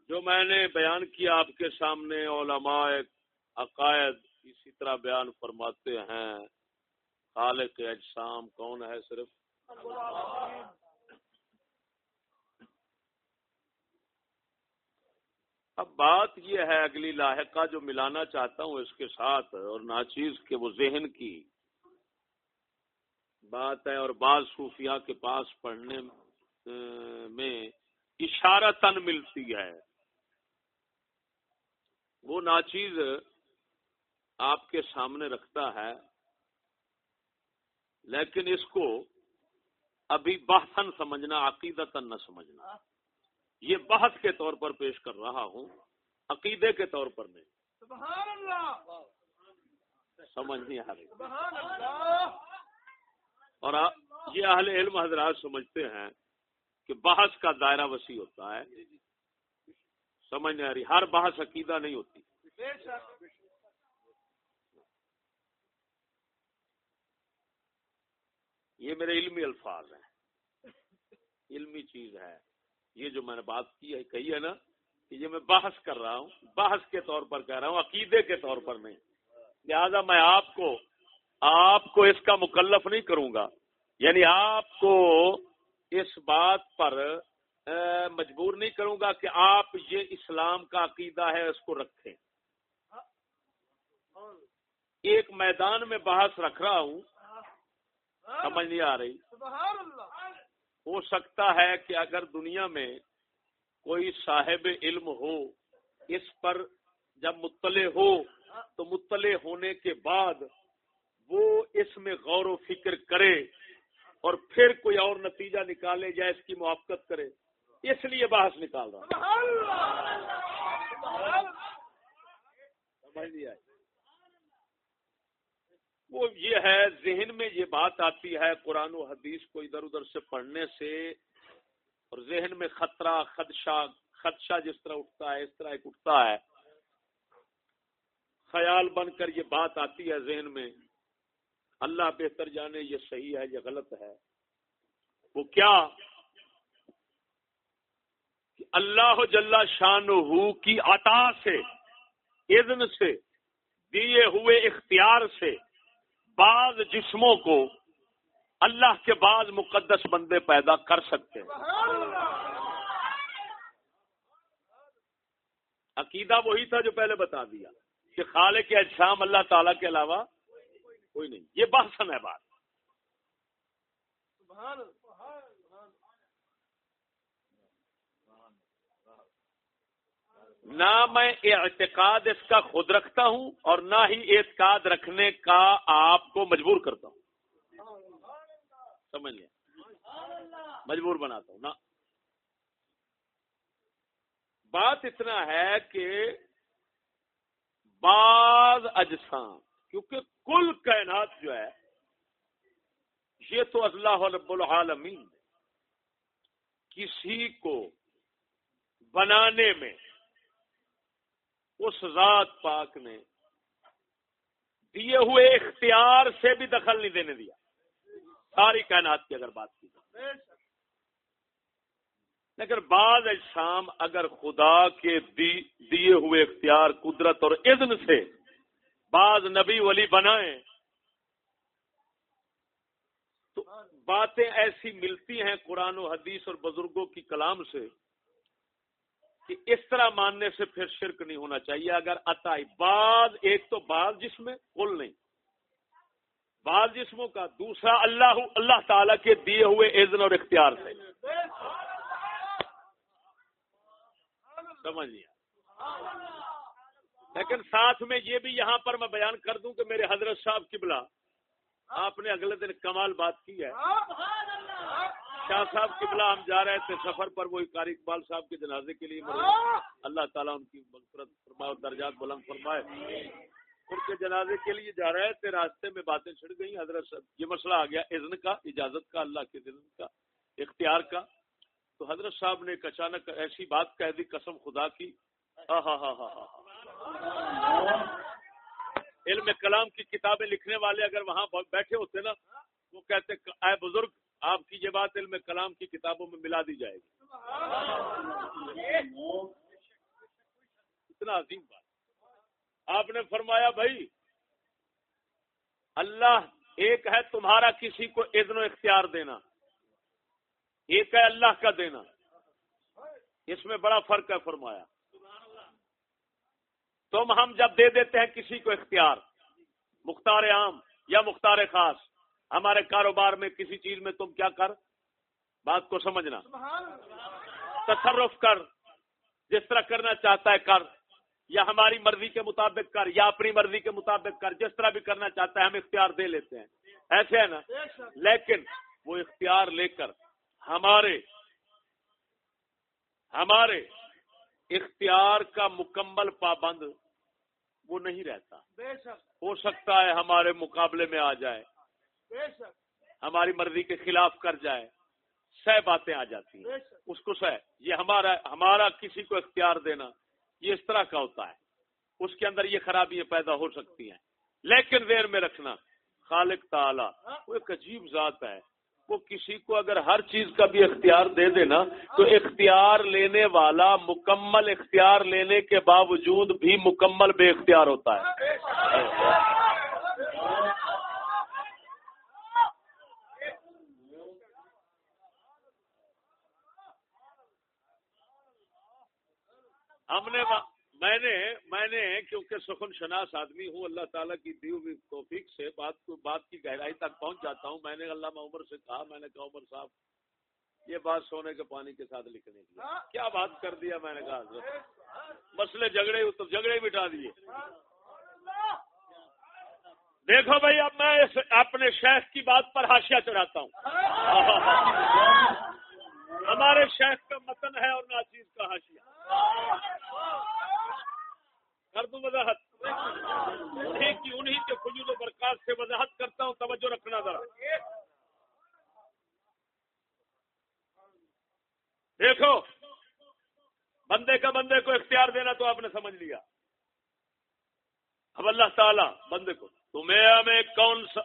جو میں نے بیان کیا آپ کے سامنے، علماء عقائد اسی طرح بیان فرماتے ہیں۔ خالق اجسام، کون ہے صرف؟ اب بات یہ ہے، اگلی لاحقہ جو ملانا چاہتا ہوں اس کے ساتھ، اور ناچیز کے وہ ذہن کی۔ بات ہے اور بعض صوفیاء کے پاس پڑھنے میں اشارہ تن ملتی ہے۔ وہ ناچیز آپ کے سامنے رکھتا ہے لیکن اس کو ابھی بحثن سمجھنا عقیدتن نہ سمجھنا۔ یہ بحث کے طور پر پیش کر رہا ہوں عقیدے کے طور پر نہیں۔ سبحان اللہ! سمجھ نہیں آ رہی۔ اور یہ اہل علم حضرات سمجھتے ہیں کہ بحث کا دائرہ وسیع ہوتا ہے۔ سمجھ نہیں آ رہی، ہر بحث عقیدہ نہیں ہوتی۔ یہ میرے علمی الفاظ ہیں۔ علمی چیز ہے۔ یہ جو میں نے بات کی ہے، کہی ہے نا کہ یہ میں بحث کر رہا ہوں۔ بحث کے طور پر کہہ رہا ہوں، عقیدے کے طور پر نہیں۔ لہذا میں آپ کو آپ کو اس کا مکلف نہیں کروں گا۔ یعنی آپ کو اس بات پر مجبور نہیں کروں گا کہ آپ یہ اسلام کا عقیدہ ہے، اس کو رکھیں۔ ایک میدان میں بحث رکھ رہا ہوں۔ سمجھ نہیں آ رہی۔ ہو سکتا ہے کہ اگر دنیا میں کوئی صاحب علم ہو، اس پر جب مطلع ہو، تو مطلع ہونے کے بعد وہ اس میں غور و فکر کرے اور پھر کوئی اور نتیجہ نکالے یا اس کی موافقت کرے، اس لیے بحث نکال رہا وہ یہ ہے، ذہن میں یہ بات آتی ہے، قرآن و حدیث کو ادھر ادھر سے پڑھنے سے اور ذہن میں خطرہ، خدشہ خدشہ جس طرح اٹھتا ہے، اس طرح ایک اٹھتا ہے۔ خیال بن کر یہ بات آتی ہے ذہن میں۔ اللہ بہتر جانے یہ صحیح ہے یہ غلط ہے وہ کیا کہ اللہ جل شان کی عطا سے، اذن سے، دیے ہوئے اختیار سے بعض جسموں کو اللہ کے بعض مقدس بندے پیدا کر سکتے ہیں۔ عقیدہ وہی تھا جو پہلے بتا دیا کہ خالق کے اجسام اللہ تعالی کے علاوہ کوئی نہیں۔ یہ بحثن ہے بات نہ میں اعتقاد اس کا خود رکھتا ہوں اور نہ ہی اعتقاد رکھنے کا آپ کو مجبور کرتا ہوں۔ سمجھ لیا؟ مجبور بناتا ہوں نا بات اتنا ہے کہ بعض اجسام کیونکہ کل کائنات جو ہے، یہ تو اللہ رب العالمین کسی کو بنانے میں، اس ذات پاک نے دیے ہوئے اختیار سے بھی دخل نہیں دینے دیا۔ ساری کائنات کی اگر بات کی لیکن بعض اجسام اگر خدا کے دیے ہوئے اختیار، قدرت اور اذن سے بعض نبی ولی بنائیں۔ تو باتیں ایسی ملتی ہیں قرآن و حدیث اور بزرگوں کی کلام سے کہ اس طرح ماننے سے پھر شرک نہیں ہونا چاہیے۔ اگر عطائی بعض، ایک تو بعض جسم کل نہیں۔ بعض جسموں کا، دوسرا اللہ اللہ تعالی کے دیے ہوئے اذن اور اختیار سے۔ سمجھ لیا لیکن ساتھ میں یہ بھی یہاں پر میں بیان کر دوں کہ میرے حضرت صاحب کی بلا آپ نے اگلے دن کمال بات کی ہے۔ شاہ صاحب کی بلا ہم جا رہے تھے سفر پر وہی قاری اقبال صاحب کے جنازے کے لیے اللہ تعالیٰ ان کی مغفرت فرمائے اور درجات بلند فرمائے۔ ان کے جنازے کے لیے جا رہے تھے، راستے میں باتیں چھڑ گئی حضرت صاحب، یہ مسئلہ آ گیا اذن کا، اجازت کا، اللہ کے دن کا، اختیار کا۔ تو حضرت صاحب نے ایک اچانک ایسی بات کہہ دی، قسم خدا کی۔ ہاں،, ہاں ہاں ہاں ہاں ہاں علم کلام کی کتابیں لکھنے والے اگر وہاں بیٹھے ہوتے نا، وہ کہتے اے بزرگ، آپ کی یہ بات علم کلام کی کتابوں میں ملا دی جائے گی۔ اتنا عظیم بات۔ آپ نے فرمایا، بھائی، اللہ ایک ہے تمہارا کسی کو اذن و اختیار دینا، ایک ہے اللہ کا دینا۔ اس میں بڑا فرق ہے، فرمایا۔ تم ہم جب دے دیتے ہیں کسی کو اختیار، مختار عام یا مختار خاص، ہمارے کاروبار میں کسی چیز میں تم کیا کر؟ بات کو سمجھنا۔ تصرف کر، جس طرح کرنا چاہتا ہے کر، یا ہماری مرضی کے مطابق کر، یا اپنی مرضی کے مطابق کر، جس طرح بھی کرنا چاہتا ہے ہم اختیار دے لیتے ہیں۔ ایسے ہے نا؟ لیکن وہ اختیار لے کر ہمارے ہمارے اختیار کا مکمل پابند وہ نہیں رہتا۔ ہو سکتا ہے ہمارے مقابلے میں آ جائے۔ ہماری مرضی کے خلاف کر جائے۔ سہ باتیں آ جاتی ہیں۔ اس کو سہ۔ یہ ہمارا ہمارا کسی کو اختیار دینا یہ اس طرح کا ہوتا ہے۔ اس کے اندر یہ خرابیاں پیدا ہو سکتی ہیں۔ لیکن دیر میں رکھنا خالق تعالی وہ ایک عجیب ذات ہے۔ وہ کسی کو اگر ہر چیز کا بھی اختیار دے دینا، تو اختیار لینے والا مکمل اختیار لینے کے باوجود بھی مکمل بے اختیار ہوتا ہے۔ ہم نے میں نے میں نے کیونکہ سخن شناس آدمی ہوں اللہ تعالیٰ کی دی ہوئی توفیق سے بات کو بات کی گہرائی تک پہنچ جاتا ہوں۔ میں نے علامہ عمر سے کہا میں نے کہا عمر صاحب یہ بات سونے کے پانی کے ساتھ لکھنے کی کیا بات کر دیا میں نے کہا حضرت؟ مسئلے جھگڑے تو جھگڑے مٹا دیے۔ دیکھو بھائی اب میں اپنے شیخ کی بات پر ہاشیا چڑھاتا ہوں۔ ہمارے شیخ کا متن ہے اور ناچیز کا ہاشیا کر دوں وضاحت۔ انہیں کی انہیں کے فجول و برکات سے وضاحت کرتا ہوں، توجہ رکھنا ذرا۔ دیکھو، بندے کا بندے کو اختیار دینا تو آپ نے سمجھ لیا۔ اب اللہ تعالیٰ بندے کو تمہیں ہمیں کون سا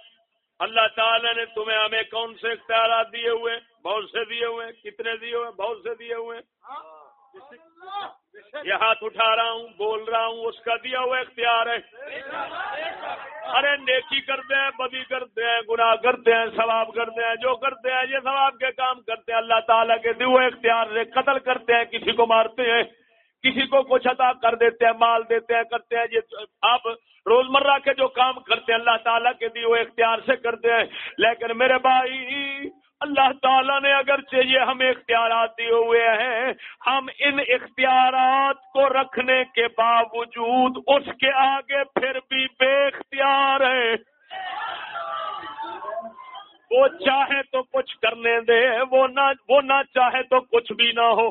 اللہ تعالیٰ نے تمہیں ہمیں کون سے اختیارات دیے ہوئے؟ بہت سے دیے ہوئے۔ کتنے دیے ہوئے؟ بہت سے دیے ہوئے۔ یہ ہاتھ اٹھا رہا ہوں، بول رہا ہوں، اس کا دیا ہوا اختیار ہے۔ ارے، نیکی کرتے ہیں، بدی کرتے ہیں، گناہ کرتے ہیں، ثواب کرتے ہیں، جو کرتے ہیں، یہ ثواب کے کام کرتے ہیں۔ اللہ تعالیٰ کے دیے اختیار سے قتل کرتے ہیں، کسی کو مارتے ہیں، کسی کو کچھ عطا کر دیتے ہیں، مال دیتے ہیں، کرتے ہیں۔ یہ آپ روزمرہ کے جو کام کرتے ہیں، اللہ تعالیٰ کے دیے ہوئے اختیار سے کرتے ہیں۔ لیکن میرے بھائی اللہ تعالیٰ نے اگر چاہیے ہمیں اختیارات دیے ہوئے ہیں، ہم ان اختیارات کو رکھنے کے باوجود اس کے آگے پھر بھی بے اختیار ہے وہ چاہے تو کچھ کرنے دے، وہ نہ وہ نہ چاہے تو کچھ بھی نہ ہو۔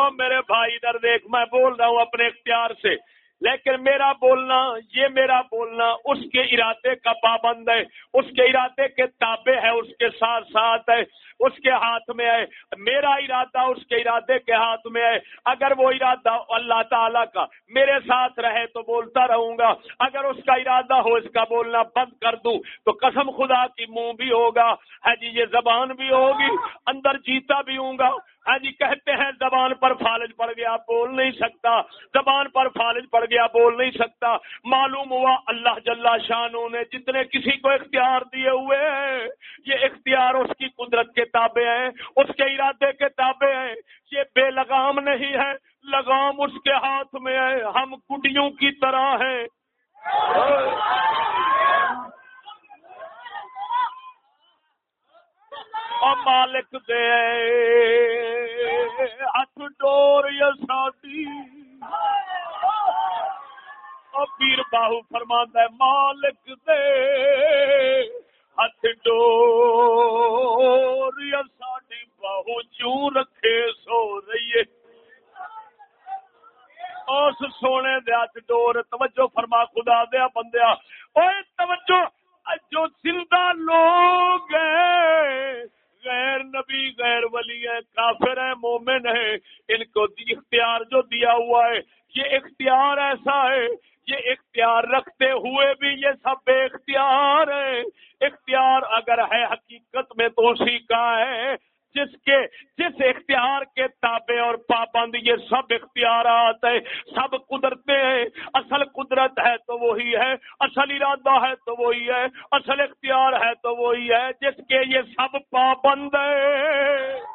اور میرے بھائی، ادھر دیکھ، میں بول رہا ہوں اپنے اختیار سے۔ لیکن میرا بولنا، یہ میرا بولنا، اس کے ارادے کا پابند ہے، اس کے ارادے کے تابع ہے، اس کے ساتھ ساتھ ہے۔ اس کے ہاتھ میں ہے، میرا ارادہ اس کے ارادے کے ہاتھ میں ہے۔ اگر وہ ارادہ اللہ تعالی کا میرے ساتھ رہے تو بولتا رہوں گا۔ اگر اس کا ارادہ ہو اس کا بولنا بند کر دوں تو قسم خدا کی منہ بھی ہوگا۔ ہے جی یہ زبان بھی ہوگی، اندر جیتا بھی ہوں گا۔ ہاں جی کہتے ہیں زبان پر فالج پڑ گیا، بول نہیں سکتا۔ زبان پر فالج پڑ گیا، بول نہیں سکتا۔ معلوم ہوا اللہ جل شانوں نے جتنے کسی کو اختیار دیے ہوئے ہیں یہ اختیار اس کی قدرت کے تابع ہیں، اس کے ارادے کے تابع ہیں۔ یہ بے لگام نہیں ہے، لگام اس کے ہاتھ میں ہے۔ ہم کٹیوں کی طرح ہیں۔ اور مالک دے ہاتھ ڈور یا شادی اور پیر باہو فرماندہ ہے، مالک دے۔ ہاتھ ڈور، یا ساڈی باہو چوں رکھے سو رہیے اس سونے دے ہاتھ ڈور، توجہ فرما خدا دیا بندیا اوے توجہ، جو زندہ لوگ ہیں، غیر نبی، غیر ولی ہے کافر ہے مومن ہے ان کو اختیار جو دیا ہوا ہے، یہ اختیار ایسا ہے یہ اختیار رکھتے ہوئے بھی یہ سب بے اختیار ہے اختیار اگر ہے حقیقت میں تو اسی کا ہے۔ جس کے، جس اختیار کے تابع اور پابند یہ سب اختیارات ہے سب قدرتیں ہیں۔ اصل قدرت ہے تو وہی ہے، اصل ارادہ ہے تو وہی ہے، اصل اختیار ہے تو وہی ہے۔ جس کے یہ سب پابند ہے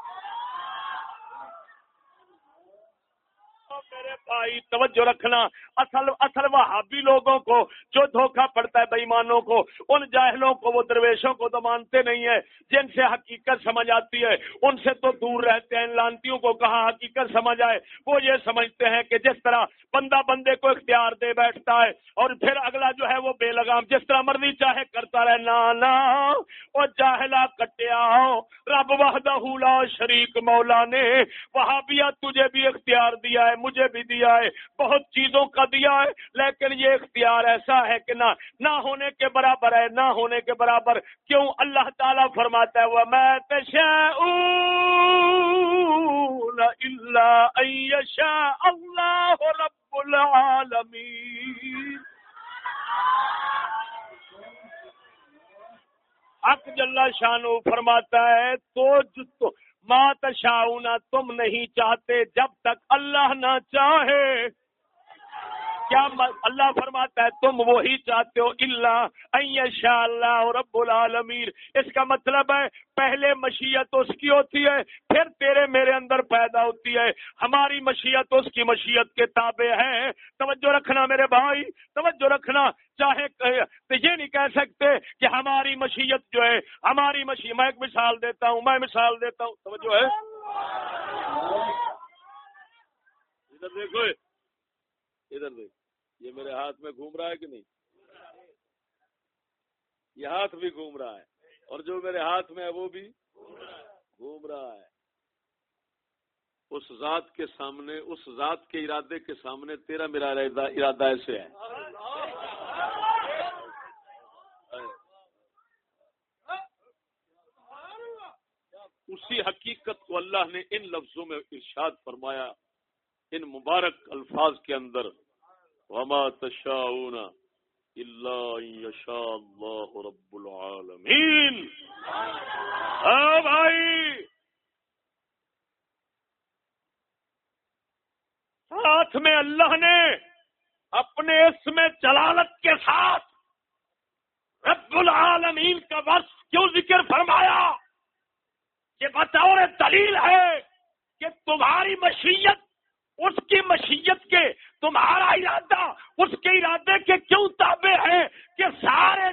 میرے بھائی توجہ رکھنا۔ اصل اصل وہابی لوگوں کو جو دھوکہ پڑتا ہے بےمانوں کو، ان جاہلوں کو، وہ درویشوں کو تو مانتے نہیں ہے جن سے حقیقت سمجھ آتی ہے، ان سے تو دور رہتے ہیں۔ لانتیوں کو کہا حقیقت سمجھ آئے؟ وہ یہ سمجھتے ہیں کہ جس طرح بندہ بندے کو اختیار دے بیٹھتا ہے اور پھر اگلا جو ہے وہ بے لگام، جس طرح مرضی چاہے کرتا رہے نانا وہ جاہلا کٹیا رب وحدہ لا شریک، مولا نے وہاں تجھے بھی اختیار دیا ہے، مجھے بھی دیا ہے، بہت چیزوں کا دیا ہے، لیکن یہ اختیار ایسا ہے کہ نہ نہ ہونے کے برابر ہے، نہ ہونے کے برابر۔ کیوں؟ اللہ تعالیٰ فرماتا ہے وہ میں اللہ رب العالمین حق جل شانو فرماتا ہے تو ماں شاؤنا تم نہیں چاہتے جب تک اللہ نہ چاہے۔ کیا اللہ فرماتا ہے تم وہی چاہتے ہو؟ اللہ شاء اللہ رب العالمین۔ اس کا مطلب ہے پہلے مشیت اس کی ہوتی ہے پھر تیرے میرے اندر پیدا ہوتی ہے۔ ہماری مشیت اس کی مشیت کے تابع ہے۔ توجہ رکھنا میرے بھائی توجہ رکھنا۔ چاہے تو یہ نہیں کہہ سکتے کہ ہماری مشیت جو ہے ہماری مشیت میں ایک مثال دیتا ہوں میں مثال دیتا ہوں۔ توجہ ہے۔ ادھر دیکھو۔ ادھر دیکھ یہ میرے ہاتھ میں گھوم رہا ہے کہ نہیں؟ یہ ہاتھ بھی گھوم رہا ہے۔ اور جو میرے ہاتھ میں ہے وہ بھی گھوم رہا ہے۔ اس ذات کے سامنے، اس ذات کے ارادے کے سامنے تیرا میرا ارادہ ایسے ہے۔ اسی حقیقت کو اللہ نے ان لفظوں میں ارشاد فرمایا، ان مبارک الفاظ کے اندر۔ وما تشاؤون الا يشاء الله رب العالمين. ہاں بھائی. ساتھ میں اللہ نے اپنے اس میں جلالت کے ساتھ رب العالمین کا وقت کیوں ذکر فرمایا؟ یہ بطور دلیل ہے کہ تمہاری مشیت اس کی مشیت کے تمہارا ارادہ، اس کے ارادے کے کیوں تابع ہے کہ سارے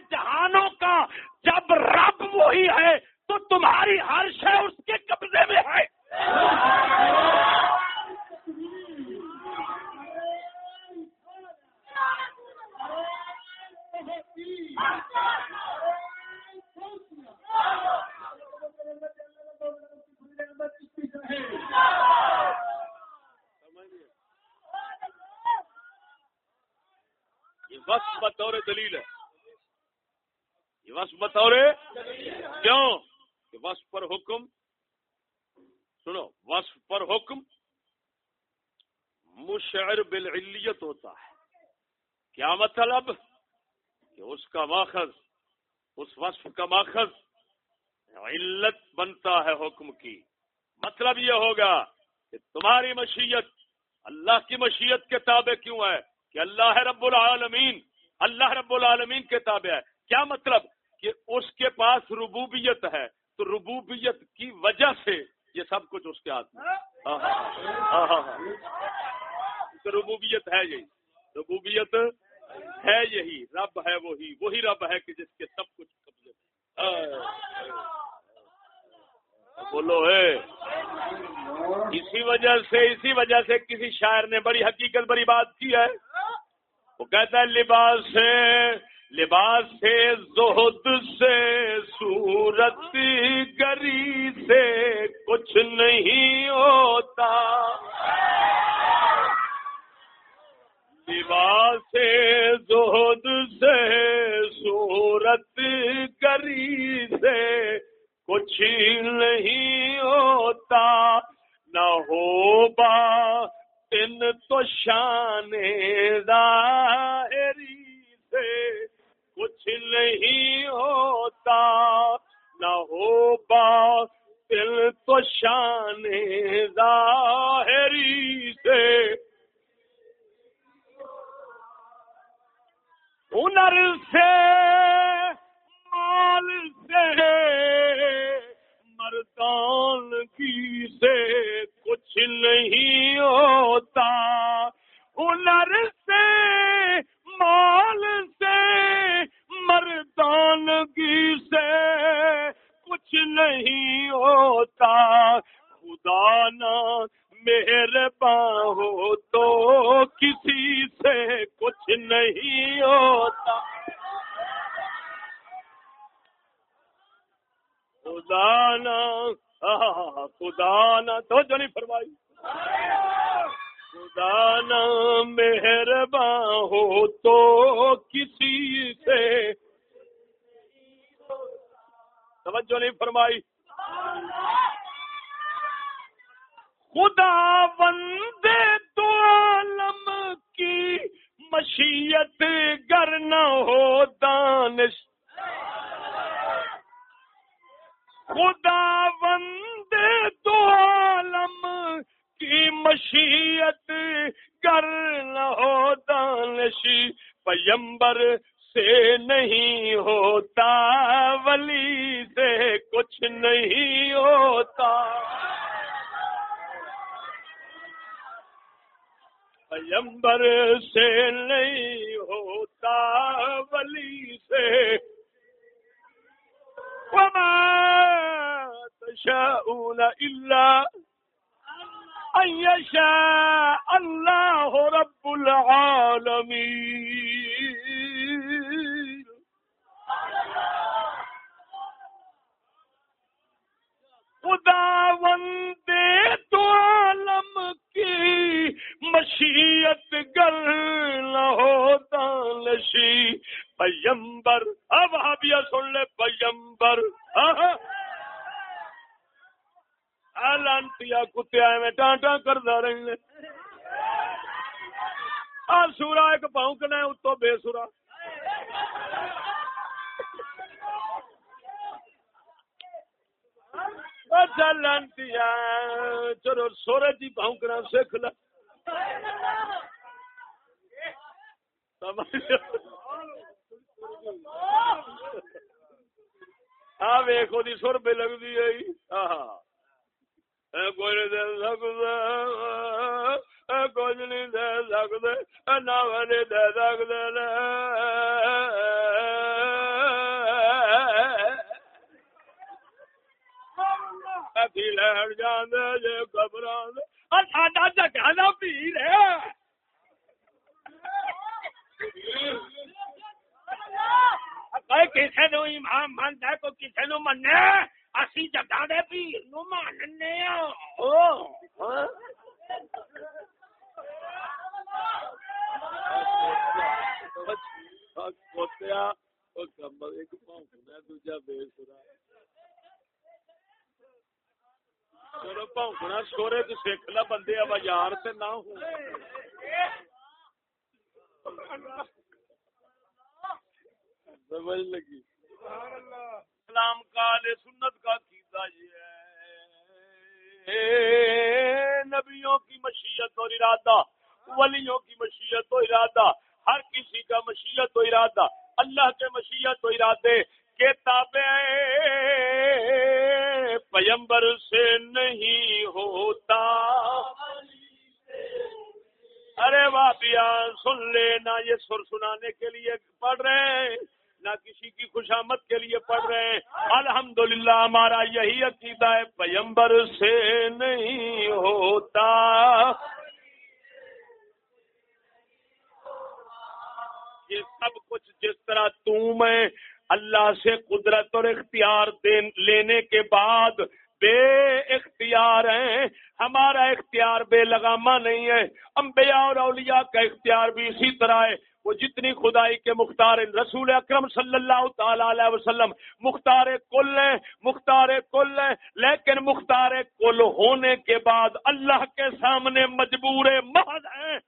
وسلم، مختار کل ہیں، مختار کل ہیں، لیکن مختار کل ہونے کے بعد اللہ کے سامنے مجبور محض ہیں۔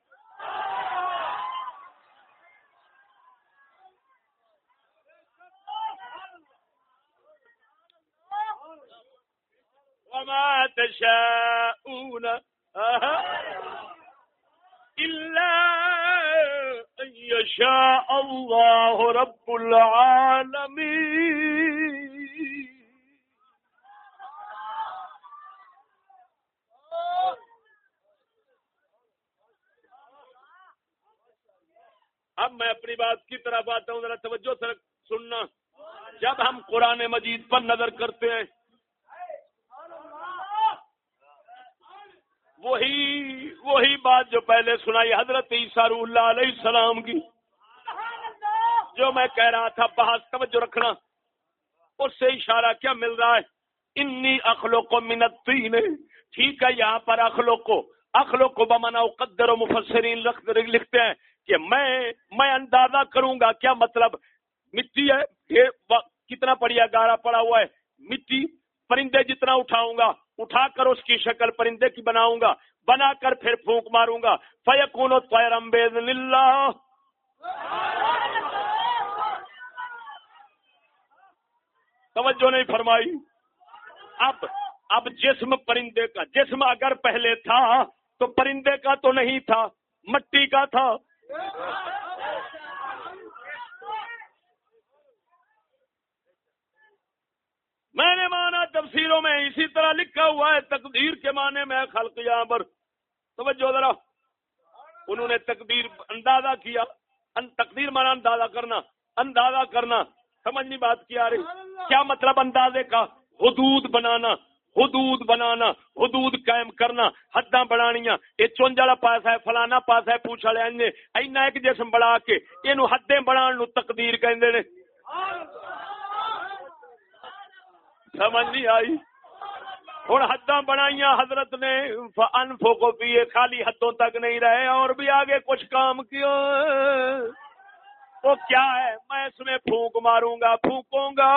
وما تشاءون إلا يشاء الله رب العالمين. اب میں اپنی بات کی طرف آتا ہوں، ذرا توجہ سے سننا۔ جب ہم قرآن مجید پر نظر کرتے ہیں وہی وہی بات جو پہلے سنائی حضرت عیسیٰ اللہ علیہ السلام کی، جو میں کہہ رہا تھا، بحث توجہ رکھنا، اس سے اشارہ کیا مل رہا ہے؟ انی اخلو کو منت ٹھیک ہے، یہاں پر اخلو کو اخلو کو بمانا قدر و مفسرین لکھتے ہیں کہ میں میں اندازہ کروں گا کیا مطلب۔ مٹی ہے کتنا پڑیا، گارا پڑا ہوا ہے۔ مٹی پرندے جتنا اٹھاؤں گا اٹھا کر اس کی شکل پرندے کی بناؤں گا، بنا کر پھر پھونک ماروں گا۔ فیقون اللہ توجہ نہیں فرمائی۔ اب اب جسم پرندے کا، جسم اگر پہلے تھا تو پرندے کا تو نہیں تھا، مٹی کا تھا۔ میں نے مانا تفسیروں میں اسی طرح لکھا ہوا ہے تقدیر کے معنی میں خلق یہاں پر توجہ ذرا۔ انہوں نے تقدیر اندازہ کیا۔ ان تقدیر مانا اندازہ کرنا۔ اندازہ کرنا۔ سمجھنی بات کیا رہی۔ کیا مطلب اندازے کا؟ حدود بنانا۔ حدود بنانا۔ حدود قائم کرنا۔ حداں بڑھانیاں۔ یہ چونج والا پاس ہے، فلانا پاس ہے، پوچھ والے جی۔ اینا ایک جسم بڑھا کے یہ حدیں بنا تقدیر کہندے نے۔ سمجھ نہیں آئی۔ ہوں حد بنائی حضرت نے انفو کو پیے خالی حدوں تک نہیں رہے، اور بھی آگے کچھ کام کیا وہ کیا ہے؟ میں اس میں پھونک ماروں گا، پھونکوں گا۔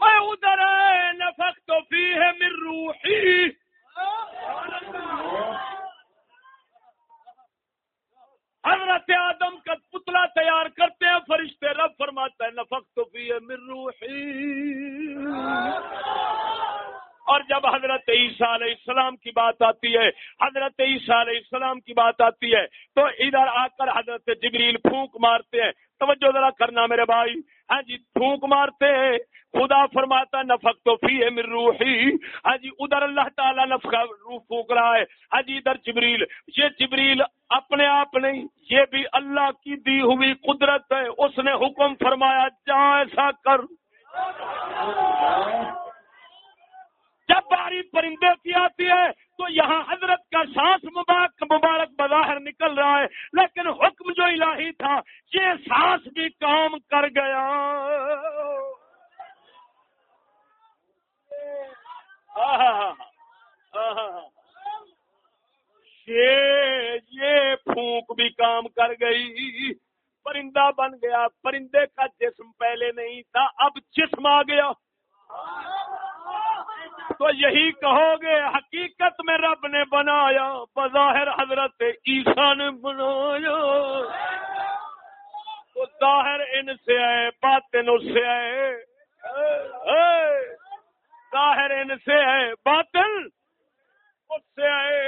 میں ادھر نفق تو پی ہے مر روحی۔ حضرت آدم کا پتلا تیار کرتے ہیں فرشتے رب فرماتا ہے نفق تو بھی اور جب حضرت عیسیٰ علیہ السلام کی بات آتی ہے، حضرت عیسیٰ علیہ السلام کی بات آتی ہے، تو ادھر آ کر حضرت جبریل پھونک مارتے ہیں۔ توجہ ذرا کرنا میرے بھائی۔ ہاں جی پھونک مارتے ہیں۔ خدا فرماتا نفق تو فی ہے روحی۔ ہاں جی ادھر اللہ تعالیٰ نفق روح پھونک رہا ہے۔ ہاں جی ادھر جبریل۔ یہ جبریل اپنے آپ نہیں، یہ بھی اللہ کی دی ہوئی قدرت ہے۔ اس نے حکم فرمایا جا ایسا کر۔ جب باری پرندے کی آتی ہے تو یہاں حضرت کا سانس مبارک مبارک بظاہر نکل رہا ہے۔ لیکن حکم جو الہی تھا، یہ سانس بھی کام کر گیا۔ یہ پھونک بھی کام کر گئی۔ پرندہ بن گیا۔ پرندے کا جسم پہلے نہیں تھا، اب جسم آ گیا۔ تو یہی کہو گے، حقیقت میں رب نے بنایا، بظاہر حضرت عیسیٰ نے بنایا۔ تو ظاہر ان سے آئے، باطن اس سے آئے۔ ظاہر ان سے ہے باطن اس سے آئے۔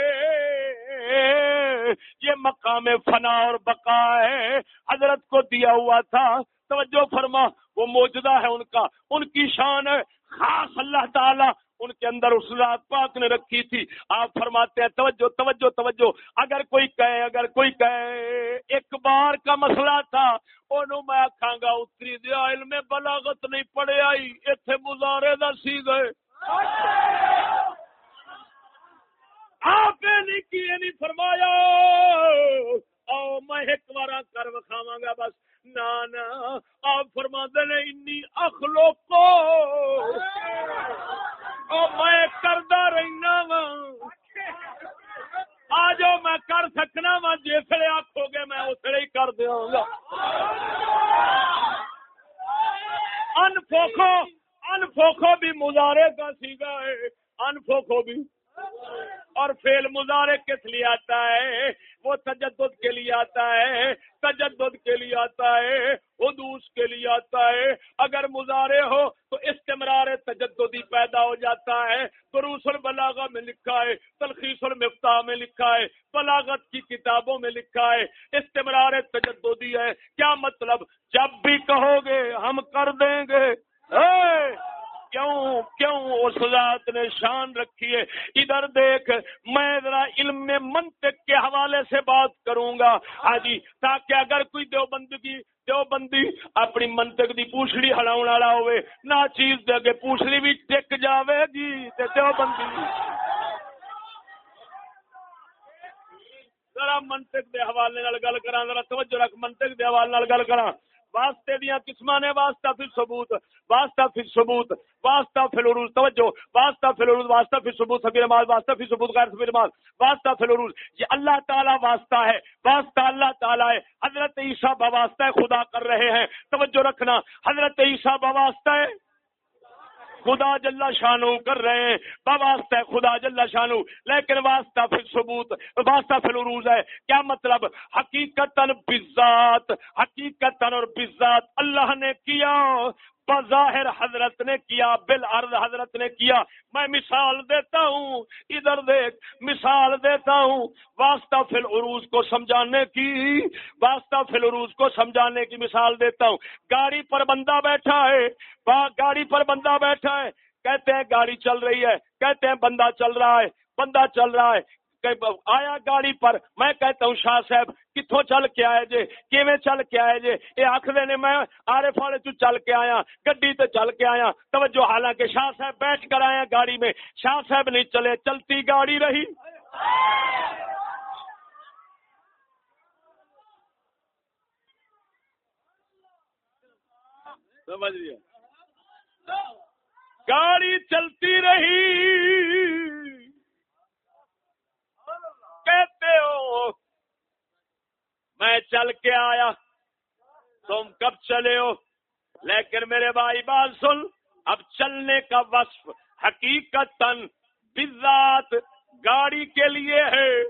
یہ مقام فنا اور بقا ہے۔ حضرت کو دیا ہوا تھا۔ توجہ فرما، وہ موجودہ ہے ان کا۔ ان کی شان ہے۔ خاص اللہ تعالی ان کے اندر اس رات پاک نے رکھی تھی۔ آپ فرماتے ہیں، توجہ توجہ توجہ۔ اگر کوئی کہے، اگر کوئی کہے، ایک بار کا مسئلہ تھا۔ انہوں میں آخا گا، اتری دیا، علم بلاغت نہیں پڑے آئی۔ اتنے مزارے دسی گئے آپ نہیں کیے، نہیں فرمایا۔ او میں ایک بار کر وکھاوا گا، بس۔ نہ آپ فرما نے انی اخلو کو میں کردہ رہنا وا آ جاؤ، میں کر سکنا وا جسے آخو گے، میں اسے ہی کر دیا گا۔ ان فوکھو ان فوکھو بھی مزارے کا سیگا ہے۔ ان فوکھو بھی۔ اور فیل مظاہرے کس لیے آتا ہے؟ وہ تجدد کے لیے آتا ہے، تجدد کے لیے آتا ہے، حدوث کے لیے آتا ہے۔ اگر مظاہرے ہو تو استمرار تجددی پیدا ہو جاتا ہے۔ تو روس البلاغا میں لکھا ہے، تلخیص المفتاح میں لکھا ہے، بلاغت کی کتابوں میں لکھا ہے۔ استمرار تجددی ہے۔ کیا مطلب؟ جب بھی کہو گے ہم کر دیں گے۔ کیوں کیوں اس ذات نے شان رکھی ہے؟ ادھر دیکھ، میں ذرا علم میں منطق کے حوالے سے بات کروں گا۔ ہاں جی تاکہ اگر کوئی دیوبندگی دیوبندی اپنی منطق دی پوچھڑی ہلاؤ والا ہوئے، نہ چیز دے کے پوچھڑی بھی ٹک جاوے گی تے دیوبندی۔ ذرا منطق دے حوالے نال گل کراں، ذرا توجہ رکھ منطق دے حوالے نال گل کراں۔ واسطے دیا قسم نے، واسطہ پھر ثبوت، واسطہ پھر ثبوت، واسطہ پھر عروج، توجہ، واسطہ پھر عروج، واسطہ پھر ثبوت سبیر مال واسطہ پھر ثبوت، غیر سبیر مال واسطہ پھر عروج۔ یہ اللہ تعالی واسطہ ہے، واسطہ اللہ تعالی ہے۔ حضرت عیسیٰ بواسطہ خدا کر رہے ہیں۔ توجہ رکھنا، حضرت عیسیٰ بواسطہ ہے۔ خدا جل شانو کر رہے ہیں۔ واسطہ خدا جل شانو لیکن واسطہ پھر ثبوت، واسطہ پھر عروج ہے۔ کیا مطلب؟ حقیقت بزات حقیقت اور بزات اللہ نے کیا۔ بظاہر حضرت نے کیا بل عرض حضرت نے کیا۔ میں مثال دیتا ہوں، ادھر دیکھ، مثال دیتا ہوں۔ واسطہ فل عروج کو سمجھانے کی، واسطہ فل عروج کو سمجھانے کی مثال دیتا ہوں۔ گاڑی پر بندہ بیٹھا ہے گاڑی پر بندہ بیٹھا ہے۔ کہتے ہیں گاڑی چل رہی ہے، کہتے ہیں بندہ چل رہا ہے، بندہ چل رہا ہے۔ آیا گاڑی پر؟ میں کہتا ہوں شاہ صاحب کتوں چل کے آئے جے؟ کیویں چل کے آئے جے؟ یہ آخر نے میں آرے فالے تو چل کے آیا، گڈی تے چل کے آیا۔ توجہ، حالانکہ شاہ صاحب بیٹھ کر آیا گاڑی میں۔ شاہ صاحب نہیں چلے، چلتی گاڑی رہی۔ سمجھ لیا گاڑی چلتی رہی۔ کہتے ہو میں چل کے آیا۔ تم کب چلے ہو؟ لیکن میرے بھائی، بات سن۔ اب چلنے کا وصف حقیقت بذات گاڑی کے لیے ہے۔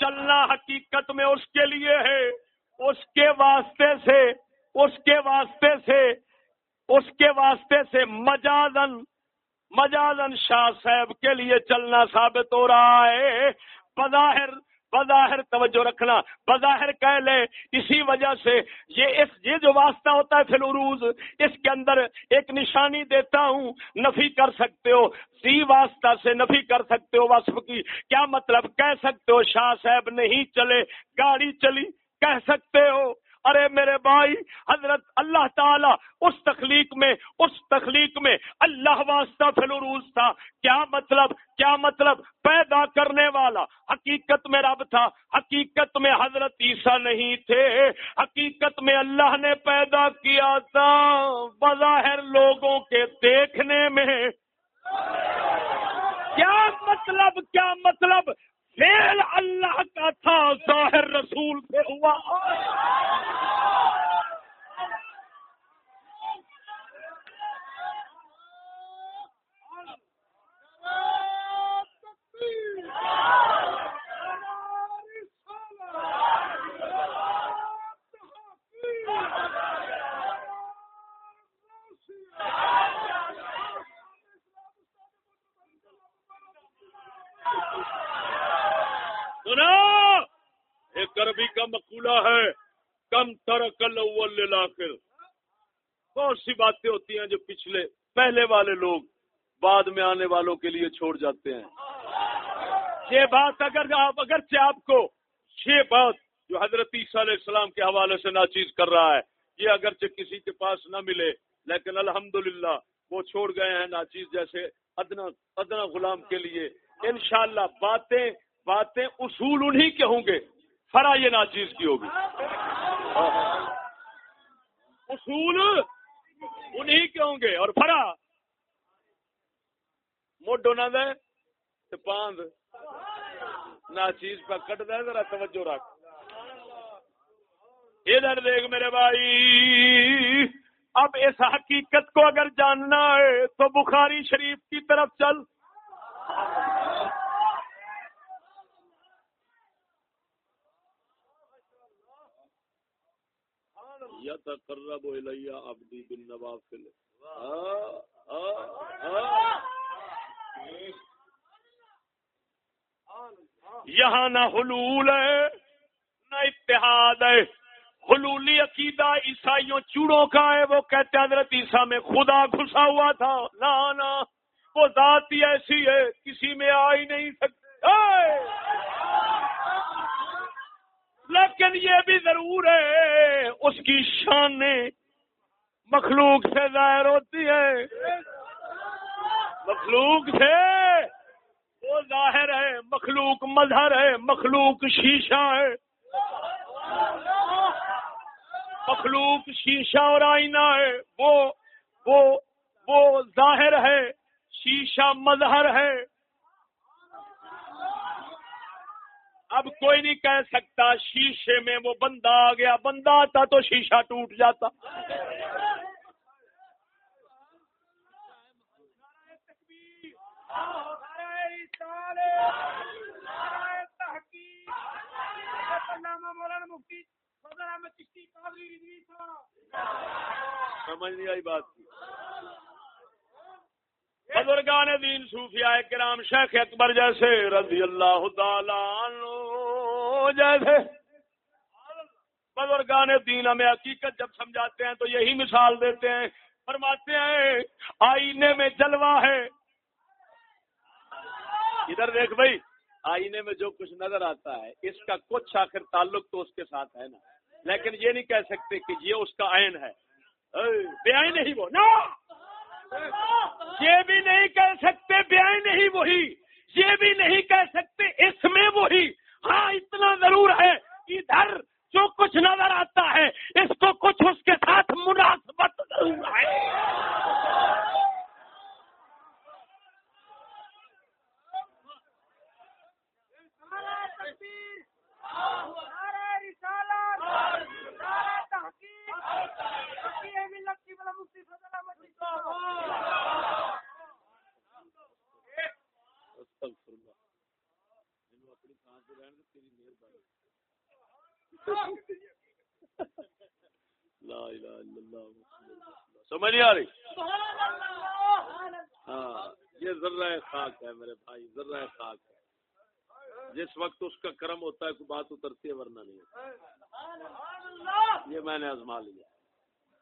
چلنا حقیقت میں اس کے لیے ہے۔ اس کے واسطے سے، اس کے واسطے سے، اس کے واسطے سے مجازن مجازن شاہ صاحب کے لیے چلنا ثابت ہو رہا ہے۔ بظاہر بظاہر توجہ رکھنا، بظاہر کہہ لے اسی وجہ سے یہ اس یہ جو واسطہ ہوتا ہے فلوروز اس کے اندر ایک نشانی دیتا ہوں، نفی کر سکتے ہو، سی واسطہ سے نفی کر سکتے ہو وصف کی۔ کیا مطلب؟ کہہ سکتے ہو، شاہ صاحب نہیں چلے، گاڑی چلی، کہہ سکتے ہو۔ ارے میرے بھائی، حضرت اللہ تعالی اس تخلیق میں، اس تخلیق میں اللہ واسطہ فلوروز تھا۔ کیا مطلب کیا مطلب؟ پیدا کرنے والا۔ حقیقت میں رب تھا۔ حقیقت میں حضرت عیسیٰ نہیں تھے۔ حقیقت میں اللہ نے پیدا کیا تھا۔ بظاہر لوگوں کے دیکھنے میں۔ کیا مطلب کیا مطلب؟ فیل اللہ کا تھا ظاہر رسول سے ہوا۔ ایک عربی کا مقولہ ہے، کم تر آخر بہت سی باتیں ہوتی ہیں جو پچھلے، پہلے والے لوگ بعد میں آنے والوں کے لیے چھوڑ جاتے ہیں۔ یہ بات اگر آپ، اگرچہ آپ کو یہ بات جو حضرت عیسیٰ علیہ السلام کے حوالے سے ناچیز کر رہا ہے، یہ اگرچہ کسی کے پاس نہ ملے، لیکن الحمدللہ وہ چھوڑ گئے ہیں ناچیز جیسے ادنا ادنا غلام کے لیے۔ انشاءاللہ باتیں باتیں اصول انہی کے ہوں گے۔ فرا یہ ناچیز کی ہوگی۔ اصول انہی کے ہوں گے اور فرا موڈو نہ دے پاند۔ ناچیز پہ کٹ دے، ذرا توجہ رکھ۔ ادھر دیکھ میرے بھائی، اب اس حقیقت کو اگر جاننا ہے تو بخاری شریف کی طرف چل۔ يتقرب إلي عبدي بالنوافل. یہاں نہ حلول ہے، نہ اتحاد ہے۔ حلولی عقیدہ عیسائیوں چوڑوں کا ہے، وہ کہتے حضرت عیسیٰ میں خدا گھسا ہوا تھا۔ نہ نہ وہ ذات ہی ایسی ہے، کسی میں آ ہی نہیں سکتے۔ لیکن یہ بھی ضرور ہے، اس کی شان مخلوق سے ظاہر ہوتی ہے۔ مخلوق سے وہ ظاہر ہے، مخلوق مظہر ہے، مخلوق شیشہ ہے۔ مخلوق شیشہ اور آئینہ ہے، وہ وہ وہ ظاہر ہے، شیشہ مظہر ہے۔ اب کوئی نہیں کہہ سکتا شیشے میں وہ بندہ آ گیا، بندہ آتا تو شیشہ ٹوٹ جاتا۔ سمجھ نہیں آئی بات۔ کی بزرگان دین صوفیاء کرام شیخ اکبر جیسے رضی اللہ تعالی جیسے۔ بزرگان دین ہمیں حقیقت جب سمجھاتے ہیں تو یہی مثال دیتے ہیں۔ فرماتے ہیں، آئینے میں جلوہ ہے۔ ادھر دیکھ بھائی، آئینے میں جو کچھ نظر آتا ہے، اس کا کچھ آخر تعلق تو اس کے ساتھ ہے نا۔ لیکن یہ نہیں کہہ سکتے کہ یہ اس کا عین ہے۔ بے آئی نہیں وہ۔ نا یہ بھی نہیں کہہ سکتے بیائی نہیں وہی، یہ بھی نہیں کہہ سکتے اس میں وہی۔ ہاں اتنا ضرور ہے ادھر جو کچھ نظر آتا ہے، اس کو کچھ اس کے ساتھ مناسبت ضرور ہے۔ سمجھ نہیں آ رہی؟ ہاں یہ ذرہ خاک ہے میرے بھائی، ذرہ خاک ہے۔ جس وقت اس کا کرم ہوتا ہے، کوئی بات اترتی ہے، ورنہ نہیں یہ میں نے آزما لیا۔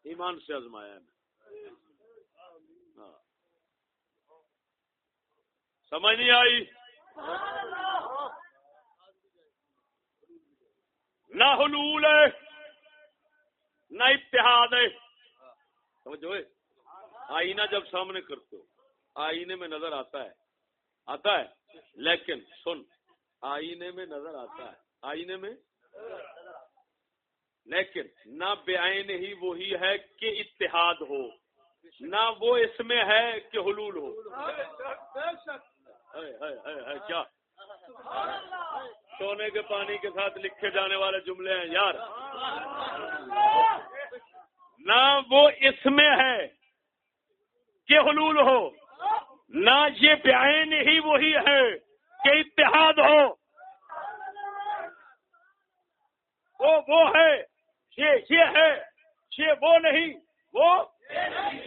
ایمان سے آزمایا ہے۔ ہاں۔ سمجھ نہیں آئی؟ نہ حلول ہے، نہ اتحاد ہے۔ سمجھو آئینہ جب سامنے کرتے ہو، آئینے میں نظر آتا ہے۔ آتا ہے، لیکن سن، آئینے میں نظر آتا ہے۔ آئینے میں لیکن نہ بے آئین ہی وہی ہے کہ اتحاد ہو، نہ وہ اس میں ہے کہ حلول ہو۔ کیا؟ سونے کے پانی کے ساتھ لکھے جانے والے جملے ہیں، یار۔ نہ وہ اس میں ہے کہ حلول ہو، نہ یہ بعین ہی وہی ہے کہ اتحاد ہو۔ وہ وہ ہے۔ یہ یہ ہے، یہ وہ نہیں، وہ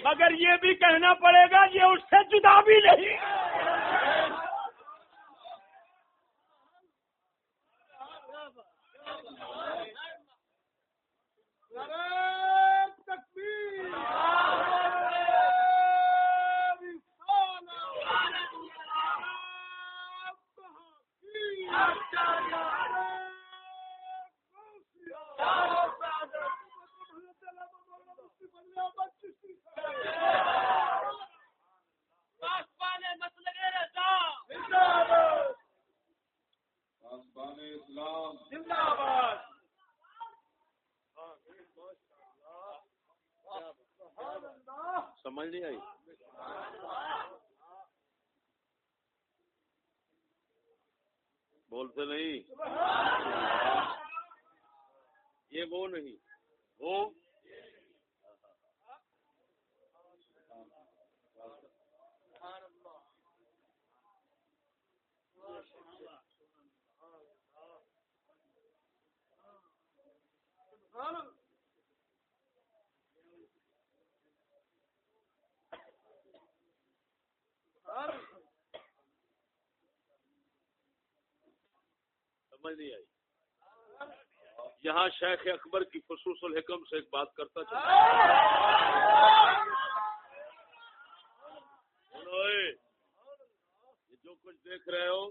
مگر یہ بھی کہنا پڑے گا یہ اس سے جدا بھی نہیں۔ سمجھ نہیں آئی؟ بولتے نہیں۔ یہ وہ نہیں۔ وہ سمجھ نہیں آئی۔ یہاں شیخ اکبر کی خصوص الحکم سے ایک بات کرتا چلا۔ جو کچھ دیکھ رہے ہو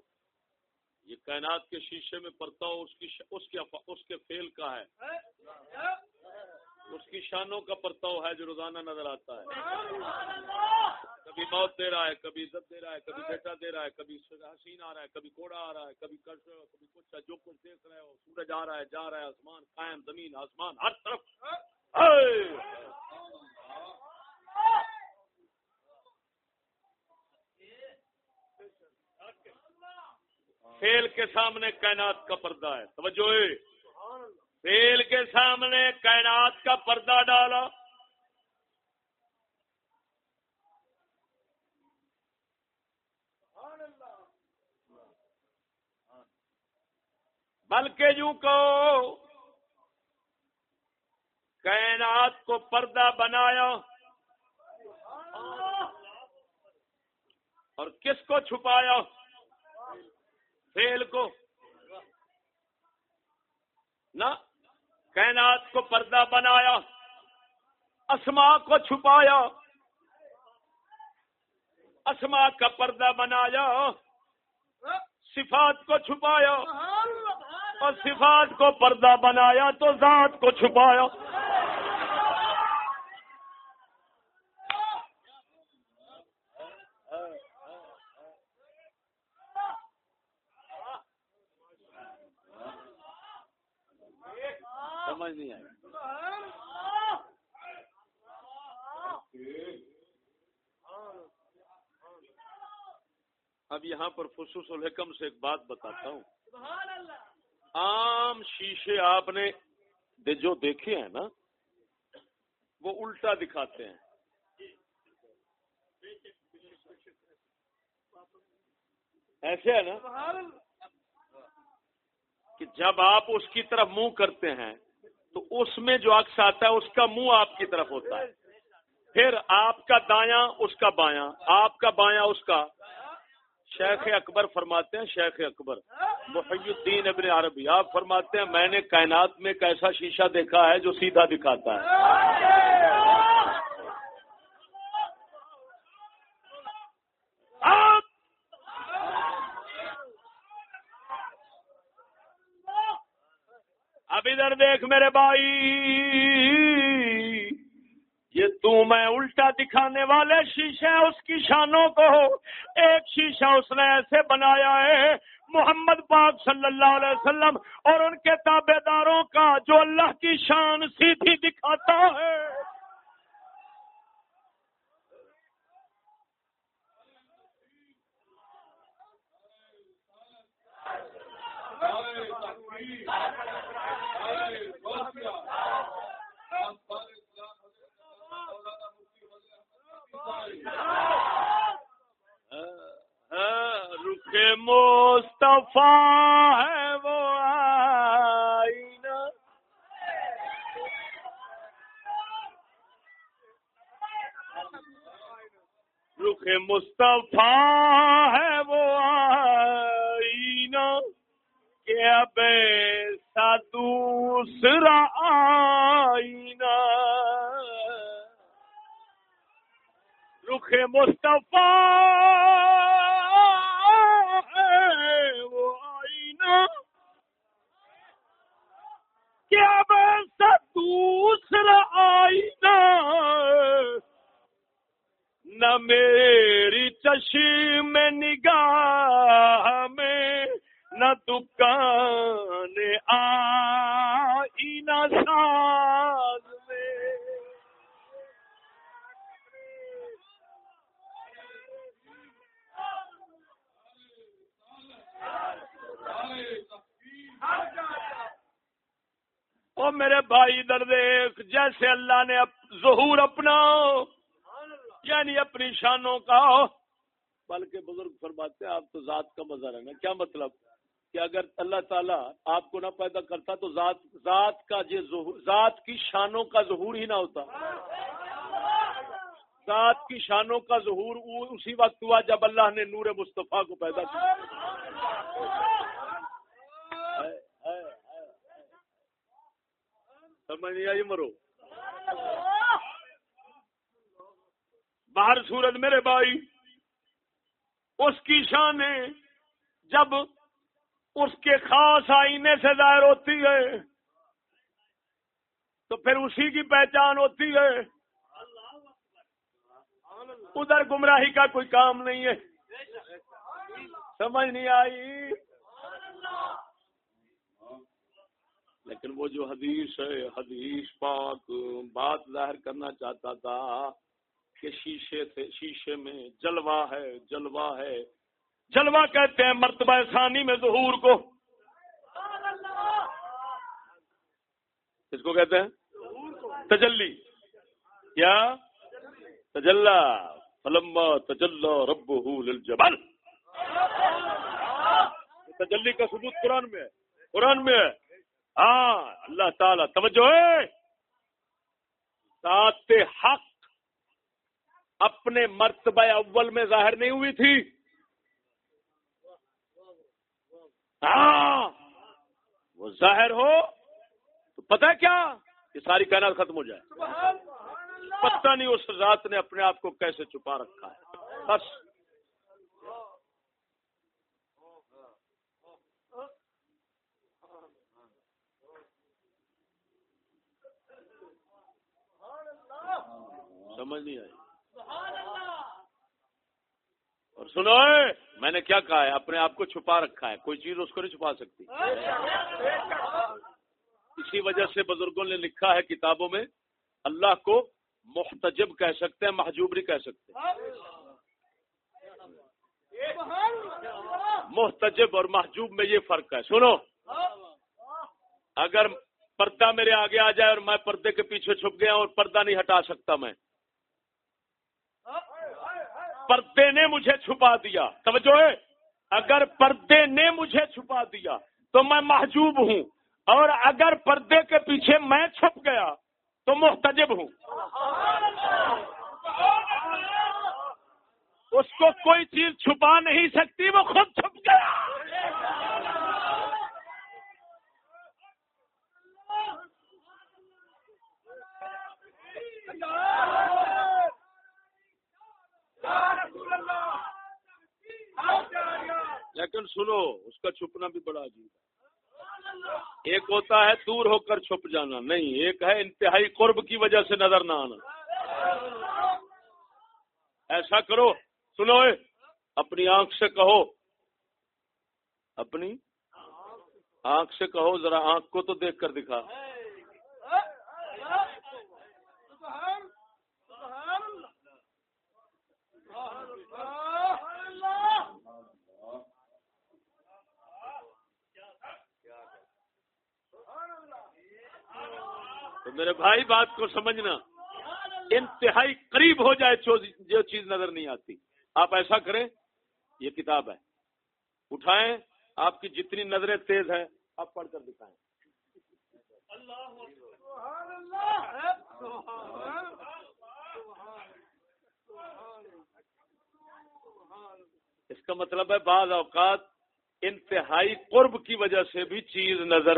یہ کائنات کے شیشے میں پڑتا ہو، اس کی ش... اس کے اس کے فیل کا ہے۔ اس کی شانوں کا پرتاؤ ہے جو روزانہ نظر آتا ہے۔ کبھی موت دے رہا ہے، کبھی عزت دے رہا ہے، کبھی بیٹا دے رہا ہے، کبھی حسین آ رہا ہے، کبھی کوڑا آ رہا ہے، کبھی کش کبھی کچھ جو کچھ دیکھ رہے ہو، سورج آ رہا ہے، جا رہا ہے، آسمان قائم، زمین، آسمان، ہر طرف۔ فیل کے سامنے کائنات کا پردہ ہے۔ توجہ فیل کے سامنے کائنات کا پردہ ڈالا۔ بلکہ یوں کو کائنات کو پردہ بنایا۔ اور کس کو چھپایا؟ فیل کو۔ نہ کائنات کو پردہ بنایا اسما کو چھپایا۔ اسما کا پردہ بنایا، صفات کو چھپایا۔ اور صفات کو پردہ بنایا تو ذات کو چھپایا سمجھ نہیں آئی اب یہاں پر خصوص الحکم سے ایک بات بتاتا ہوں۔ عام شیشے آپ نے جو دیکھے ہیں نا وہ الٹا دکھاتے ہیں۔ ایسے ہے نا کہ جب آپ اس کی طرف منہ کرتے ہیں تو اس میں جو عکس آتا ہے اس کا منہ آپ کی طرف ہوتا ہے۔ پھر آپ کا دایاں اس کا بایاں۔ آپ کا بایاں اس کا۔ شیخ اکبر فرماتے ہیں، شیخ اکبر۔ محی الدین ابن عربی، آپ فرماتے ہیں، میں نے کائنات میں ایک ایسا شیشہ دیکھا ہے جو سیدھا دکھاتا ہے۔ اب ادھر دیکھ میرے بھائی۔ یہ تو میں الٹا دکھانے والے شیشے اس کی شانوں کو ایک شیشہ اس نے ایسے بنایا ہے، محمد پاک صلی اللہ علیہ وسلم اور ان کے تابے داروں کا جو اللہ کی شان سیدھی دکھاتا ہے۔ رخ مصطفیٰ ہے وہ آئینہ۔ رخ مصطفیٰ ہے وہ آئینہ کہ اب ایسا دوسرا آئینہ۔ رخ مصطفیٰ دوسرا آئینہ نہ میری چشم نگاہ میں نہ دکان آئینہ ساز میں۔ او میرے بھائی ادھر دیکھ، جیسے اللہ نے ظہور اپنا یعنی اپنی شانوں کا۔ بلکہ بزرگ فرماتے ہیں، آپ تو ذات کا مظہر ہے نا، کیا مطلب؟ کہ اگر اللہ تعالیٰ آپ کو نہ پیدا کرتا تو ذات ذات کا یہ ظہور ذات کی شانوں کا ظہور ہی نہ ہوتا۔ ذات کی شانوں کا ظہور اسی وقت ہوا جب اللہ نے نور مصطفیٰ کو پیدا کیا ہے، ہے، ہے۔ سمجھ نہیں آئی مرو؟ باہر سورج میرے بھائی اس کی شان ہے جب اس کے خاص آئینے سے ظاہر ہوتی ہے تو پھر اسی کی پہچان ہوتی ہے۔ ادھر گمراہی کا کوئی کام نہیں ہے۔ سمجھ نہیں آئی؟ لیکن وہ جو حدیث ہے، حدیث پاک بات ظاہر کرنا چاہتا تھا کہ شیشے سے شیشے میں جلوہ ہے جلوہ ہے۔ جلوہ کہتے ہیں مرتبہ ثانی میں ظہور کو۔ کس کو کہتے ہیں؟ تجلی۔ کیا؟ تجلا۔ فلما تجلا رب للجبل۔ تجلی کا ثبوت قرآن میں ہے۔ قرآن میں ہے۔ ہاں اللہ تعالی توجہ ہے۔ ذات حق اپنے مرتبہ اول میں ظاہر نہیں ہوئی تھی۔ ہاں وہ ظاہر ہو تو پتہ ہے کیا؟ یہ ساری کائنات ختم ہو جائے۔ پتہ نہیں اس ذات نے اپنے آپ کو کیسے چھپا رکھا ہے۔ بس۔ سمجھ نہیں آئی۔ اور سنو میں نے کیا کہا ہے؟ اپنے آپ کو چھپا رکھا ہے۔ کوئی چیز اس کو نہیں چھپا سکتی۔ اسی وجہ سے بزرگوں نے لکھا ہے کتابوں میں اللہ کو محتجب کہہ سکتے ہیں محجوب نہیں کہہ سکتے۔ محتجب اور محجوب میں یہ فرق ہے۔ سنو۔ اگر پردہ میرے آگے آ جائے اور میں پردے کے پیچھے چھپ گیا اور پردہ نہیں ہٹا سکتا میں پردے نے مجھے چھپا دیا۔ توجہ ہے؟ اگر پردے نے مجھے چھپا دیا تو میں محجوب ہوں۔ اور اگر پردے کے پیچھے میں چھپ گیا تو محتجب ہوں۔ اس کو کوئی چیز چھپا نہیں سکتی، وہ خود چھپ گیا۔ لیکن سنو اس کا چھپنا بھی بڑا عجیب ہے۔ ایک ہوتا ہے دور ہو کر چھپ جانا نہیں ایک ہے انتہائی قرب کی وجہ سے نظر نہ آنا۔ ایسا کرو سنو اے، اپنی آنکھ سے کہو۔ اپنی آنکھ سے کہو ذرا آنکھ کو تو دیکھ کر دکھا۔ تو میرے بھائی بات کو سمجھنا، انتہائی قریب ہو جائے جو چیز نظر نہیں آتی۔ آپ ایسا کریں، یہ کتاب ہے۔ اٹھائیں، آپ کی جتنی نظریں تیز ہیں، آپ پڑھ کر دکھائیں۔ اس کا مطلب ہے بعض اوقات انتہائی قرب کی وجہ سے بھی چیز نظر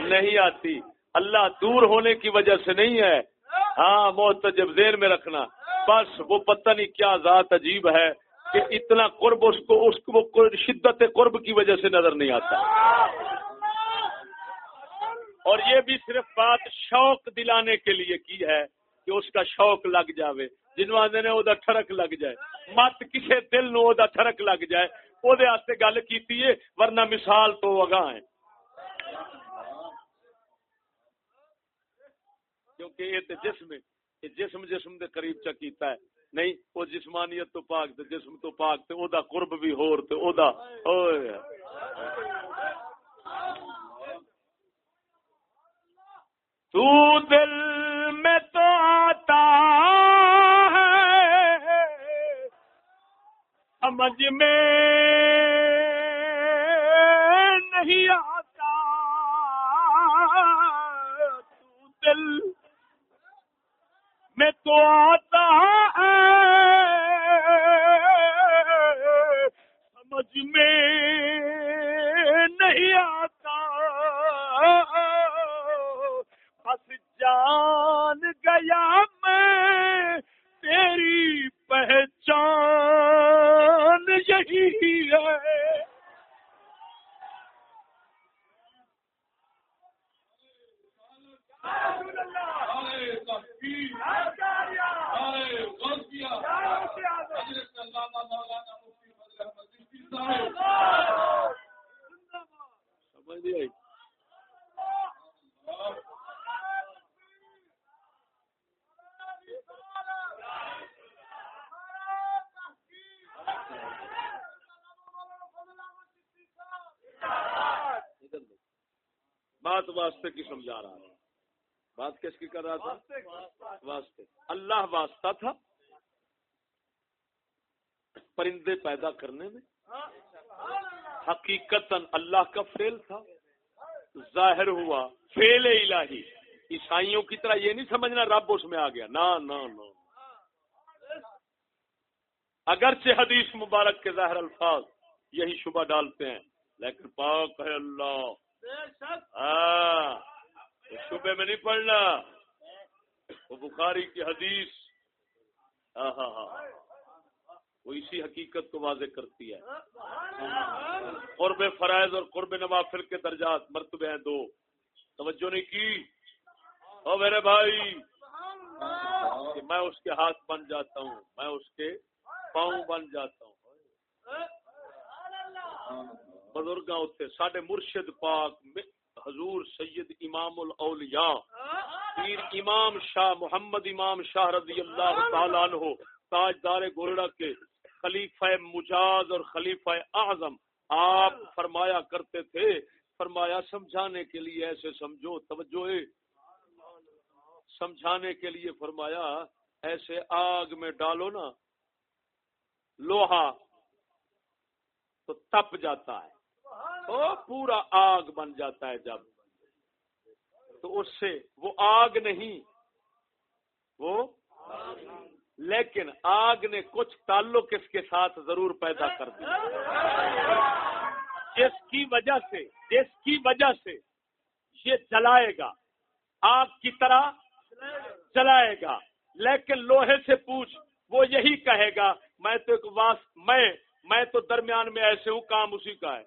نہیں آتی۔ اللہ دور ہونے کی وجہ سے نہیں ہے۔ ہاں محتجب دیر میں رکھنا۔ بس وہ پتہ نہیں کیا ذات عجیب ہے کہ اتنا قرب اس کو اس کو شدت قرب کی وجہ سے نظر نہیں آتا۔ اور یہ بھی صرف بات شوق دلانے کے لیے کی ہے کہ اس کا شوق لگ جاوے۔ جن والے نے وہ ٹھڑک لگ جائے۔ مت کسی دل نو ٹھڑک لگ جائے۔ وہ گل کی ورنہ مثال تو اگاں ہے۔ کیونکہ یہ جسم جسم جسم دے قریب چا کیتا ہے۔ نہیں، وہ جسمانیت تو پاک تے جسم تو پاک تے او دا قرب بھی ہور تے او دا اوئے۔ تو دل میں تو آتا ہے، سمجھ میں نہیں آتا۔ تو دل میں تو آتا ہے سمجھ میں نہیں آتا۔ بس جان گیا میں تیری پہچان یہی ہے۔ بات واسطے کی سمجھا رہا ہے بات کس کی کر رہا تھا؟ واسطے اللہ واسطہ تھا۔ پرندے پیدا کرنے میں۔ حقیقت اللہ کا فیل تھا۔ ظاہر ہوا فیل الہی۔ عیسائیوں کی طرح یہ نہیں سمجھنا رب اس میں آ گیا۔ نہ نہ اگرچہ حدیث مبارک کے ظاہر الفاظ یہی شبہ ڈالتے ہیں لیکن پاک ہے اللہ۔ ہاں۔ صبح میں نہیں پڑھنا۔ وہ بخاری کی حدیث۔ ہاں ہاں ہاں وہ اسی حقیقت کو واضح کرتی ہے۔ قرب فرائض اور قرب نوافل کے درجات مرتبے ہیں دو۔ توجہ نہیں کی؟ او میرے بھائی۔ کہ میں اس کے ہاتھ بن جاتا ہوں، میں اس کے پاؤں بن جاتا ہوں۔ بزرگ سڈے مرشد پاک حضور سید امام الاولیاء پیر امام شاہ محمد امام شاہ رضی اللہ تعالیٰ عنہ تاجدار گولڑا کے خلیفہ مجاز اور خلیفہ اعظم آپ فرمایا کرتے تھے فرمایا سمجھانے کے لیے ایسے سمجھو توجہ سمجھانے کے لیے فرمایا ایسے آگ میں ڈالو نا لوہا تو تپ جاتا ہے وہ پورا آگ بن جاتا ہے جب۔ تو اس سے وہ آگ نہیں، وہ لیکن آگ نے کچھ تعلق اس کے ساتھ ضرور پیدا کر دیا۔ جس کی وجہ سے، جس کی وجہ سے یہ جلائے گا، آگ کی طرح جلائے گا۔ لیکن لوہے سے پوچھ، وہ یہی کہے گا، میں تو ایک واس، میں میں تو درمیان میں ایسے ہوں، کام اسی کا ہے۔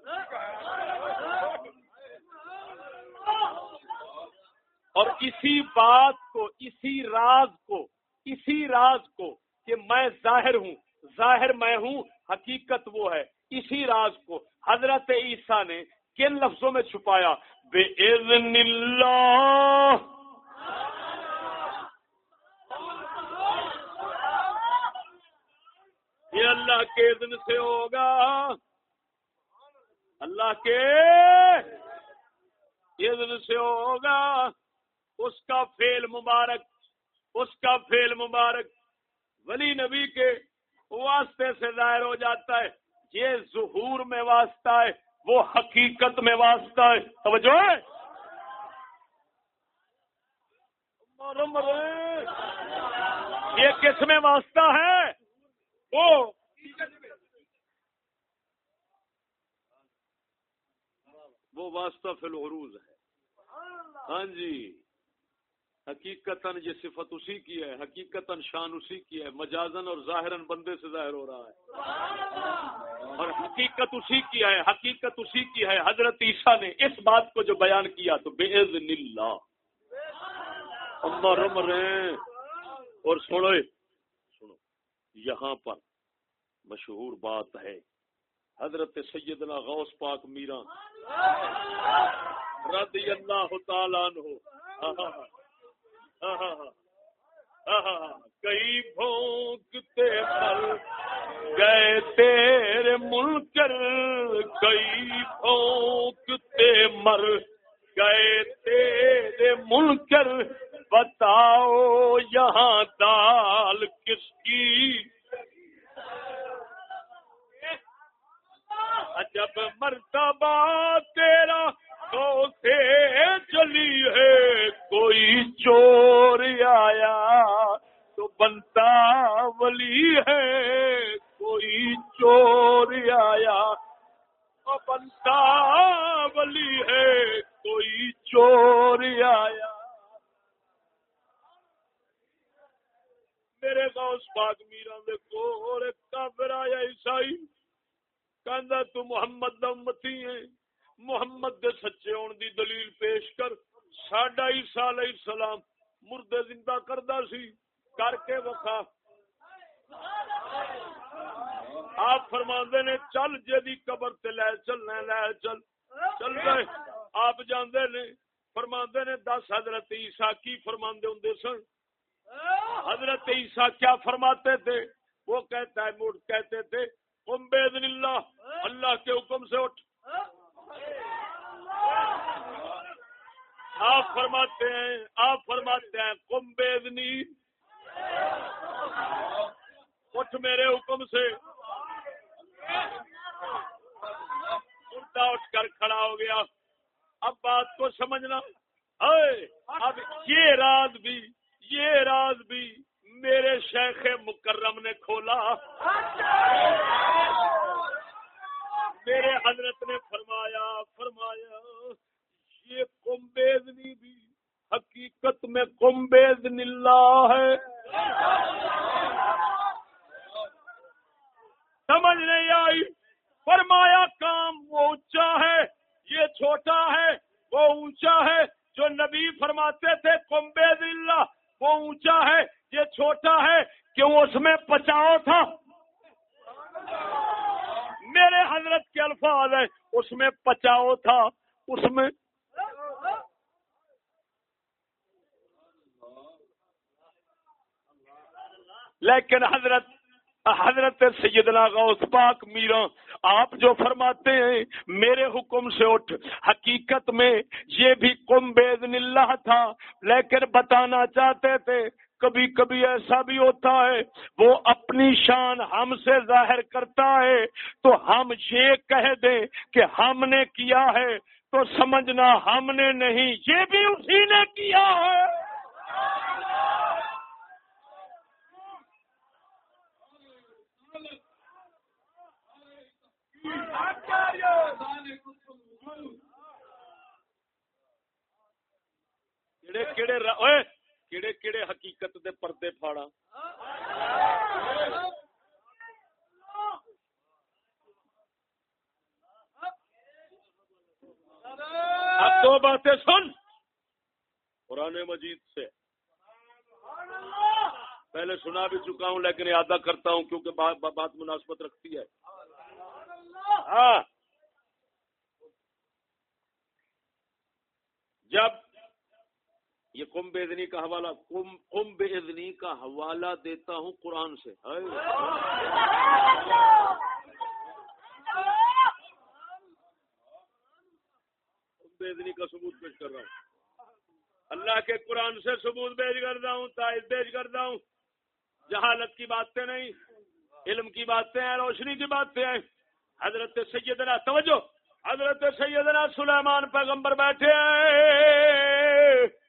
اور اسی بات کو، اسی راز کو، اسی راز کو کہ میں ظاہر ہوں، ظاہر میں ہوں، حقیقت وہ ہے، اسی راز کو۔ حضرت عیسیٰ نے کن لفظوں میں چھپایا؟ بے اللہ یہ اللہ کے اذن سے ہوگا۔ اللہ کے اذن سے ہوگا۔ اس کا فیل مبارک، اس کا فیل مبارک۔ ولی نبی کے واسطے سے ظاہر ہو جاتا ہے، یہ ظہور میں واسطہ ہے، وہ حقیقت میں واسطہ ہے۔ توجہ۔ ہے یہ کس میں واسطہ ہے؟ وہ۔ وہ واسطہ فی العروض ہے۔ ہاں جی۔ حقیقت یہ صفت اسی کی ہے حقیقت شان اسی کی ہے۔ مجازن اور ظاہرن بندے سے ظاہر ہو رہا ہے۔ اور حقیقت اسی کی ہے حقیقت اسی کی ہے۔ حضرت عیسیٰ نے اس بات کو جو بیان کیا تو بے اللہ۔ عمر عمر اور سنو سنو یہاں پر مشہور بات ہے۔ حضرت سیدنا غوث پاک میرا رضی اللہ تعالیٰ عنہ۔ ہاں، ہاں، ہاں۔ کئی بھونکتے مر گئے تیرے منکر کئی بھونکتے مر گئے تیرے منکر بتاؤ یہاں دال کس کی؟ جب اچھا، مرتبہ تیرا تو سے چلی ہے، کوئی چور آیا تو بنتا ولی ہے، کوئی چور آیا تو بنتا ولی ہے، کوئی چور آیا۔ میرے گاؤں پاک میرا دیکھو کافر آیا عیسائی کہ تو محمد دمتی ہے محمد دے سچے ہون دی دلیل پیش کر، ساڈا عیسیٰ علیہ السلام مردے زندہ کردا سی۔ کر کے وکھا۔ آپ فرماندے نے، چل جی قبر تے لے چلنا لے چل۔ چل گئے آپ جاندے نے، فرماندے نے، دس حضرت عیسیٰ کی فرماندے ہوں سن۔ حضرت عیسیٰ کیا فرماتے تھے؟ وہ کہتا ہے موٹ کہتے تھے، قم بیدن اللہ۔ اللہ کے حکم سے اٹھ۔ آپ فرماتے ہیں، آپ فرماتے ہیں، کم بیدنی۔ اٹھ میرے حکم سے۔ اٹھ کر کھڑا ہو گیا۔ اب بات کو سمجھنا۔ اب یہ راز بھی، یہ راز بھی میرے شیخ مکرم نے کھولا۔ میرے حضرت نے فرمایا فرمایا، یہ کمبیزنی بھی، حقیقت میں کمبیز اللہ ہے۔ سمجھ نہیں آئی؟ فرمایا، کام وہ اونچا ہے، یہ چھوٹا ہے، وہ اونچا ہے۔ جو نبی فرماتے تھے، کمبیز اللہ وہ اونچا ہے، یہ چھوٹا ہے، کیوں اس میں پچاؤ تھا؟ میرے حضرت کے الفاظ ہے اس میں پچاؤ تھا، اس میں لیکن حضرت حضرت سیدنا غوث پاک میرا، آپ جو فرماتے ہیں، میرے حکم سے اٹھ، حقیقت میں یہ بھی کم بیدن اللہ تھا، لیکن بتانا چاہتے تھے کبھی کبھی ایسا بھی ہوتا ہے، وہ اپنی شان ہم سے ظاہر کرتا ہے۔ تو ہم یہ کہہ دیں کہ ہم نے کیا ہے، تو سمجھنا ہم نے نہیں، یہ بھی اسی نے کیا ہے۔ کیڑے کیڑے حقیقت دے پردے پھاڑا دو باتیں سن قرآن مجید سے پہلے سنا بھی چکا ہوں لیکن یادہ کرتا ہوں کیونکہ بات مناسبت رکھتی ہے ہاں جب یہ کم بےدنی کا حوالہ کم بےدنی کا حوالہ دیتا ہوں قرآن سے۔ بےدنی کا ثبوت پیش کر رہا ہوں۔ اللہ کے قرآن سے ثبوت پیش کرتا ہوں تائز پیش کرتا ہوں۔ جہالت کی باتیں نہیں، علم کی باتیں ہیں، روشنی کی باتیں ہیں۔ حضرت سیدنا، توجہ، حضرت سیدنا سلیمان پیغمبر بیٹھے ہیں۔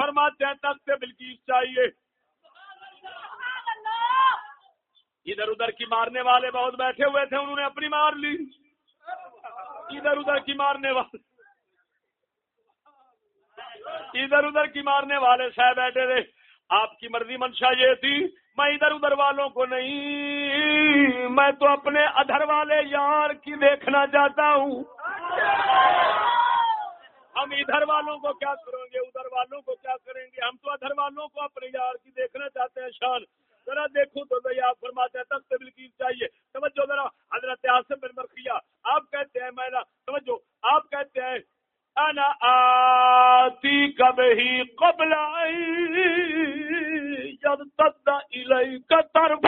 فرماتے ہیں تخت بلکیس چاہیے۔ ادھر ادھر کی مارنے والے بہت بیٹھے ہوئے تھے، انہوں نے اپنی مار لی۔ ادھر ادھر کی مارنے والے ادھر ادھر کی مارنے والے سہ بیٹھے تھے۔ آپ کی مرضی منشا یہ تھی، میں ادھر ادھر والوں کو نہیں، میں تو اپنے ادھر والے یار کی دیکھنا چاہتا ہوں۔ ہم ادھر والوں کو کیا کریں گے؟ ادھر والوں کو کیا کریں گے؟ ہم تو ادھر والوں کو اپنے یار کی دیکھنا چاہتے ہیں، شان۔ ذرا دیکھو تو بھائی، آپ فرماتے ہیں تخت بلکیز چاہیے۔ سمجھو ذرا، حضرت آصم بن مرخیہ آپ کہتے ہیں، میں سمجھو آپ کہتے ہیں، انا آتی کب ہی قبل جب تد الیک طرف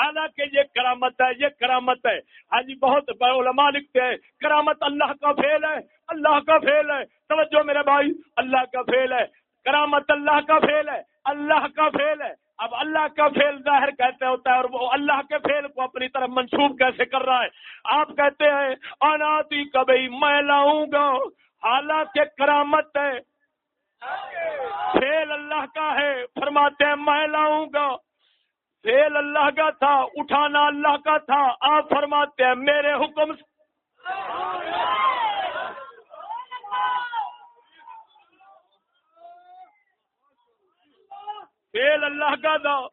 حالانکہ یہ کرامت ہے، یہ کرامت ہے۔ ہاں جی بہت علماء لکھتے ہیں، کرامت اللہ کا فیل ہے، اللہ کا فیل ہے۔ توجہ میرے بھائی، اللہ کا فیل ہے۔ کرامت اللہ کا فیل ہے، اللہ کا فیل ہے۔ اب اللہ کا فیل ظاہر کہتے ہوتا ہے اور وہ اللہ کے فیل کو اپنی طرف منسوخ کیسے کر رہا ہے؟ آپ کہتے ہیں، اناتی کبھی میں لاؤں گا۔ حالانکہ کرامت ہے فیل اللہ کا ہے۔ فرماتے ہیں، میں لاؤں گا۔ فیل اللہ کا تھا، اٹھانا اللہ کا تھا۔ آپ فرماتے ہیں، میرے حکم سے۔ فیل اللہ کا تھا۔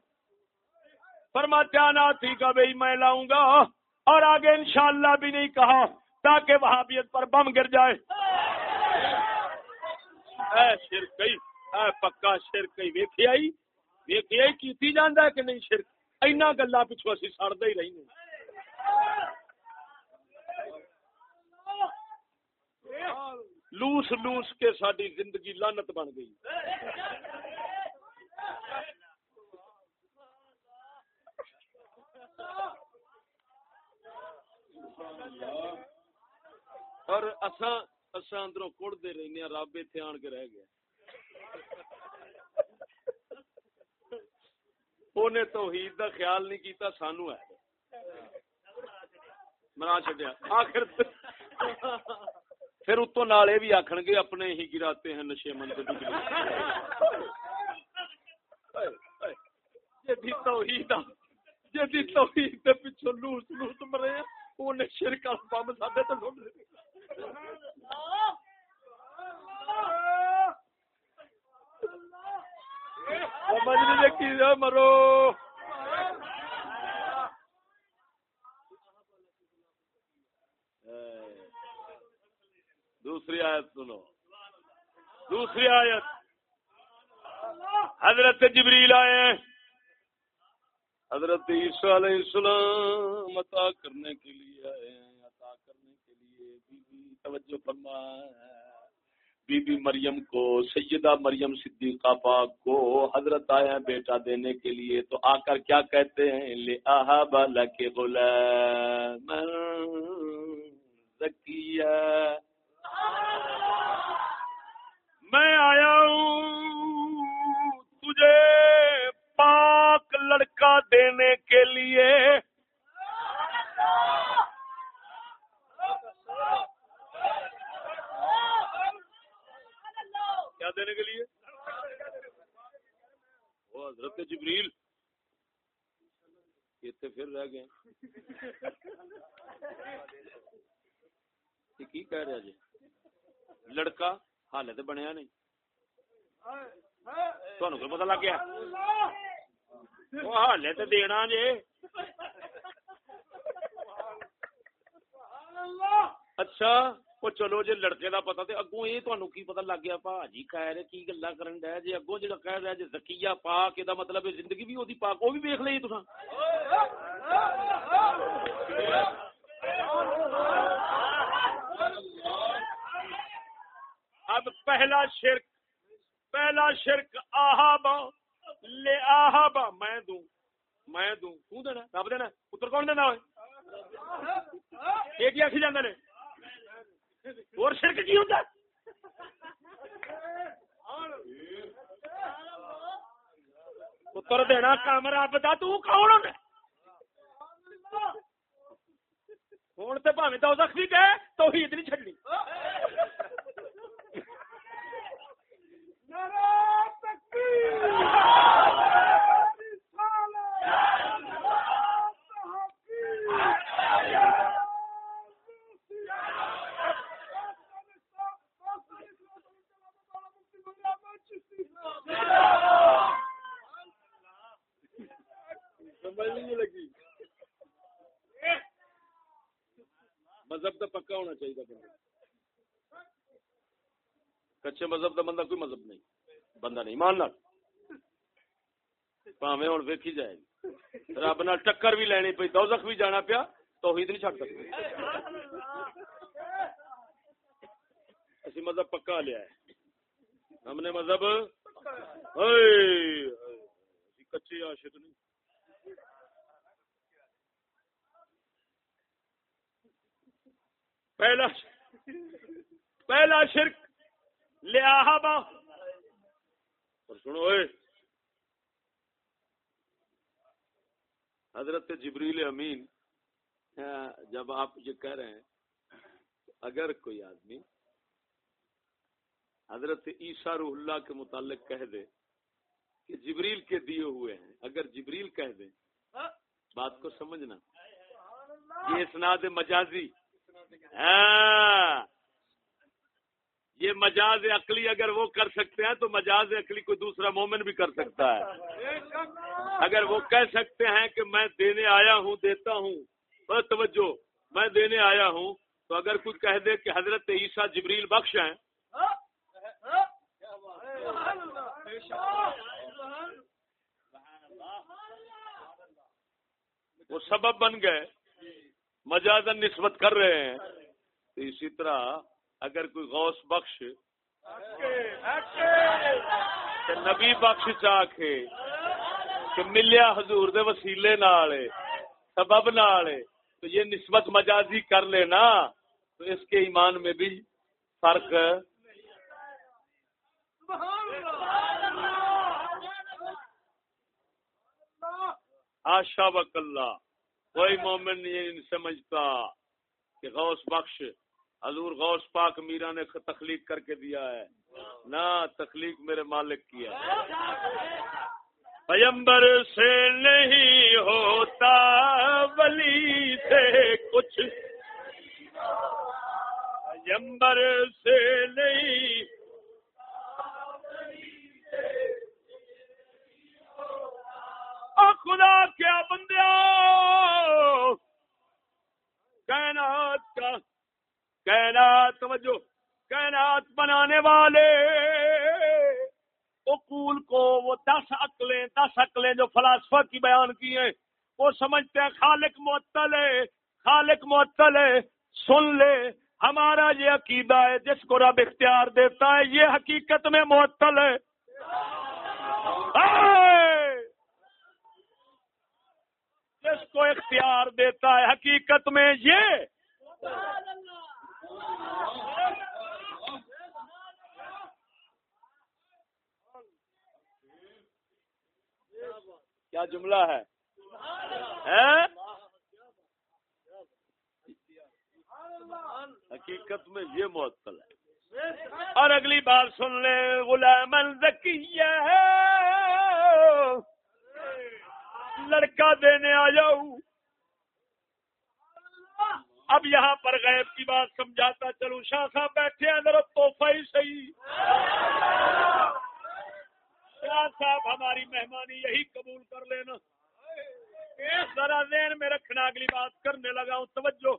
فرماتے آنا تھی کا بھائی میں لاؤں گا۔ اور آگے انشاءاللہ بھی نہیں کہا، تاکہ وہابیت پر بم گر جائے۔ اے شرکئی اے پکا شرکئی ویکھی آئی۔ کی جانا ہے کہ نہیں شرک؟ اینا گلا پچھو اسی سڑتے ہی رہی لوس لوس کے ساری زندگی لانت بن گئی۔ اور اساں اساں اندروں کڑ کڑتے رہنے رب اتنے آن کے رہ گیا۔ انہیں توحید دا خیال نہیں کیتا سانو ہے منا چڈیا آخر پھر اتو نالے بھی آخن گے اپنے ہی گراتے ہیں نشے مند جی توحید جی توحید کے پیچھو لوس لوس مرے انہیں شرکا بم سڈے تو مرو۔ دوسری آیت سنو۔ دوسری آیت۔ حضرت جبریل آئے۔ حضرت عیسیٰ علیہ السلام عطا کرنے کے لیے آئے عطا کرنے کے لیے توجہ فرمائے۔ بی بی مریم کو، سیدہ مریم صدیقہ پاک کو حضرت آیا بیٹا دینے کے لیے۔ تو آ کر کیا کہتے ہیں؟ لے آہا بالا کے غلام زکیہ میں آیا ہوں تجھے پاک لڑکا دینے کے لیے۔ دینے کے لیے؟ وہ حضرت جبریل اتنے پھر رہ گئے۔ یہ کی کہہ رہا جی؟ لڑکا حال تو بنیا نہیں۔ تمہیں کوئی پتا لگ گیا؟ وہ حال تو دینا جی۔ اچھا۔ وہ چلو جی لڑکے کا پتا تو اگوں یہ تمہیں کی پتا لگ گیا پا جی کہہ رہے کی گلا کرن ڈے جی اگوں جا کہہ رہا جی زکیہ پاک یہ مطلب زندگی بھی وہی پاک وہ بھی ویخ لی تو اب پہلا شرک پہلا شرک آہابا لے آہابا میں دوں میں دوں تو دینا رب دینا پتر کون دینا ہوئے ایک ہی آخی جانے اور شرک کی ہوتا؟ پتر دینا کام رب کا تون ہوں تو پاوے تو زخمی گئے تو عید نہیں چڈنی لگی مذہب تو پکا ہونا چاہیے بندہ کچے مذہب کا بندہ کوئی مذہب نہیں۔ بندہ نہیں ماننا پاوے ہوں ویکھی جائے۔ گی رب نال ٹکر بھی لینی پی دوزخ بھی جانا پیا تو نہیں چڑ سکتے۔ اسی مذہب پکا لیا ہے۔ ہم نے مذہب کچے عاشق نہیں پہلا پہلا شرک لیا با اور سنو اے حضرت جبریل امین ہاں، جب آپ یہ کہہ رہے ہیں، اگر کوئی آدمی حضرت عیسیٰ روح اللہ کے متعلق کہہ دے کہ جبریل کے دیے ہوئے ہیں۔ اگر جبریل کہہ دے بات کو سمجھنا۔ یہ اسناد مجازی۔ ہاں۔ یہ مجاز عقلی اگر وہ کر سکتے ہیں، تو مجاز عقلی کوئی دوسرا مومن بھی کر سکتا ہے۔ اگر وہ کہہ سکتے ہیں کہ میں دینے آیا ہوں، دیتا ہوں، بس توجہ، میں دینے آیا ہوں، تو اگر کوئی کہہ دے کہ حضرت عیسیٰ جبریل بخش ہیں وہ سبب بن گئے مجازن نسبت کر رہے ہیں۔ تو اسی طرح اگر کوئی غوث بخش نبی بخش چاہ کے کہ ملیا حضور دے وسیلے نال سبب نال تو یہ نسبت مجازی کر لینا، تو اس کے ایمان میں بھی فرق آشا وک اللہ کوئی مومن نہیں سمجھتا کہ غوث بخش، حضور غوث پاک میرا نے تخلیق کر کے دیا ہے۔ نہ تخلیق میرے مالک کیا پیمبر سے نہیں ہوتا، ولی سے کچھ۔ پیمبر سے نہیں خدا کیا بندیا کائنات کا کائنات، توجہ، کائنات بنانے والے۔ اقول کو، وہ دس عقلیں دس عقلیں جو فلاسفہ کی بیان کی ہیں، وہ سمجھتے ہیں خالق معطل ہے، خالق معطل ہے، سن لے، ہمارا یہ عقیدہ ہے، جس کو رب اختیار دیتا ہے، یہ حقیقت میں معطل ہے۔ جس کو اختیار دیتا ہے حقیقت میں یہ کیا جملہ ہے؟ حقیقت میں یہ معطل ہے۔ اور اگلی بات سن لیں، غلام الزکیہ ہے۔ لڑکا دینے آ جاؤ۔ اب یہاں پر غیب کی بات سمجھاتا چلو شاہ صاحب بیٹھے ہیں ذرا توحفہ ہی صحیح۔ شاہ صاحب، ہماری مہمانی یہی قبول کر لینا۔ ذرا ذہن میں رکھنا، اگلی بات کرنے لگا ہوں۔ توجہ۔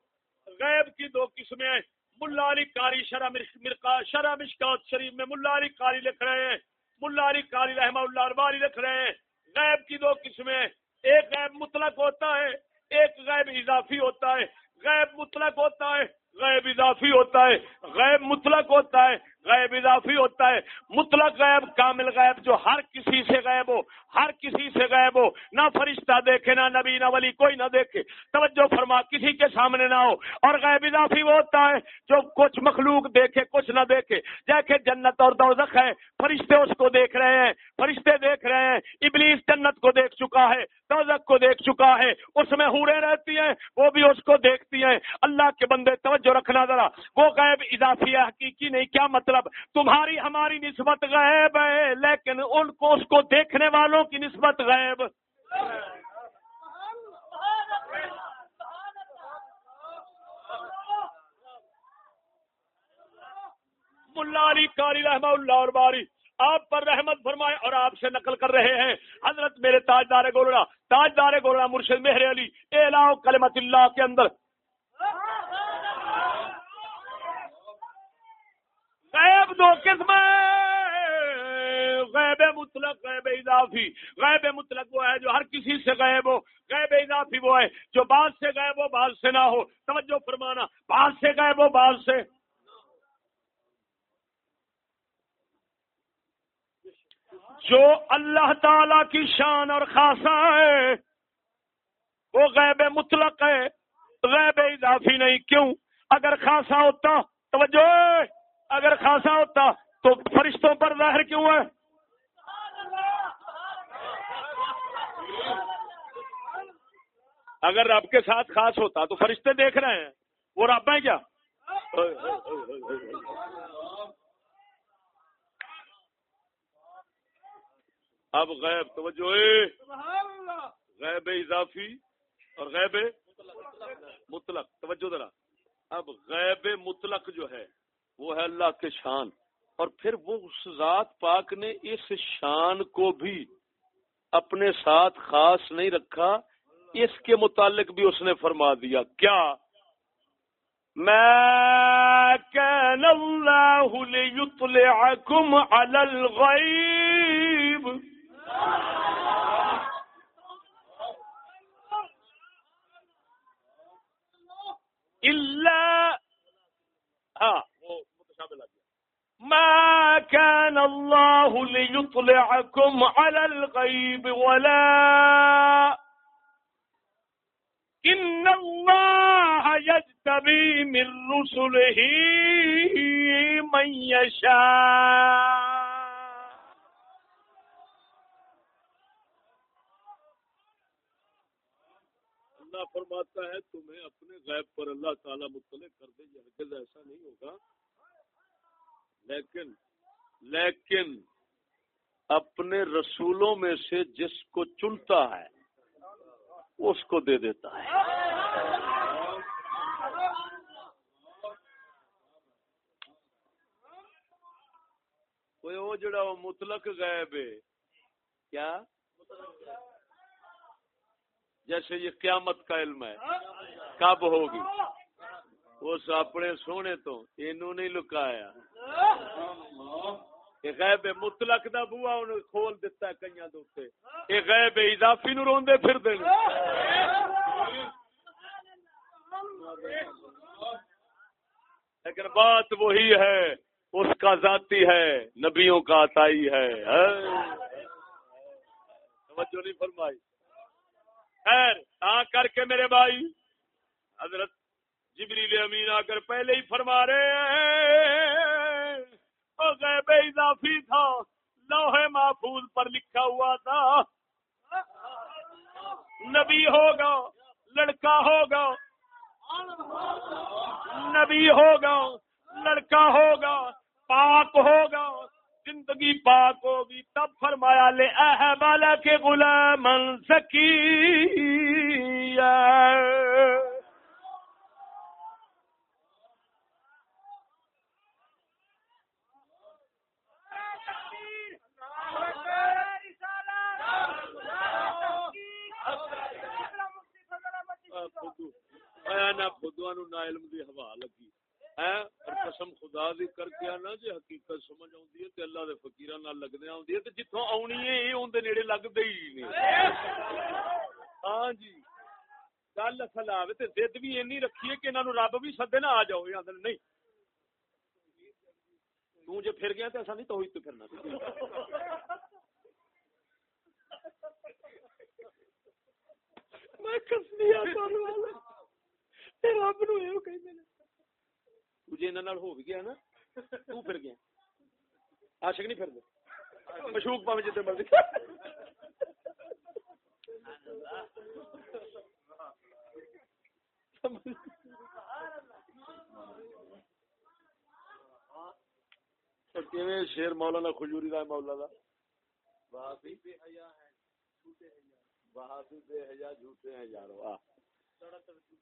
غیب کی دو قسمیں ملا علی کاری شرح مرکا شرح مشکات شریف میں ملا علی کاری لکھ رہے ہیں۔ ملا علی کاری رحمہ اللہ ارباری لکھ رہے ہیں۔ غیب کی دو قسمیں ایک غیب مطلق ہوتا ہے، ایک غیب اضافی ہوتا ہے۔ غیب مطلق ہوتا ہے، غیب اضافی ہوتا ہے۔ غیب مطلق ہوتا ہے غیب اضافی ہوتا ہے۔ مطلق غیب کامل غیب جو ہر کسی سے غیب ہو، ہر کسی سے غیب ہو۔ نہ فرشتہ دیکھے، نہ نبی، نہ ولی، کوئی نہ دیکھے۔ توجہ فرما، کسی کے سامنے نہ ہو۔ اور غیب اضافی وہ ہوتا ہے جو کچھ مخلوق دیکھے، کچھ نہ دیکھے۔ جیسے جنت اور دوزخ ہے فرشتے اس کو دیکھ رہے ہیں۔ فرشتے دیکھ رہے ہیں، ابلیس جنت کو دیکھ چکا ہے، دوزخ کو دیکھ چکا ہے۔ اس میں ہورے رہتی ہیں، وہ بھی اس کو دیکھتی ہیں۔ اللہ کے بندے، توجہ رکھنا ذرا۔ وہ غیب اضافی ہے، حقیقی نہیں، کیا مطلب؟ مطلب تمہاری ہماری نسبت غیب ہے، لیکن ان کو، اس کو دیکھنے والوں کی نسبت غیب ملا علی کاری رحمہ اللہ اور باری، آپ پر رحمت فرمائے اور آپ سے نقل کر رہے ہیں۔ حضرت میرے تاجدار گولڑا تاجدار گولڑا مرشد مہر علی اے کلمت اللہ کے اندر۔ غیب دو قسم غیب مطلق، غیب اضافی۔ غیب مطلق وہ ہے جو ہر کسی سے غیب ہو، غیب اضافی وہ ہے جو بعض سے غیب ہو، بعض سے نہ ہو۔ توجہ فرمانا، بعض سے غیب ہو، بعض سے۔ جو اللہ تعالی کی شان اور خاصا ہے، وہ غیب مطلق ہے۔ غیب اضافی نہیں، کیوں؟ اگر خاصا ہوتا، توجہ! اگر خاصا ہوتا تو فرشتوں پر ظاہر کیوں ہے؟ اگر رب کے ساتھ خاص ہوتا تو فرشتے دیکھ رہے ہیں۔ وہ رب ہیں کیا؟ اب غیب، توجہ غیب اضافی اور غیب مطلق۔ توجہ ذرا۔ اب غیب مطلق جو ہے وہ ہے اللہ کے شان۔ اور پھر وہ اس ذات پاک نے اس شان کو بھی اپنے ساتھ خاص نہیں رکھا، اس کے متعلق بھی اس نے فرما دیا۔ کیا؟ میں کین الغیب اللہ ہاں ما كان الله ليطلعكم على الغيب ولا إن الله يجتبي من رسله من يشاء۔ اللہ فرماتا ہے، تمہیں اپنے غیب پر اللہ تعالیٰ مطلع کر دے، یہ ہرگز ایسا نہیں ہوگا۔ لیکن لیکن اپنے رسولوں میں سے جس کو چنتا ہے، اس کو دے دیتا ہے۔ وہ جڑا وہ مطلق غیب ہے، کیا؟ جیسے یہ قیامت کا علم ہے، کب ہوگی؟ اس اپنے سونے تو اینو نہیں لکایا غیب مطلق دا بوا انہوں کھول دیتا ہے کئیاں دوتے یہ غیب اضافی نو روندے پھر دے لیکن بات وہی ہے، اس کا ذاتی ہے، نبیوں کا عطائی ہے۔ توجہ نہیں فرمائی۔ خیر، آ کر کے میرے بھائی، حضرت جبریل امین آ کر پہلے ہی فرما رہے ہیں۔ غیب اضافی تھا۔ لوہے محفوظ پر لکھا ہوا تھا۔ نبی ہوگا، لڑکا ہوگا۔ نبی ہوگا، لڑکا ہوگا، پاک ہوگا۔ زندگی پاک ہوگی۔ تب فرمایا، لے احبالا کے غلام سکی خدا نو علم دی ہوا لگی۔ اور قسم خدا دی کر کے حقیقت سمجھ ہے اللہ دے فکیر لگنے ہے جتوں آنی ہے نیڑے لگتے ہی نہیں۔ ہاں جی۔ گل اصل آئے تو بھی این رکھیے کہ انہوں رب بھی سدے نہ آ جاؤ آدھے نہیں۔ تو جے پھر گیا تو ایسا نہیں تو تو پھرنا۔ میں کسنی رب نو یہ کہندے نے۔ تجھے انہاں نال ہو بھی گیا نا تو پھر گیا۔ عاشق نہیں پھر دے مشوق پاویں جتے مرضی۔ شیر مولانا کھجوری کا مولا دا؟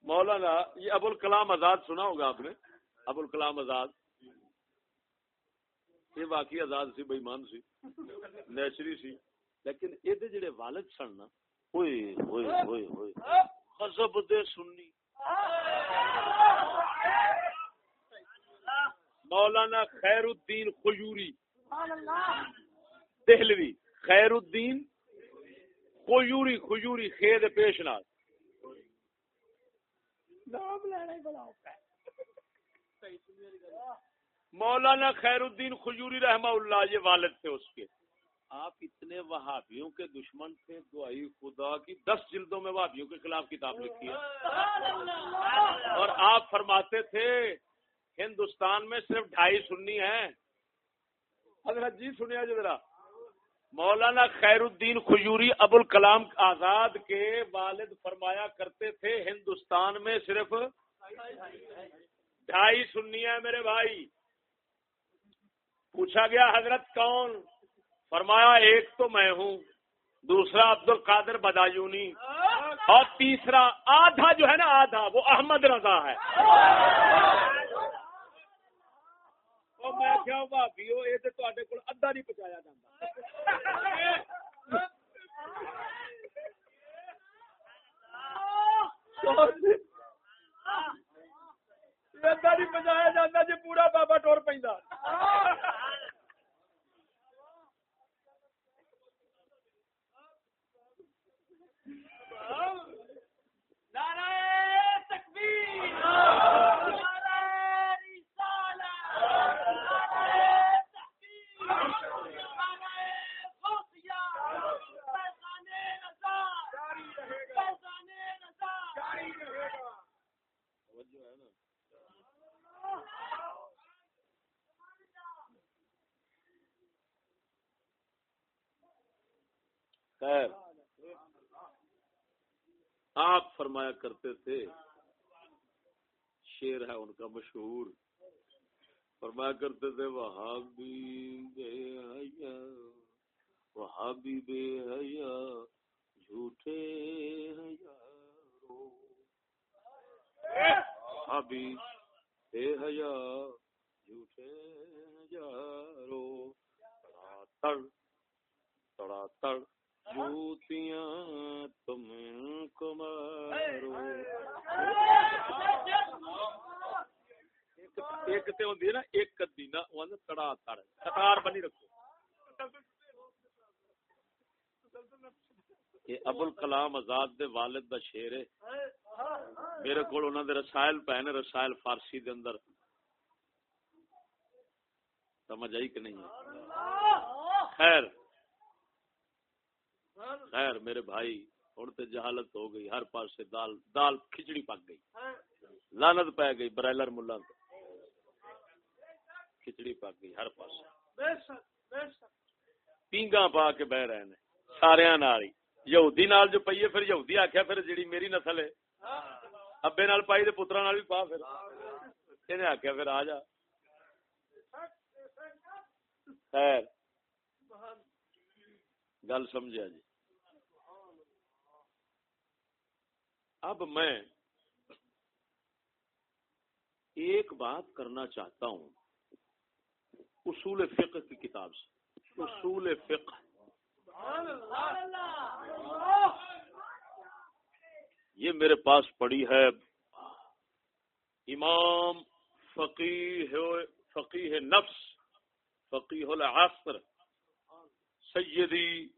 مولانا، یہ ابو الکلام آزاد سنا ہوگا آپ نے؟ ابو الکلام آزاد۔ یہ واقعی آزاد سی بےمان سی، نیچری سی۔ لیکن یہ جڑے والد سن نا ہوئے ہوئے ہوئے ہوئے غضب دے سنی۔ مولانا خیر الدین خجوری۔ دہلوی۔ خیر الدین خجوری خجوری خیر پیش نال۔ مولانا خیر الدین خجوری رحمہ اللہ یہ والد تھے اس کے۔ آپ اتنے وہابیوں کے دشمن تھے دعائی خدا کی دس جلدوں میں وہابیوں کے خلاف کتاب لکھی ہے۔ اور آپ فرماتے تھے ہندوستان میں صرف ڈھائی سننی ہے حضرت جی سنیا جی ذرا۔ مولانا خیر الدین خجوری ابو الکلام آزاد کے والد فرمایا کرتے تھے، ہندوستان میں صرف ڈھائی سننی ہے میرے بھائی۔ پوچھا گیا، حضرت کون؟ فرمایا، ایک تو میں ہوں، دوسرا عبد القادر بدایونی اور تیسرا آدھا جو ہے نا آدھا، وہ احمد رضا ہے۔ میں کیا ادھا نہیں پہنچایا جا ادھا نہیں پہنچایا جی پورا بابا ٹور پہ خیر۔ آپ فرمایا کرتے تھے، شیر ہے ان کا مشہور۔ فرمایا کرتے تھے وہاں وہاں بھی بے حیا، جھوٹے وہاں بھی بے حیا، جھوٹے یارو تڑ، تڑا تڑ۔ ہاں۔ جوتیاں تم کمارو ایک تے ہوندی ہے نا، ایک کدی نا وہ تڑا تڑ۔ قطار بنی رکھو۔ یہ ابو الکلام آزاد دے والد دا شیر ہے۔ میرے کو انہوں دے رسائل پہ نے، رسائل فارسی دے اندر۔ سمجھ آئی کہ نہیں؟ خیر۔ خیر میرے بھائی ہوں تو جہالت ہو گئی ہر پاس سے دال دال کھچڑی پک گئی۔ لانت پی گئی برائلر ملا کھچڑی پک گئی ہر پاس پینگا پا کے بہ رہے ہیں سارے یہودی نال جو پیے پھر یہودی آخیا پھر جیڑی میری نسل ہے۔ ابے نال پائی پترا نال بھی پا پھر۔ انہیں آخیا پھر آ جا۔ خیر۔ گل سمجھا جی۔ اب میں ایک بات کرنا چاہتا ہوں اصول فقہ کی کتاب سے۔ اصول فقہ۔ یہ میرے پاس پڑی ہے۔ امام فقیح فقیح نفس فقیح العصر، سیدی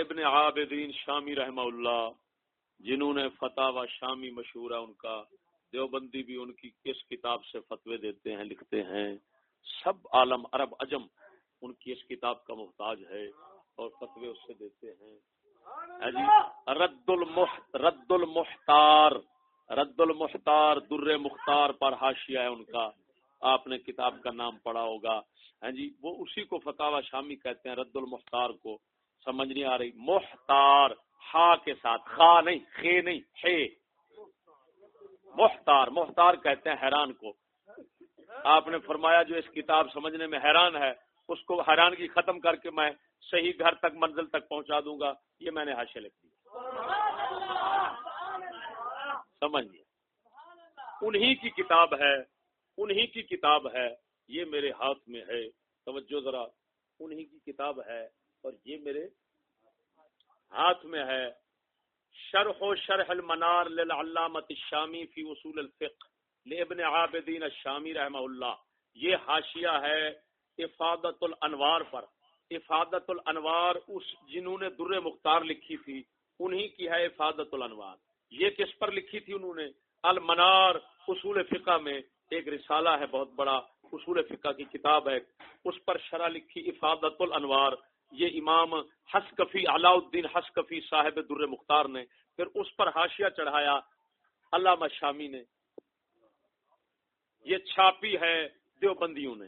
ابن عابدین شامی رحمہ اللہ۔ جنہوں نے فتح و شامی مشہور ہے ان کا، دیوبندی بھی ان کی کس کتاب سے فتوے دیتے ہیں، لکھتے ہیں۔ سب عالم عرب اجم ان کی اس کتاب کا محتاج ہے اور فتوے اس سے دیتے ہیں۔ ہاں جی رد المح رد المختار رد المختار در مختار پر حاشیہ ہے ان کا۔ آپ نے کتاب کا نام پڑھا ہوگا۔ ہاں جی وہ اسی کو فتح شامی کہتے ہیں رد المختار کو۔ سمجھ نہیں آ رہی۔ محتار۔ ہا کے ساتھ، خا نہیں، خے نہیں ہے محتار محتار کہتے ہیں حیران کو۔ آپ نے فرمایا جو اس کتاب سمجھنے میں حیران ہے، اس کو حیرانگی ختم کر کے میں صحیح گھر تک، منزل تک پہنچا دوں گا، یہ میں نے حاشے لکھ دیا۔ سمجھ انہی کی کتاب ہے، انہی کی کتاب ہے، یہ میرے ہاتھ میں ہے۔ توجہ ذرا۔ انہی کی کتاب ہے اور یہ میرے ہاتھ میں ہے، شرح و شرح المنار للعلامت الشامی فی اصول الفقہ لابن عابدین الشامی رحمہ اللہ۔ یہ حاشیہ ہے افادت الانوار پر۔ افادت الانوار اس جنہوں نے در مختار لکھی تھی، انہی کی ہے افادت الانوار۔ یہ کس پر لکھی تھی انہوں نے؟ المنار اصول فقہ میں ایک رسالہ ہے بہت بڑا، اصول فقہ کی کتاب ہے۔ اس پر شرح لکھی افادت الانوار۔ یہ امام حسکفی علاء الدین حسکفی صاحب در مختار نے پھر اس پر حاشیہ چڑھایا، علامہ شامی نے۔ یہ چھاپی ہے دیوبندیوں نے۔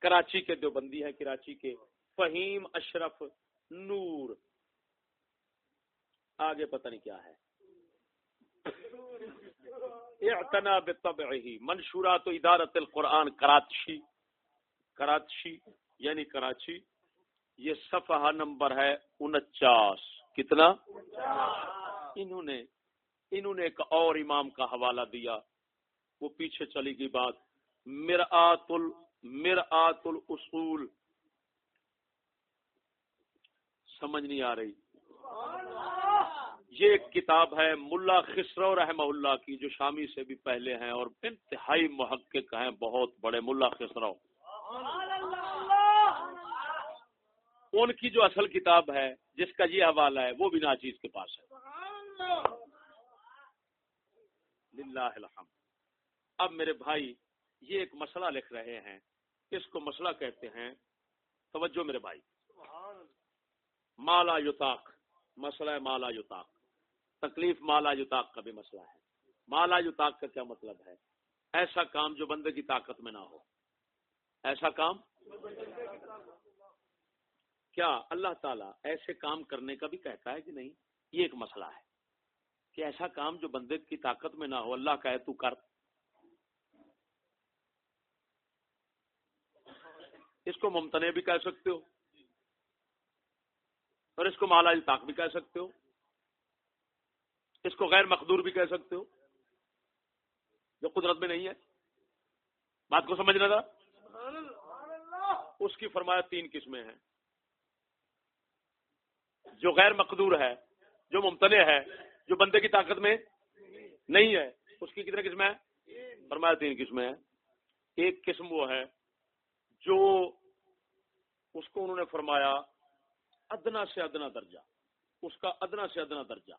کراچی کے دیوبندی ہے کراچی کے۔ فہیم اشرف نور۔ آگے پتہ نہیں کیا ہے۔ اعتنا بطبعه منشورات و ادارت القرآن، کراچی۔ کراچی۔ یعنی کراچی، یہ صفحہ نمبر ہے انچاس۔ کتنا؟ انہوں نے انہوں نے ایک اور امام کا حوالہ دیا۔ وہ پیچھے چلی گئی بات۔ مرآت ال مرآت الاصول سمجھ نہیں آ رہی۔ یہ ایک کتاب ہے ملا خسرو رحمہ اللہ کی، جو شامی سے بھی پہلے ہیں اور انتہائی محقق ہیں، بہت بڑے ملا خسرو۔ ان کی جو اصل کتاب ہے، جس کا یہ حوالہ ہے، وہ بھی ناچیز کے پاس ہے۔ اب میرے بھائی، یہ ایک مسئلہ لکھ رہے ہیں۔ اس کو مسئلہ کہتے ہیں، توجہ میرے بھائی۔ مالا یوتاق مسئلہ ہے مالا یوتاق تکلیف مالا یوتاق کا بھی مسئلہ ہے۔ مالا یوتاق کا کیا مطلب ہے؟ ایسا کام جو بندے کی طاقت میں نہ ہو۔ ایسا کام؟ کیا اللہ تعالیٰ ایسے کام کرنے کا بھی کہتا ہے کہ نہیں؟ یہ ایک مسئلہ ہے کہ ایسا کام جو بندے کی طاقت میں نہ ہو اللہ کہے تو کر۔ اس کو ممتنے بھی کہہ سکتے ہو اور اس کو مالا طاق بھی کہہ سکتے ہو۔ اس کو غیر مقدور بھی کہہ سکتے ہو۔ جو قدرت میں نہیں ہے۔ بات کو سمجھنا تھا؟ اس کی فرمایا تین قسمیں ہیں۔ جو غیر مقدور ہے، جو ممتنع ہے، جو بندے کی طاقت میں نہیں ہے، اس کی کتنے قسمیں ہیں؟ فرمایا تین قسمیں ہیں۔ ایک قسم وہ ہے جو اس کو انہوں نے فرمایا ادنا سے ادنا درجہ۔ اس کا ادنا سے ادنا درجہ۔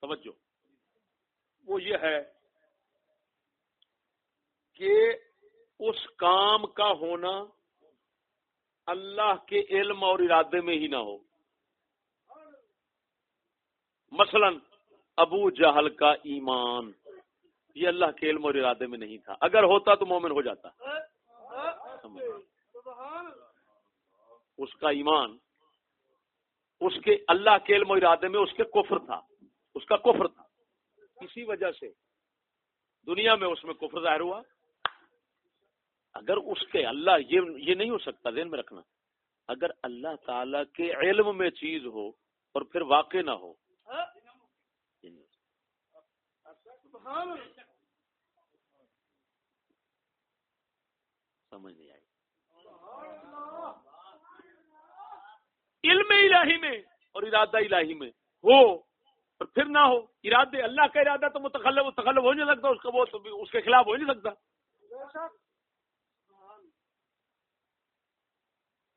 توجہ۔ وہ یہ ہے کہ اس کام کا ہونا اللہ کے علم اور ارادے میں ہی نہ ہو۔ مثلا ابو جہل کا ایمان، یہ اللہ کے علم اور ارادے میں نہیں تھا۔ اگر ہوتا تو مومن ہو جاتا۔ اس کا ایمان، اس کے اللہ کے علم و ارادے میں اس کے کفر تھا۔ اس کا کفر تھا۔ اسی وجہ سے دنیا میں اس میں کفر ظاہر ہوا۔ اگر اس کے اللہ یہ یہ نہیں ہو سکتا، ذہن میں رکھنا۔ اگر اللہ تعالی کے علم میں چیز ہو اور پھر واقع نہ ہو سمجھ نہیں آئی۔ علم الہی میں اور ارادہ الہی میں ہو اور پھر نہ ہو ارادے اللہ کا ارادہ تو متخلف متخلف ہو نہیں سکتا اس کا وہ اس کے خلاف ہو نہیں سکتا۔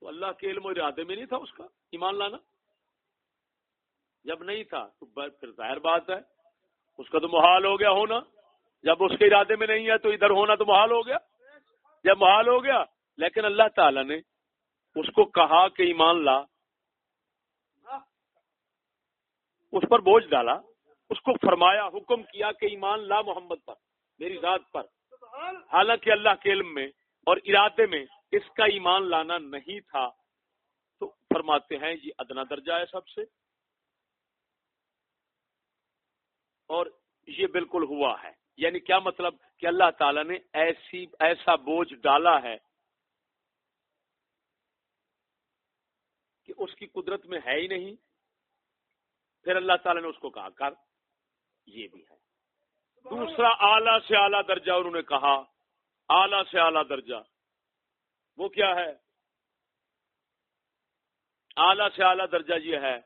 تو اللہ کے علم و ارادے میں نہیں تھا اس کا؟ ایمان لانا؟ جب نہیں تھا تو پھر ظاہر بات ہے۔ اس کا تو محال ہو گیا ہونا۔ جب اس کے ارادے میں نہیں ہے تو ادھر ہونا تو محال ہو گیا۔ جب محال ہو گیا، لیکن اللہ تعالی نے اس کو کہا کہ ایمان لا۔ اس پر بوجھ ڈالا۔ اس کو فرمایا، حکم کیا کہ ایمان لا محمد پر، میری ذات پر۔ حالانکہ اللہ کے علم میں اور ارادے میں اس کا ایمان لانا نہیں تھا، تو فرماتے ہیں، یہ ادنا درجہ ہے سب سے۔ اور یہ بالکل ہوا ہے۔ یعنی کیا مطلب کہ اللہ تعالی نے ایسی ایسا بوجھ ڈالا ہے کہ اس کی قدرت میں ہے ہی نہیں؟ پھر اللہ تعالی نے اس کو کہا، کر، یہ بھی ہے۔ دوسرا اعلی سے اعلیٰ درجہ، انہوں نے کہا، اعلی سے اعلیٰ درجہ۔ وہ کیا ہے؟ اعلی سے اعلیٰ درجہ یہ ہے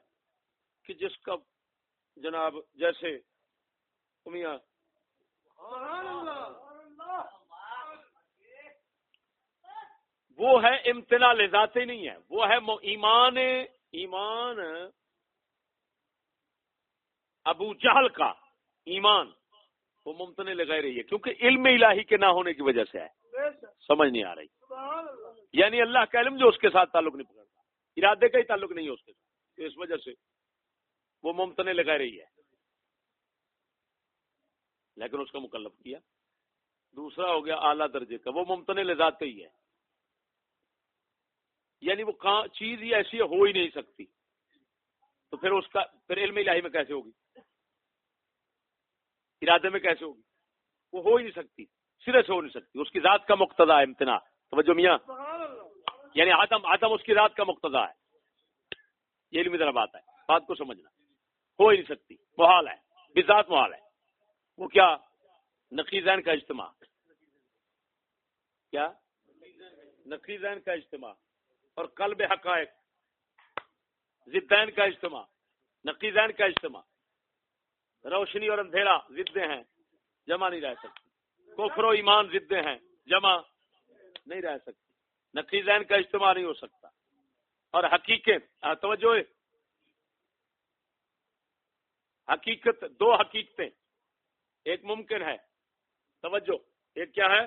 کہ جس کا جناب جیسے میاں وہ ہے امتنا لذاتے نہیں ہے وہ ہے ایمان ایمان ابو جہل کا ایمان۔ وہ ممتن لگائی رہی ہے، کیونکہ علم الہی کے نہ ہونے کی وجہ سے ہے۔ سمجھ نہیں آ رہی۔ یعنی اللہ کا علم جو اس کے ساتھ تعلق نہیں پکڑتا۔ ارادے کا ہی تعلق نہیں ہے اس کے ساتھ۔ اس وجہ سے وہ ممتن لگائی رہی ہے۔ لیکن اس کا مکلف کیا۔ دوسرا ہو گیا اعلیٰ درجے کا، وہ ممتن لذاتے ہی ہے۔ یعنی وہ چیز ہی ایسی ہو ہی نہیں سکتی۔ تو پھر اس کا، پھر علم الہی میں کیسے ہوگی؟ ارادے میں کیسے ہوگی؟ وہ ہو ہی نہیں سکتی، سرے سے ہو نہیں سکتی۔ اس کی ذات کا مقتدا ہے امتنا توجہ میاں۔ یعنی آدم آدم اس کی ذات کا مقتدا ہے۔ یہ علمی طرح بات ہے بات کو سمجھنا۔ ہو ہی نہیں سکتی، محال ہے بذات محال ہے۔ وہ کیا؟ نقیزین کا اجتماع۔ کیا؟ نقیزین کا اجتماع۔ اور قلب حقائق۔ زدین کا اجتماع۔ نقیزین کا اجتماع۔ روشنی اور اندھیرا زدے ہیں، جمع نہیں رہ سکتی۔ کفر و ایمان زدے ہیں، جمع نہیں رہ سکتی۔ نقیزین کا اجتماع نہیں ہو سکتا۔ اور حقیقت توجہ۔ حقیقت، دو حقیقتیں۔ ایک ممکن ہے۔ توجہ، ایک کیا ہے؟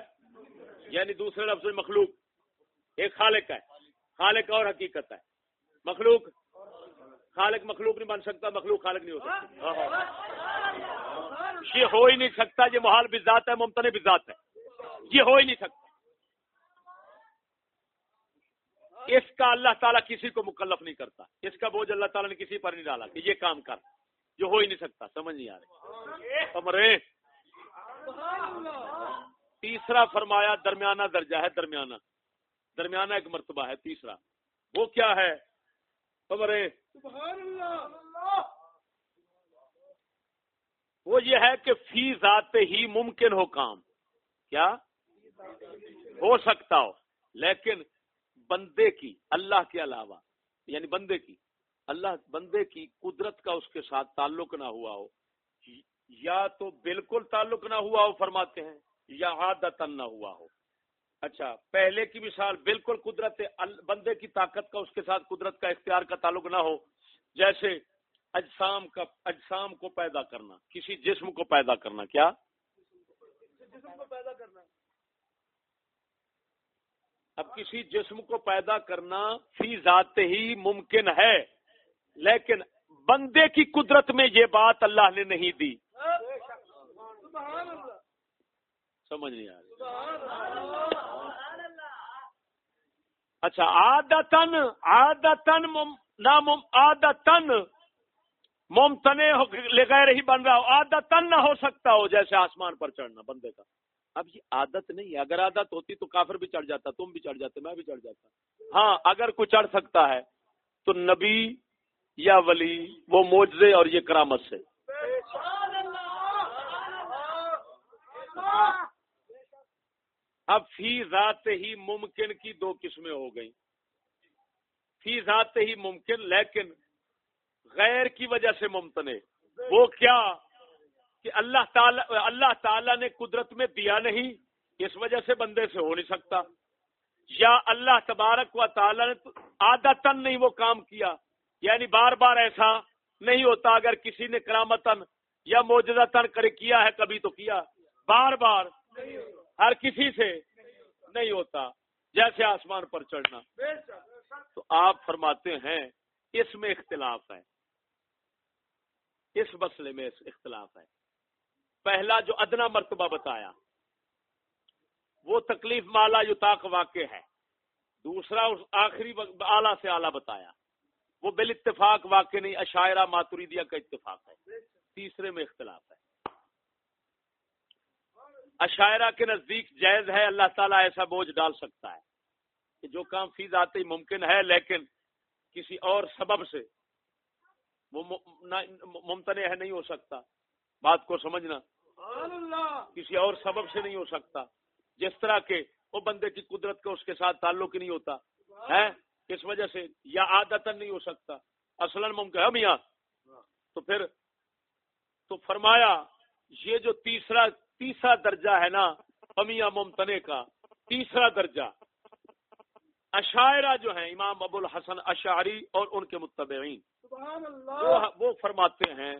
یعنی دوسرے لفظ مخلوق۔ ایک خالق ہے۔ خالق اور حقیقت ہے۔ مخلوق؟ خالق مخلوق نہیں بن سکتا، مخلوق خالق نہیں ہو سکتا۔ ہاں، ہاں۔ یہ ہو ہی نہیں سکتا، یہ محال بزاد ہے ممتن بزاد ہے۔ یہ ہو ہی نہیں سکتا۔ اس کا اللہ تعالیٰ کسی کو مکلف نہیں کرتا۔ اس کا بوجھ اللہ تعالیٰ نے کسی پر نہیں ڈالا کہ یہ کام کر۔ جو ہو ہی نہیں سکتا، سمجھ نہیں آ رہی۔ کمرے تیسرا فرمایا، درمیانہ درجہ ہے، درمیانہ۔ درمیانہ ایک مرتبہ ہے، تیسرا۔ وہ کیا ہے؟ کمرے وہ یہ ہے کہ فی ذات ہی ممکن ہو کام۔ کیا؟ ہو سکتا ہو، لیکن بندے کی، اللہ کے علاوہ یعنی بندے کی۔ اللہ بندے کی قدرت کا اس کے ساتھ تعلق نہ ہوا ہو یا تو بالکل تعلق نہ ہوا ہو فرماتے ہیں یا عادت نہ ہوا ہو۔ اچھا پہلے کی مثال بالکل قدرت بندے کی طاقت کا اس کے ساتھ قدرت کا اختیار کا تعلق نہ ہو جیسے اجسام کا اجسام کو پیدا کرنا کسی جسم کو پیدا کرنا کیا؟ جسم کو پیدا کرنا۔ اب کسی جسم کو پیدا کرنا فی ذات ہی ممکن ہے۔ لیکن بندے کی قدرت میں یہ بات اللہ نے نہیں دی۔ سمجھ نہیں آ رہی۔ اچھا آدتن آدتن نام آدتن ممتنے لگائے رہی بن رہا ہو۔ آدتن نہ ہو سکتا ہو جیسے آسمان پر چڑھنا، بندے کا۔ اب یہ عادت نہیں ہے۔ اگر عادت ہوتی تو کافر بھی چڑھ جاتا، تم بھی چڑھ جاتے، میں بھی چڑھ جاتا۔ ہاں اگر کوئی چڑھ سکتا ہے تو نبی یا ولی، وہ موجے اور یہ کرامت سے۔ اب فی ذات ہی ممکن کی دو قسمیں ہو گئیں۔ فی ذات ہی ممکن لیکن غیر کی وجہ سے ممتنے وہ کیا؟ کہ اللہ تعالی اللہ تعالی نے قدرت میں دیا نہیں، اس وجہ سے بندے سے ہو نہیں سکتا۔ یا اللہ تبارک و تعالی نے آدھا تن نہیں وہ کام کیا۔ یعنی بار بار ایسا نہیں ہوتا اگر کسی نے کرامتن یا موجودہ تن کر کیا ہے، کبھی تو کیا۔ بار بار ہر کسی سے نہیں ہوتا، جیسے آسمان پر چڑھنا۔ تو آپ فرماتے ہیں، اس میں اختلاف ہے۔ اس مسئلے میں اختلاف ہے۔ پہلا جو ادنا مرتبہ بتایا، وہ تکلیف مالا یوتاق واقع ہے۔ دوسرا اس آخری اعلیٰ سے اعلیٰ بتایا۔ وہ بال اتفاق واقع نہیں اشاعرہ ماتوریدیا کا اتفاق ہے۔ تیسرے میں اختلاف ہے۔ اشاعرہ کے نزدیک جائز ہے اللہ تعالیٰ ایسا بوجھ ڈال سکتا ہے کہ جو کام فیض آتے ہی ممکن ہے لیکن کسی اور سبب سے وہ ممتنع ہے نہیں ہو سکتا۔ بات کو سمجھنا۔ کسی اور سبب سے نہیں ہو سکتا۔ جس طرح کے وہ بندے کی قدرت کا اس کے ساتھ تعلق نہیں ہوتا۔ ہے اس وجہ سے یا عادت نہیں ہو سکتا۔ اصل ممکن ہے میاں۔ تو پھر تو فرمایا یہ جو تیسرا تیسرا درجہ ہے نا امیاں ممتنے کا تیسرا درجہ۔ اشاعرہ جو ہیں امام ابو الحسن اشعری اور ان کے متبعین وہ فرماتے ہیں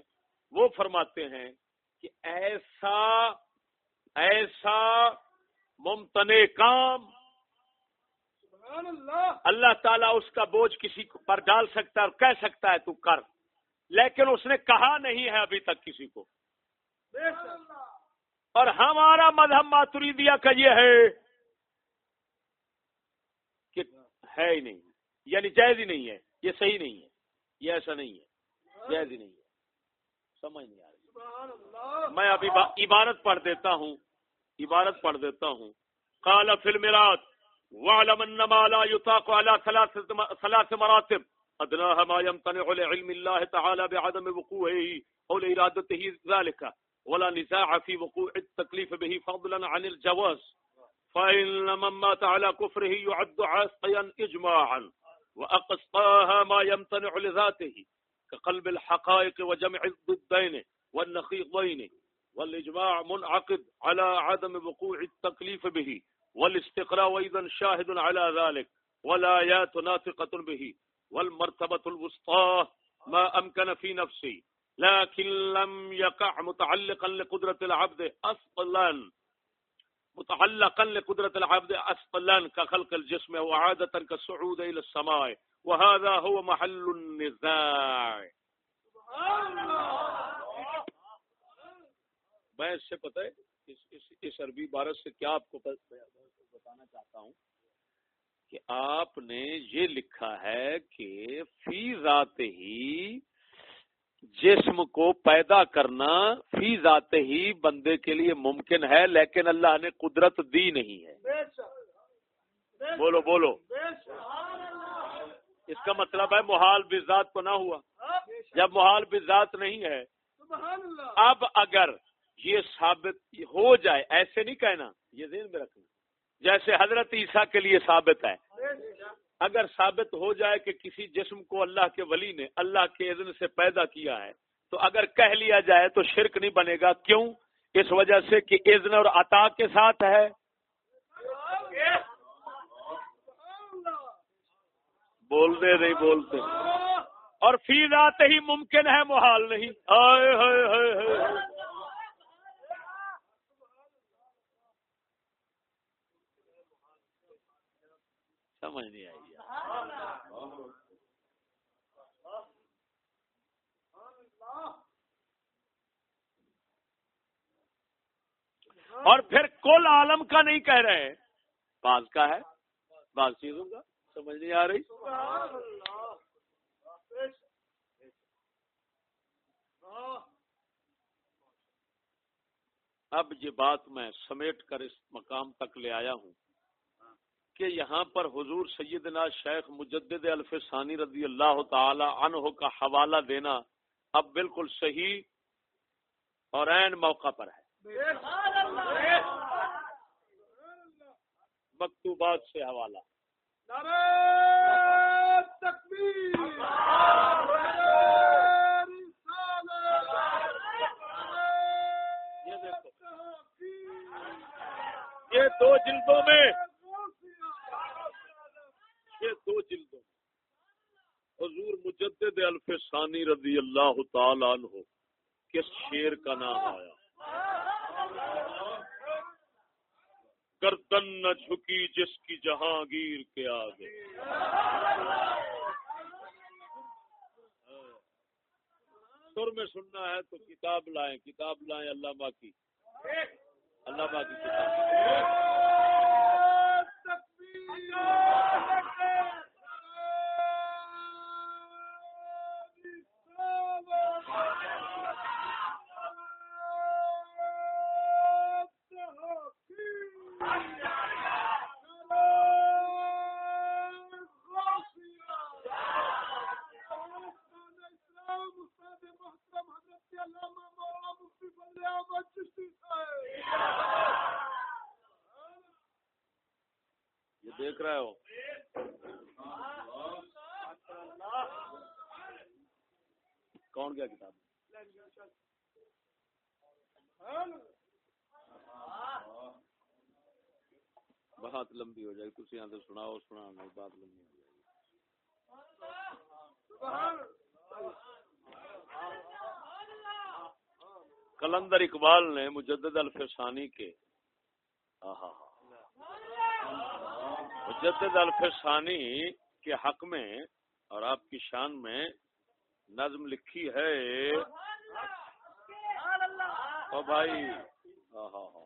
وہ فرماتے ہیں کہ ایسا ایسا ممتن کام اللہ تعالیٰ اس کا بوجھ کسی پر ڈال سکتا ہے اور کہہ سکتا ہے تو کر۔ لیکن اس نے کہا نہیں ہے ابھی تک کسی کو۔ اور ہمارا مذہب ماتریدیا کا یہ ہے کہ ہے ہی نہیں۔ یعنی جائز ہی نہیں ہے۔ یہ صحیح نہیں ہے۔ یہ ایسا نہیں ہے۔ جائز ہی نہیں ہے۔ سمجھ نہیں آ رہی۔ میں ابھی عبارت پڑھ دیتا ہوں۔ عبارت پڑھ دیتا ہوں۔ کالا فلم رات واعلم انما لا يطاق على ثلاث ثلاث مراتب. ادناها ما يمتنع لعلم الله تعالى بعدم وقوعه او لارادته ذلك. ولا نزاع في وقوع التكليف به فضلا عن الجواز. فإن من مات على كفره يعد عاصيا إجماعا. وأقصاها ما يمتنع لذاته كقلب الحقائق وجمع الضدين والنخيضين. والإجماع منعقد على عدم وقوع التكليف به. والاستقراء وإذا شاهد على ذلك والآيات ناطقة به والمرتبة الوسطى ما أمكن في نفسي لكن لم يقع متعلقا لقدرة العبد أصلا متعلقا لقدرة العبد أصلا كخلق الجسم وعادة كالصعود إلى السماء وهذا هو محل النزاع. اس سے پتہ ہے؟ اس عربی عبارت سے کیا آپ کو بتانا چاہتا ہوں کہ آپ نے یہ لکھا ہے کہ فی ذات ہی جسم کو پیدا کرنا فی ذات ہی بندے کے لیے ممکن ہے لیکن اللہ نے قدرت دی نہیں ہے۔ بولو بولو۔ اس کا مطلب ہے محال بذات تو نہ ہوا۔ جب محال بذات نہیں ہے اب اگر یہ ثابت ہو جائے، ایسے نہیں کہنا، یہ ذہن میں رکھنا۔ جیسے حضرت عیسیٰ کے لیے ثابت ہے۔ اگر ثابت ہو جائے کہ کسی جسم کو اللہ کے ولی نے اللہ کے اذن سے پیدا کیا ہے، تو اگر کہہ لیا جائے تو شرک نہیں بنے گا۔ کیوں؟ اس وجہ سے کہ اذن اور عطا کے ساتھ ہے۔ بول دے نہیں بولتے۔ اور فی ذات ہی ممکن ہے، محال نہیں۔ ہائے سمجھ نہیں آئی اور پھر کل عالم کا نہیں کہہ رہے بعض کا ہے، بعض چیزوں کا۔ سمجھ نہیں آ رہی؟ اب یہ بات میں سمیٹ کر اس مقام تک لے آیا ہوں۔ کہ یہاں پر حضور سیدنا شیخ مجدد الف ثانی رضی اللہ تعالی عنہ کا حوالہ دینا اب بالکل صحیح اور عین موقع پر ہے۔ مکتوبات سے حوالہ۔ یہ دو جلدوں میں یہ دو جلدوں حضور مجدد الف ثانی رضی اللہ تعالی عنہ کس شیر کا نام آیا۔ گردن نہ جھکی جس کی جہانگیر کے آگے۔ سر میں سننا ہے تو کتاب لائیں کتاب لائیں علامہ کی۔ علامہ کی کتاب۔ کسی سے سناؤ سنا نہیں بات لمبی ہو جائے کلندر اقبال نے مجدد الفسانی کے مجدد الفسانی کے حق میں اور آپ کی شان میں نظم لکھی ہے او بھائی ہاں ہاں ہاں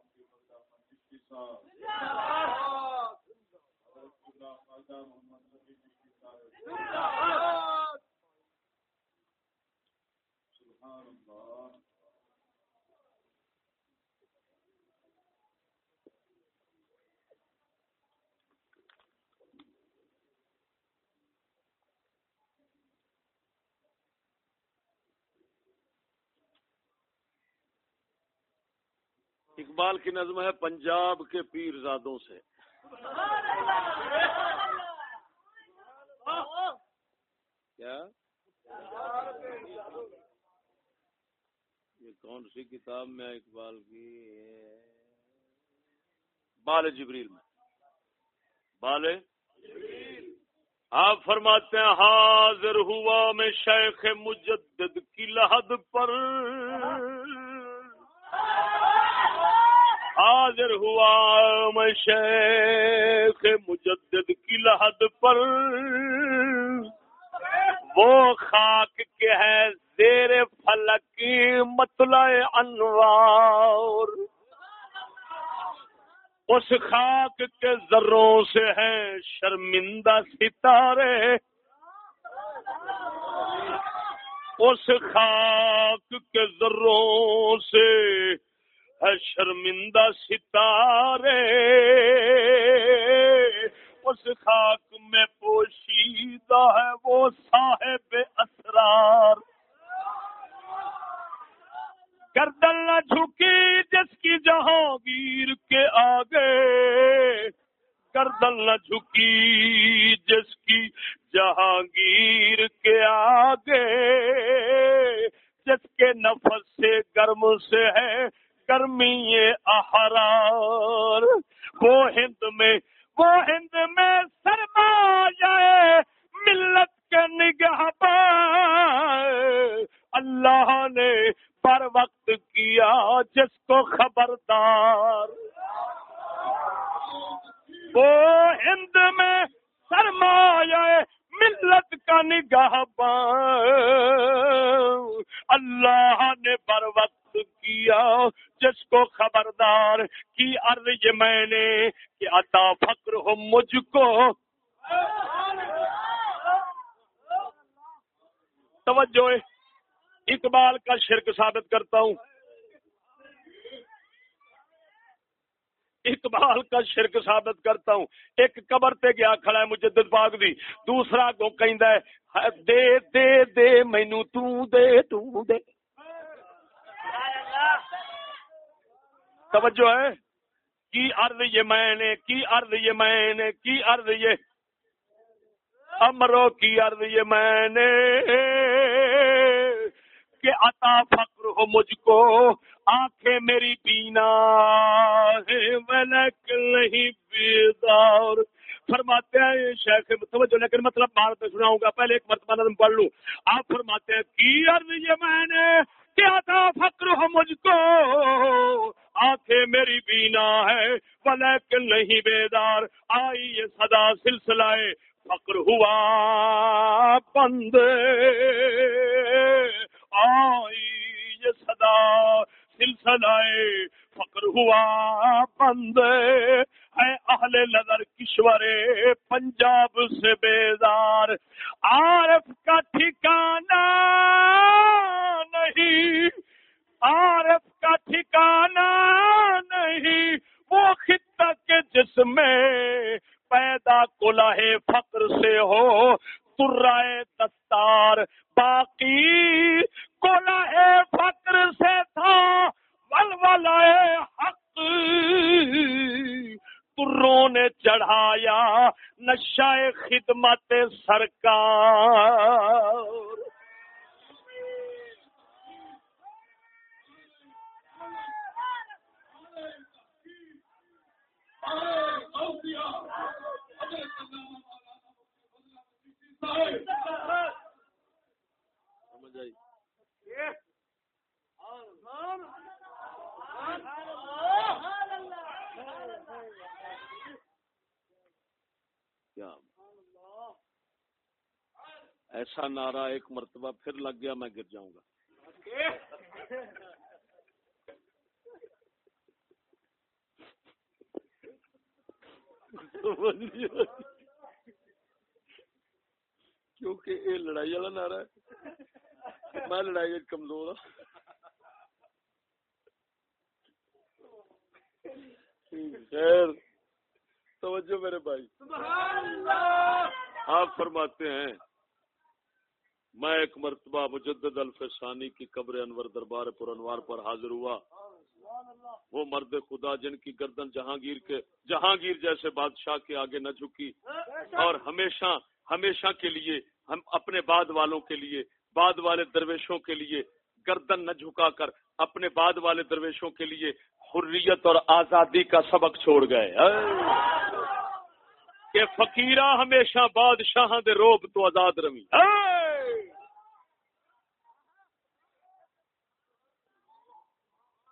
سبحان اللہ۔ اقبال کی نظم ہے پنجاب کے پیر زادوں سے۔ کیا؟ یہ کون سی کتاب میں اقبال کی بال جبریل میں۔ بال آپ فرماتے ہیں، حاضر ہوا میں شیخ مجدد کی لحد پر۔ حاضر ہوا میں شیخ مجدد کی لحد پر۔ وہ خاک کے ہے زیر فلک مطلع انوار۔ اس خاک کے ذروں سے ہیں شرمندہ ستارے۔ اس خاک کے ذروں سے ہے شرمندہ ستارے۔ اس خاک میں پوشیدہ ہے وہ صاحب اسرار۔ گردن نہ جھکی جس کی جہانگیر کے آگے۔ گردن نہ جھکی جس کی جہانگیر کے آگے۔ جس کے نفس سے گرم سے ہے گرمی احرار۔ وہ ہند میں وہ ہند میں سرمایہ ملت کے نگہ اللہ نے پر وقت کیا جس کو خبردار۔ وہ ہند میں سرمایہ ملت کا نگاہ اللہ نے بر وقت کیا، جس کو خبردار کی عرض میں نے کہ عطا فکر ہو مجھ کو۔ توجہ، اقبال کا شرک ثابت کرتا ہوں۔ اقبال کا شرک ثابت کرتا ہوں۔ ایک قبر تے گیا کھڑا ہے مجدد پاک دی۔ دوسرا کو کہندا ہے، دے دے دے، مینوں تو دے تو دے۔ توجہ ہے؟ کی عرض یہ میں نے، کی عرض یہ میں نے، کی عرض یہ امرو، کی عرض یہ میں نے کہ عطا فقر ہو مجھ کو، آنکھیں میری پینا ہے ملک نہیں بیدار۔ فرماتے ہیں شیخ توجہ، لیکن مطلب بار پہ سناؤں گا، پہلے ایک مرتبہ نظم پڑھ لوں۔ آپ فرماتے ہیں، کی عرض یہ میں نے کیا تھا فقر ہو مجھ کو آنکھیں میری بینا ہے ولیکن نہیں بیدار، آئی یہ صدا سلسلہ فقر ہوا بند آئی یہ صدا سلسلہ فقر ہوا بند ہے اہل نظر کشور پنجاب سے بیدار، عارف کا ٹھکانا نہیں۔ عارف کا ٹھکانا نہیں، وہ خطہ کے جس میں پیدا کلا فقر سے ہو ترائے دستار باقی کلا فقر سے تھا، ولولہ حق۔ تروں نے چڑھایا نشہ خدمت سرکار سمجھ آئی کیا ایسا نعرہ ایک مرتبہ پھر لگ گیا میں گر جاؤں گا۔ کیونکہ یہ لڑائی والا نعرہ ہے۔ میں لڑائی کمزور ہوں خیر، توجہ میرے بھائی۔ آپ فرماتے ہیں، میں ایک مرتبہ مجدد الفسانی کی قبر انور دربار پر انوار پر حاضر ہوا۔ وہ مرد خدا جن کی گردن جہانگیر کے جہانگیر جیسے بادشاہ کے آگے نہ جھکی۔ اور ہمیشہ ہمیشہ کے لیے، ہم اپنے بعد والوں کے لیے، بعد والے درویشوں کے لیے گردن نہ جھکا کر اپنے بعد والے درویشوں کے لیے حریت اور آزادی کا سبق چھوڑ گئے۔ کہ فقیرہ ہمیشہ بادشاہ دے روب تو آزاد رمی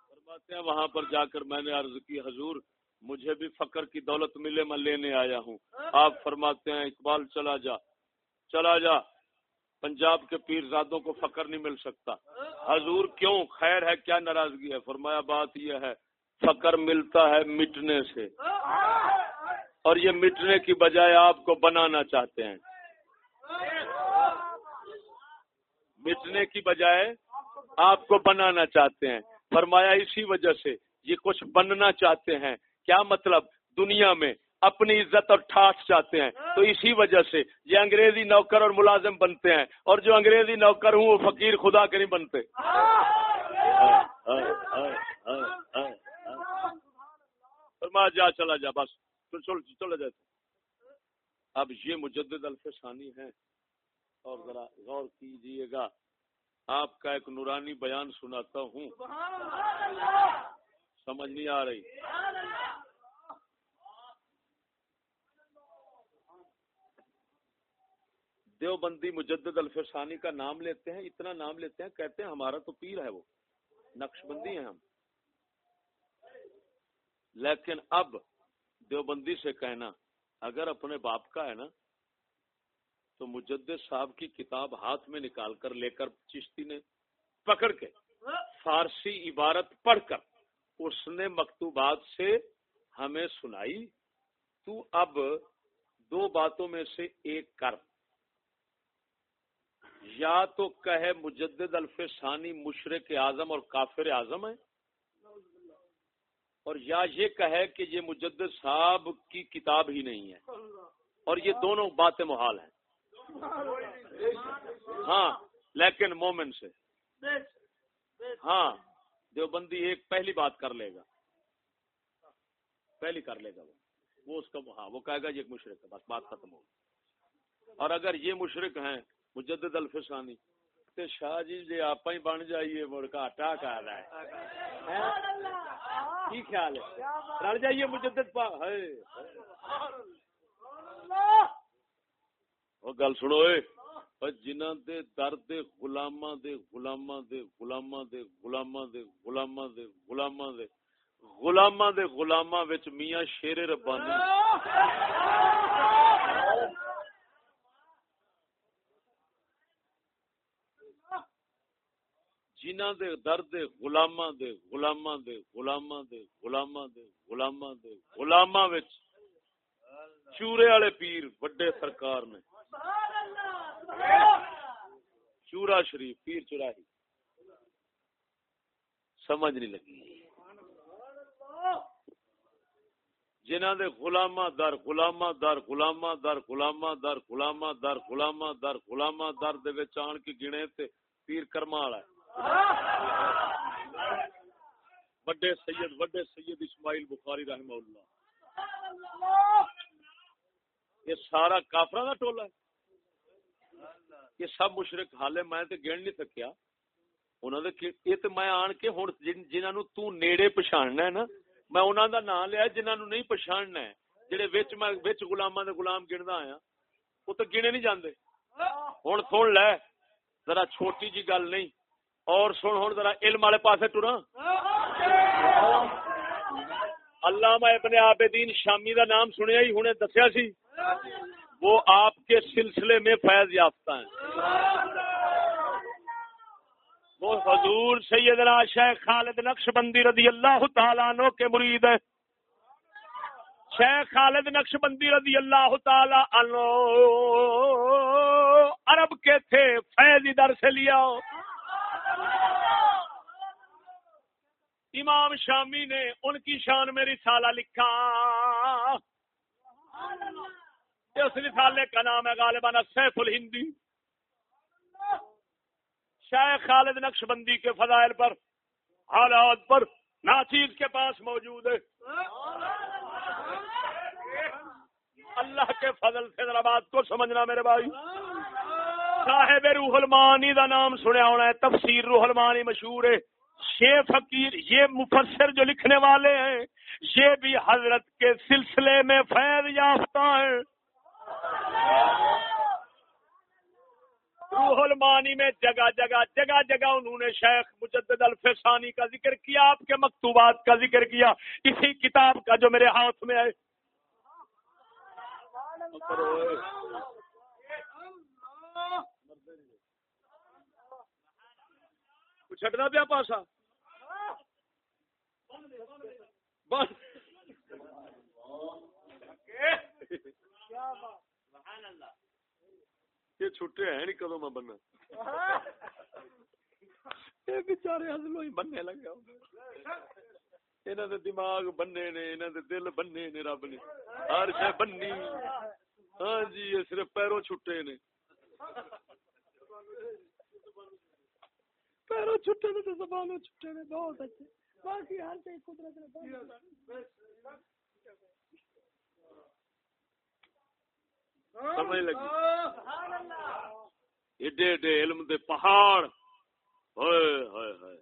فرماتے ہیں، وہاں پر جا کر میں نے عرض کی، حضور، مجھے بھی فقر کی دولت ملے، میں لینے آیا ہوں۔ آپ فرماتے ہیں، اقبال، چلا جا۔ چلا جا۔ پنجاب کے پیر زادوں کو فقر نہیں مل سکتا۔ حضور، کیوں؟ خیر ہے، کیا ناراضگی ہے؟ فرمایا، بات یہ ہے، فقر ملتا ہے مٹنے سے۔ اور یہ مٹنے کی بجائے آپ کو بنانا چاہتے ہیں۔ مٹنے کی بجائے آپ کو بنانا چاہتے ہیں۔ فرمایا اسی وجہ سے یہ کچھ بننا چاہتے ہیں۔ کیا مطلب؟ دنیا میں اپنی عزت اور ٹھاٹ چاہتے ہیں۔ تو اسی وجہ سے یہ انگریزی نوکر اور ملازم بنتے ہیں۔ اور جو انگریزی نوکر ہوں وہ فقیر خدا کے نہیں بنتے۔ فرمایا، جا، چلا جا، بس۔ چلا جائے اب یہ مجدد الفسانی ہے اور ذرا غور کیجیے گا۔ آپ کا ایک نورانی بیان سناتا ہوں۔ سمجھ نہیں آ رہی۔ دیوبندی مجدد الفسانی کا نام لیتے ہیں، اتنا نام لیتے ہیں، کہتے ہیں ہمارا تو پیر ہے وہ۔ نقش بندی ہیں ہم۔ لیکن اب دیوبندی سے کہنا، اگر اپنے باپ کا ہے نا تو مجدد صاحب کی کتاب ہاتھ میں نکال کر لے کر چشتی نے پکڑ کے فارسی عبارت پڑھ کر اس نے مکتوبات سے ہمیں سنائی، تو اب دو باتوں میں سے ایک کر۔ یا تو کہے مجدد الف ثانی مشرق اعظم اور کافر اعظم ہے اور یا یہ کہے کہ یہ مجدد صاحب کی کتاب ہی نہیں ہے۔ اور یہ دونوں باتیں محال ہیں۔ ہاں لیکن مومن سے۔ ہاں دیوبندی ایک پہلی بات کر لے گا۔ پہلی کر لے گا وہ۔ وہ اس کا ہاں وہ کہے گا یہ ایک مشرق ہے بس بات ختم ہوگی اور اگر یہ مشرق ہیں مجدد الفسانی تو شاہ جی جی آپ ہی بن جائیے مڑ گاٹا کہہ رہا ہے۔ کی خیال ہے؟ رل جائیے مجدد پا ہے وہ گل سنو اے اور جنہ دے درد غلاماں دے غلاماں دے غلاماں دے غلاماں دے غلاماں دے غلاماں دے غلاماں دے غلاماں وچ میاں شیر ربانی جنہ دے درد غلاماں دے غلاماں دے غلاماں دے غلاماں دے غلاماں دے غلاماں وچ چورے والے پیر بڑے سرکار نے چورا شریف، پیر چوراہی۔ سمجھ نہیں لگی۔ جنہ دے غلامہ در غلامہ در غلامہ در غلامہ در غلامہ در غلامہ در غلامہ در دے وچ آن کے گنے تے پیر کرما والا ہے۔ بڑے سید بڑے سید اسماعیل بخاری رحمہ اللہ۔ یہ سارا کافرا کا ٹولا ہے۔ یہ سب مشرق حالے میں تے گن نہیں سکیا انہوں نے یہ تو میں آن کے ہوں جنہوں نے تو نیڑے پچھاڑنا ہے نا، میں انہوں دا نام لیا جنہوں نے نہیں پچھاڑنا ہے، جڑے وچ میں وچ غلاماں دے غلام گندا آیا، وہ تو گنے نہیں جاندے۔ ہن سن لے، ذرا چھوٹی جی گل نہیں۔ اور سن ہن ذرا علم والے پاسے ٹراں علامہ ابن عابدین شامی دا نام سنیا ہی، ہنے دسیا سی۔ وہ آپ کے سلسلے میں فیض یافتہ ہیں۔ وہ حضور سیدنا شیخ خالد نقش بندی رضی اللہ تعالیٰ عنہ کے مرید ہیں۔ شیخ خالد نقش بندی رضی اللہ تعالیٰ عنہ عرب کے تھے، فیض ادھر سے لیا۔ امام شامی نے ان کی شان میں رسالہ لکھا۔ اس رسالے کا نام ہے غالباً سیف الہندی۔ شیخ خالد نقش بندی کے فضائل پر، حالات پر ناچیز کے پاس موجود ہے۔ اللہ کے فضل سے ذرا بات کو سمجھنا میرے بھائی۔ صاحب روح المانی دا نام سنیا ہونا ہے، تفسیر روح المانی مشہور ہے۔ یہ فقیر، یہ مفسر جو لکھنے والے ہیں، یہ بھی حضرت کے سلسلے میں فیض یافتہ ہیں۔ روح المانی میں جگہ جگہ جگہ جگہ انہوں نے شیخ مجدد الفسانی کا ذکر کیا، آپ کے مکتوبات کا ذکر کیا، اسی کتاب کا جو میرے ہاتھ میں ہے۔ چھٹنا پیا پاسا؟ بس۔ یہ چھٹے ہیں نہیں، کدو میں بننا؟ یہ بچارے ہزلو ہی بننے لگے انہوں دے دماغ بننے نے انہوں دے دل بننے نے، رب نے۔ ہر شے بننی۔ ہاں جی یہ صرف پیروں چھٹے نے۔ پیروں چھٹے نے تو زبانوں چھٹے نے، بہت اچھے۔ باقی ہر شے قدرت نے سمجھ لگی۔ ایڈے ایڈے علم دے پہاڑ۔ ہوئے ہوئے ہوئے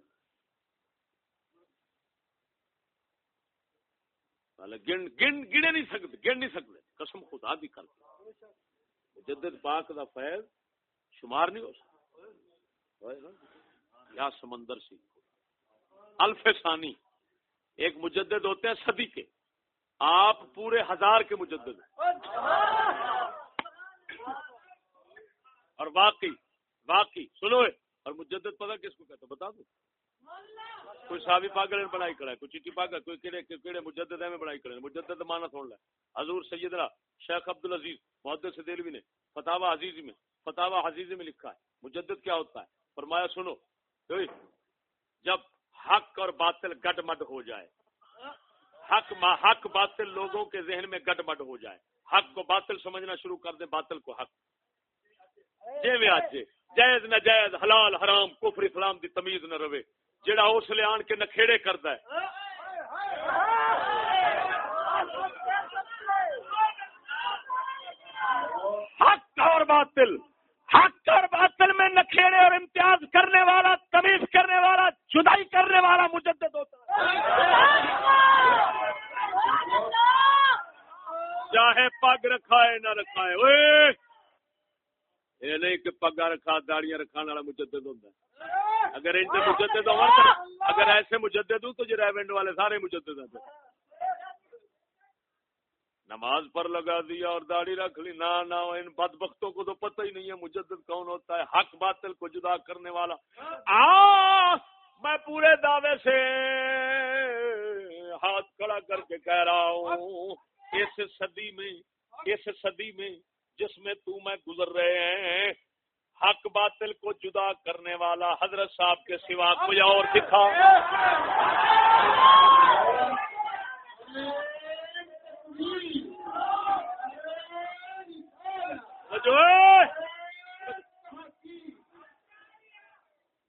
گن گن گنے نہیں سکتے گن نہیں سکتے۔ قسم خدا بھی کر مجدد پاک دا فیض شمار نہیں ہو سکتا۔ یا سمندر سی۔ الف ثانی۔ ایک مجدد ہوتے ہیں صدی کے آپ پورے ہزار کے مجدد ہیں۔ اور واقعی واقعی، سنو اور مجدد پتہ کس کو کہتے بتا دو۔ کوئی صحابی پاگل بنائی کرا ہے، کوئی چٹی پاگل کوئی کیڑے کیڑے مجدد میں بنائی کرا ہے۔ مجدد مانا سن لے۔ حضور سیدنا شیخ عبد العزیز محدث دلوی نے فتاوا عزیز میں فتاوا عزیز میں لکھا ہے۔ مجدد کیا ہوتا ہے؟ فرمایا، سنو۔ جب حق اور باطل گڈ مڈ ہو جائے، حق حق باطل لوگوں کے ذہن میں گڈ مڈ ہو جائے، حق کو باطل سمجھنا شروع کر دیں، باطل کو حق۔ جی میں آج جائز نہ جائز، حلال، حرام، کفر، اسلام دی تمیز نہ رہے۔ جڑا اس لیے آن کے نکھےڑے کرتا ہے۔ حق اور باطل۔ حق اور باطل میں نکھیڑے اور امتیاز کرنے والا، تمیز کرنے والا، جدائی کرنے والا مجدد ہوتا ہے۔ چاہے پگ رکھائے نہ رکھائے۔ اوئے! یہ نہیں کہ پگا رکھا داڑیاں رکھانے والا مجدد ہوتا اگر ان سے مجدد ہو اگر ایسے مجدد ہوں تو ریونڈ والے سارے مجدد ہیں نماز پر لگا دیا اور داڑھی رکھ لی نہ نہ ان بدبختوں کو تو پتہ ہی نہیں ہے مجدد کون ہوتا ہے حق باطل کو جدا کرنے والا۔ آ میں پورے دعوے سے ہاتھ کھڑا کر کے کہہ رہا ہوں اس صدی میں اس صدی میں جس میں تو میں گزر رہے ہیں، حق باطل کو جدا کرنے والا حضرت صاحب کے سوا کوئی اور دکھا۔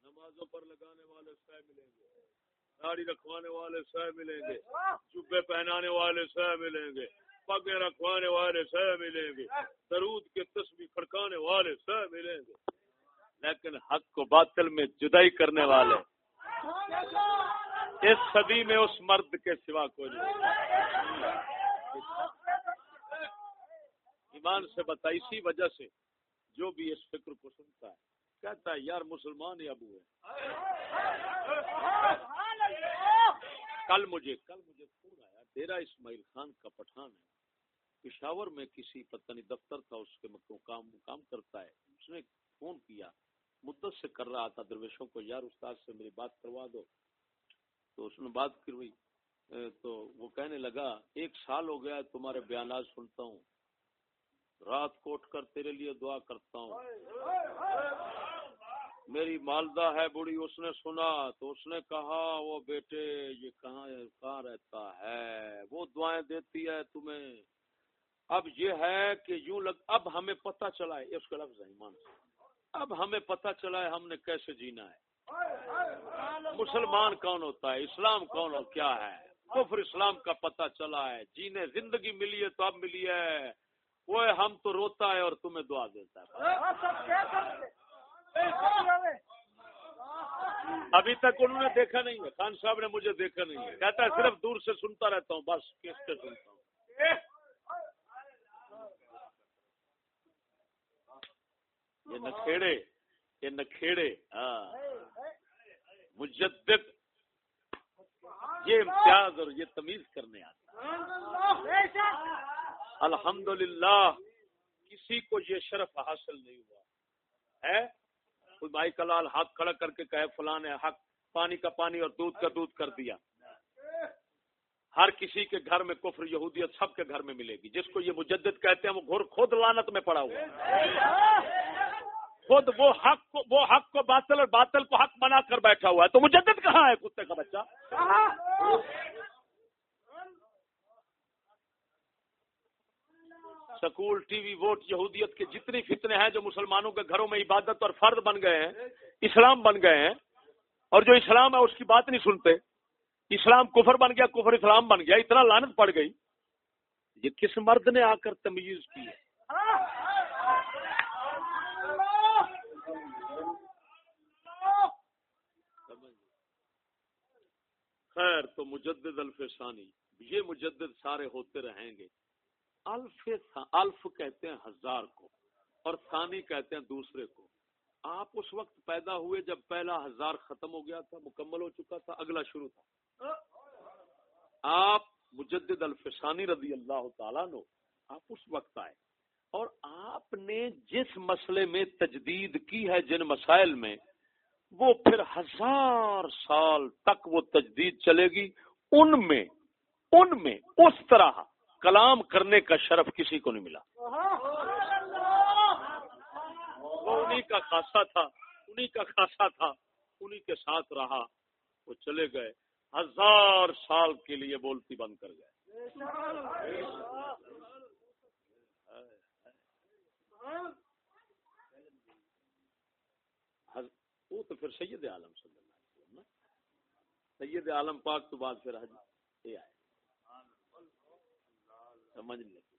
نمازوں پر لگانے والے سہ ملیں گے۔ داڑھی رکھوانے والے سہ ملیں گے۔ چوبے پہنانے والے سہ ملیں گے۔ پگے رکھوانے والے سہ ملیں گے۔ درود کے تسبیح کھڑکانے والے سہ ملیں گے۔ لیکن حق کو باطل میں جدائی کرنے والے، اس صدی میں اس مرد کے سوا کوئی نہیں۔ ایمان سے بتا، اسی وجہ سے جو بھی اس فکر کو سنتا ہے، کہتا ہے، یار مسلمان ہی ابو ہے۔ کل مجھے کل مجھے فون آیا ڈیرا اسماعیل خان کا پٹھان ہے۔ پشاور میں کسی پتہ نہیں دفتر تھا، اس کے کام کام کرتا ہے۔ اس نے فون کیا۔ مدت سے کر رہا تھا، درویشوں کو، یار استاد سے میری بات کروا دو۔ تو اس نے بات کروئی تو وہ کہنے لگا، ایک سال ہو گیا، تمہارے بیانات سنتا ہوں۔ رات کوٹ کر تیرے لیے دعا کرتا ہوں۔ میری مالدہ ہے بڑی، اس نے سنا۔ تو اس نے کہا، وہ بیٹے، یہ کہاں کہاں رہتا ہے؟ وہ دعائیں دیتی ہے تمہیں۔ اب یہ ہے کہ یوں لگ، اب ہمیں پتہ چلا ہے اس کا لفظ ہے، ایمان سے۔ اب ہمیں پتہ چلا ہے ہم نے کیسے جینا ہے۔ مسلمان کون ہوتا ہے؟ اسلام کون ہو؟ کیا ہے؟ کفر اسلام کا پتہ چلا ہے۔ جینے زندگی ملی ہے تو اب ملی ہے۔ وہ ہم تو روتا ہے اور تمہیں دعا دیتا ہے۔ ابھی تک انہوں نے دیکھا نہیں ہے۔ خان صاحب نے مجھے دیکھا نہیں ہے۔ کہتا ہے صرف دور سے سنتا رہتا ہوں، بس کس کے سنتا ہوں؟ یہ نکھیڑے یہ نکھیڑے ہاں۔ مجدد۔ یہ امتیاز اور یہ تمیز کرنے آتا الحمدللہ، کسی کو یہ شرف حاصل نہیں ہوا۔ ہے؟ کوئی بھائی کلال ہاتھ کھڑا کر کے کہے فلان ہے، حق، پانی کا پانی اور دودھ کا دودھ کر دیا۔ ہر کسی کے گھر میں کفر، یہودیت سب کے گھر میں ملے گی۔ جس کو یہ مجدد کہتے ہیں، وہ گھر خود لانت میں پڑا ہوا۔ خود وہ حق کو وہ حق کو باطل اور باطل کو حق بنا کر بیٹھا ہوا ہے۔ تو مجدد کہاں ہے کتے کا بچہ؟ سکول، ٹی وی، ووٹ، یہودیت کے جتنی فتنے ہیں جو مسلمانوں کے گھروں میں عبادت اور فرد بن گئے ہیں، اسلام بن گئے ہیں، اور جو اسلام ہے اس کی بات نہیں سنتے۔ اسلام کفر بن گیا، کفر اسلام بن گیا، اتنا لانت پڑ گئی۔ یہ کس مرد نے آ کر تمیز کی ہے؟ خیر تو مجدد الف ثانی یہ مجدد سارے ہوتے رہیں گے۔ الف الف کہتے ہیں ہزار کو اور ثانی کہتے ہیں دوسرے کو۔ آپ اس وقت پیدا ہوئے جب پہلا ہزار ختم ہو گیا تھا، مکمل ہو چکا تھا، اگلا شروع تھا۔ آپ مجدد الفسانی رضی اللہ تعالیٰ نو آپ اس وقت آئے۔ اور آپ نے جس مسئلے میں تجدید کی ہے، جن مسائل میں وہ پھر ہزار سال تک وہ تجدید چلے گی۔ ان میں ان میں اس طرح کلام کرنے کا شرف کسی کو نہیں ملا۔ وہ انہی کا خاصا تھا، انہی کا خاصا تھا، انہی کے ساتھ رہا۔ وہ چلے گئے۔ ہزار سال کے لیے بولتی بند کر گئے۔ وہ تو پھر سید عالم صلی اللہ علیہ وسلم نا۔ سید عالم پاک تو بعد پھر حج یہ آئے۔ سمجھ نہیں لگی۔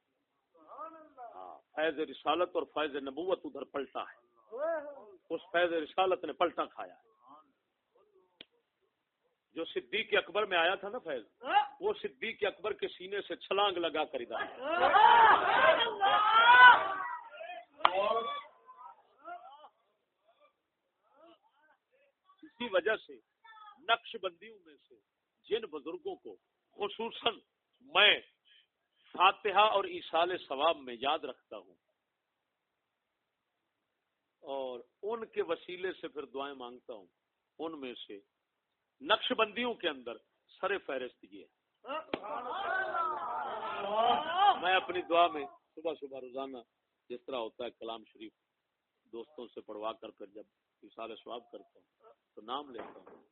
ہاں فیض رسالت اور فیض نبوت ادھر پلٹا ہے۔ اس فیض رسالت نے پلٹا کھایا ہے۔ جو صدیق اکبر میں آیا تھا نا فیض، وہ صدیق اکبر کے سینے سے چھلانگ لگا کر ادھر آیا۔ اسی وجہ سے، نقش بندیوں میں سے، جن بزرگوں کو خصوصاً میں فاتحہ اور ایسال ثواب میں یاد رکھتا ہوں اور ان کے وسیلے سے پھر دعائیں مانگتا ہوں، ان میں سے نقش بندیوں کے اندر سر فہرست یہ ہے میں اپنی دعا میں صبح صبح روزانہ جس طرح ہوتا ہے کلام شریف دوستوں سے پڑھوا کر پھر جب اصال ثواب کرتا ہوں تو نام لیتا ہوں۔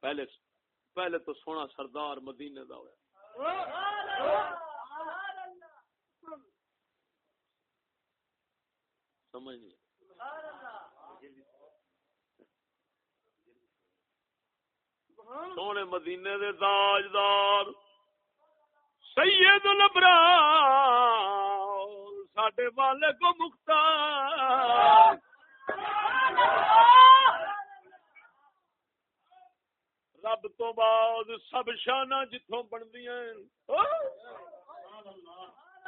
پہلے پہلے تو سونا سردار مدینے دا ہوا سمجھ نہیں۔ سونے مدینے دے تاجدار، سید الابرار، ساڈے والے کو مختار۔ رب تو بعد سب شانہ جتوں بندیاں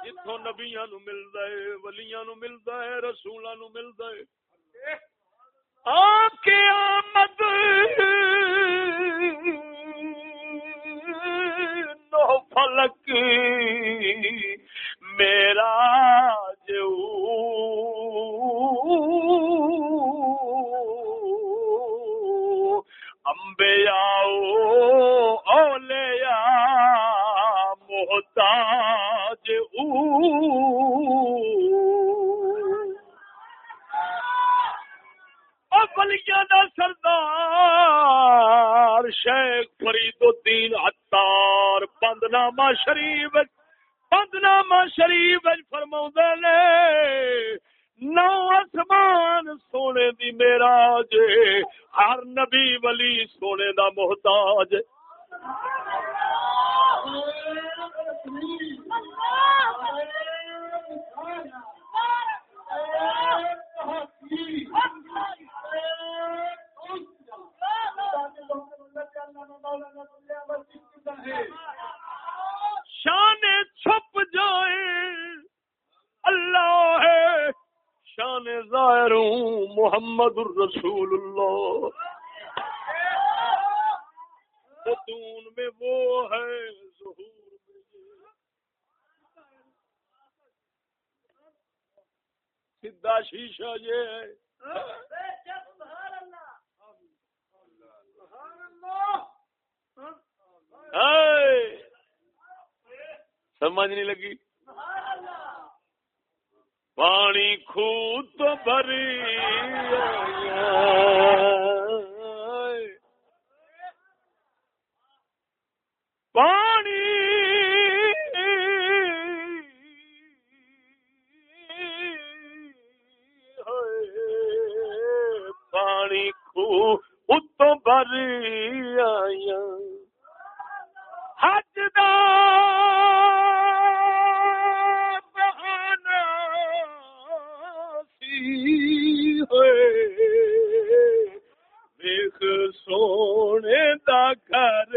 جتوں نبیاں نو ملدا ہے، ولیاں نو ملدا ہے، رسولاں نو ملدا ہے۔ آپ کی آمد نو فلک میرا جو انبیاء اولیاء محتاج بلیا دا سردار شیخ فرید الدین عطار بندنامہ شریف بندنامہ شریف فرما نے نو آسمان سونے دی میرا ہر نبی ولی سونے دا محتاج شان چھپ جائے۔ اللہ ہے۔ شان ظاہر ہوں، محمد الرسول اللہ۔ ستون میں وہ ہے، ظہور میں۔ سیدھا شیشہ یہ ہے۔ سمجھ نہیں لگی۔ پانی خود تو بھری پانی پانی خود تو بھری آیا حج دا سونے دا گھر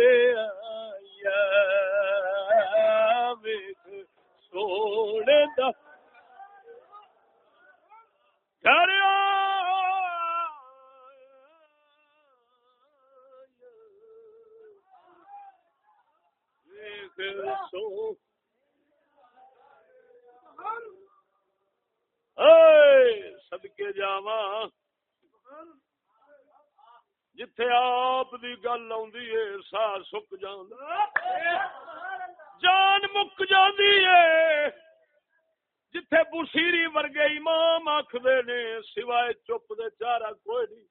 آیا ویخ سونے دا گھر سو سدکے جاوا جتھے آپ دی گل آندی ہے سا سک جاندا جان مک جاندی ہے جتھے بشیری ورگے امام آکھدے نے سوائے چپ دے چارا کوئی نہیں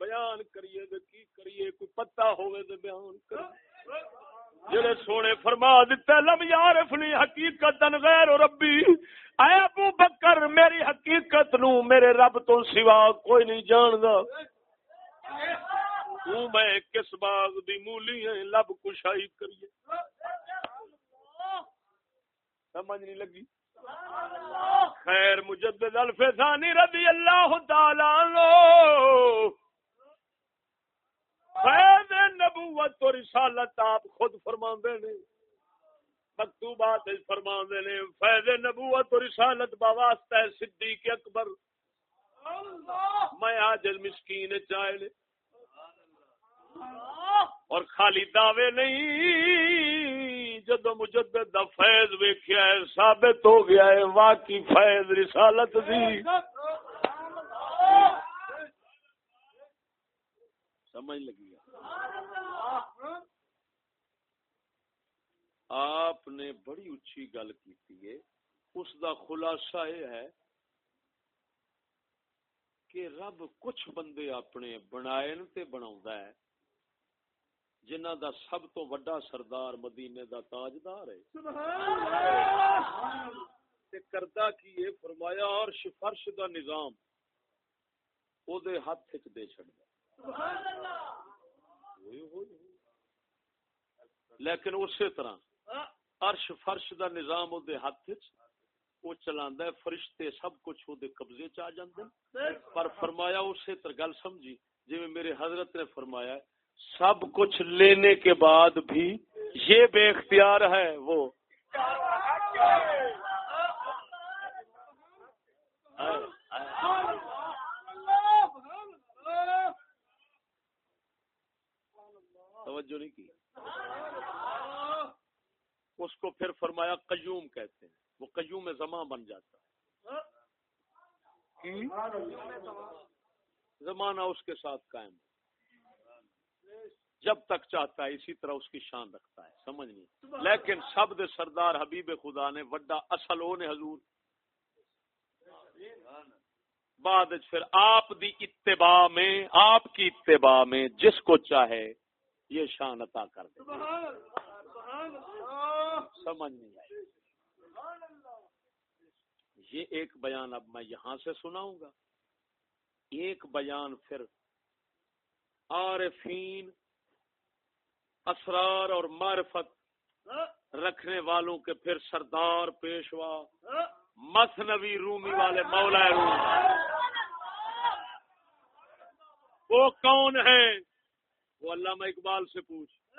بیان کریے تے کی کریے کوئی پتہ ہوے تے بیان کریے جڑے سونے فرما دیتے لم یارف لی حقیقت غیر ربی۔ اے ابو بکر، میری حقیقت نو میرے رب تو سوا کوئی نہیں جاندا۔ تو میں کس باغ دی مولی ہے لب کشائی کریے۔ سمجھ نہیں لگی؟ خیر مجدد الفسانی رضی اللہ تعالی عنہ۔ فیض نبوت و رسالت آپ خود فرما نے مکتوبات فرما نے، فیض نبوت و رسالت باواسطہ صدیق اکبر۔ میں آج مسکین چاہے اور خالی دعوے نہیں، جدو مجدد دا فیض ویکھیا ہے، ثابت ہو گیا ہے، واقعی فیض رسالت دی۔ سمجھ لگی آپ نے بڑی اچھی گل کی اس دا خلاصہ یہ ہے کہ رب کچھ بندے اپنے بنائے تے بنا ہے جنہ دا سب تو وڈا سردار مدینے دا تاجدار ہے۔ تے کردہ کی فرمایا اور فرش دا نظام او دے ہاتھ وچ دے چھڑدا لیکن اسی طرح عرش فرش دا نظام دے ہاتھ وہ چلاندا ہے فرشتے سب کچھ وہ قبضے چ آ جاندے پر فرمایا اسی طرح گل سمجھی جی میرے حضرت نے فرمایا سب کچھ لینے کے بعد بھی یہ بے اختیار ہے وہ۔ توجہ نہیں کی۔ اس کو پھر فرمایا قیوم کہتے ہیں۔ وہ قیوم زمان بن جاتا ہے۔ زمانہ اس کے ساتھ قائم جب تک چاہتا ہے اسی طرح اس کی شان رکھتا ہے۔ سمجھ نہیں۔ لیکن سب دے سردار حبیب خدا نے وڈا اصل او نے حضور۔ بعد پھر آپ دی اتباع میں آپ کی اتباع میں جس کو چاہے یہ شان عطا کر دے۔ سمجھ نہیں آئی۔ یہ ایک بیان اب میں یہاں سے سناؤں گا۔ ایک بیان پھر عارفین، اسرار اور معرفت رکھنے والوں کے پھر سردار پیشوا مسنوی رومی والے مولا روم۔ وہ کون ہے وہ علامہ اقبال سے پوچھ۔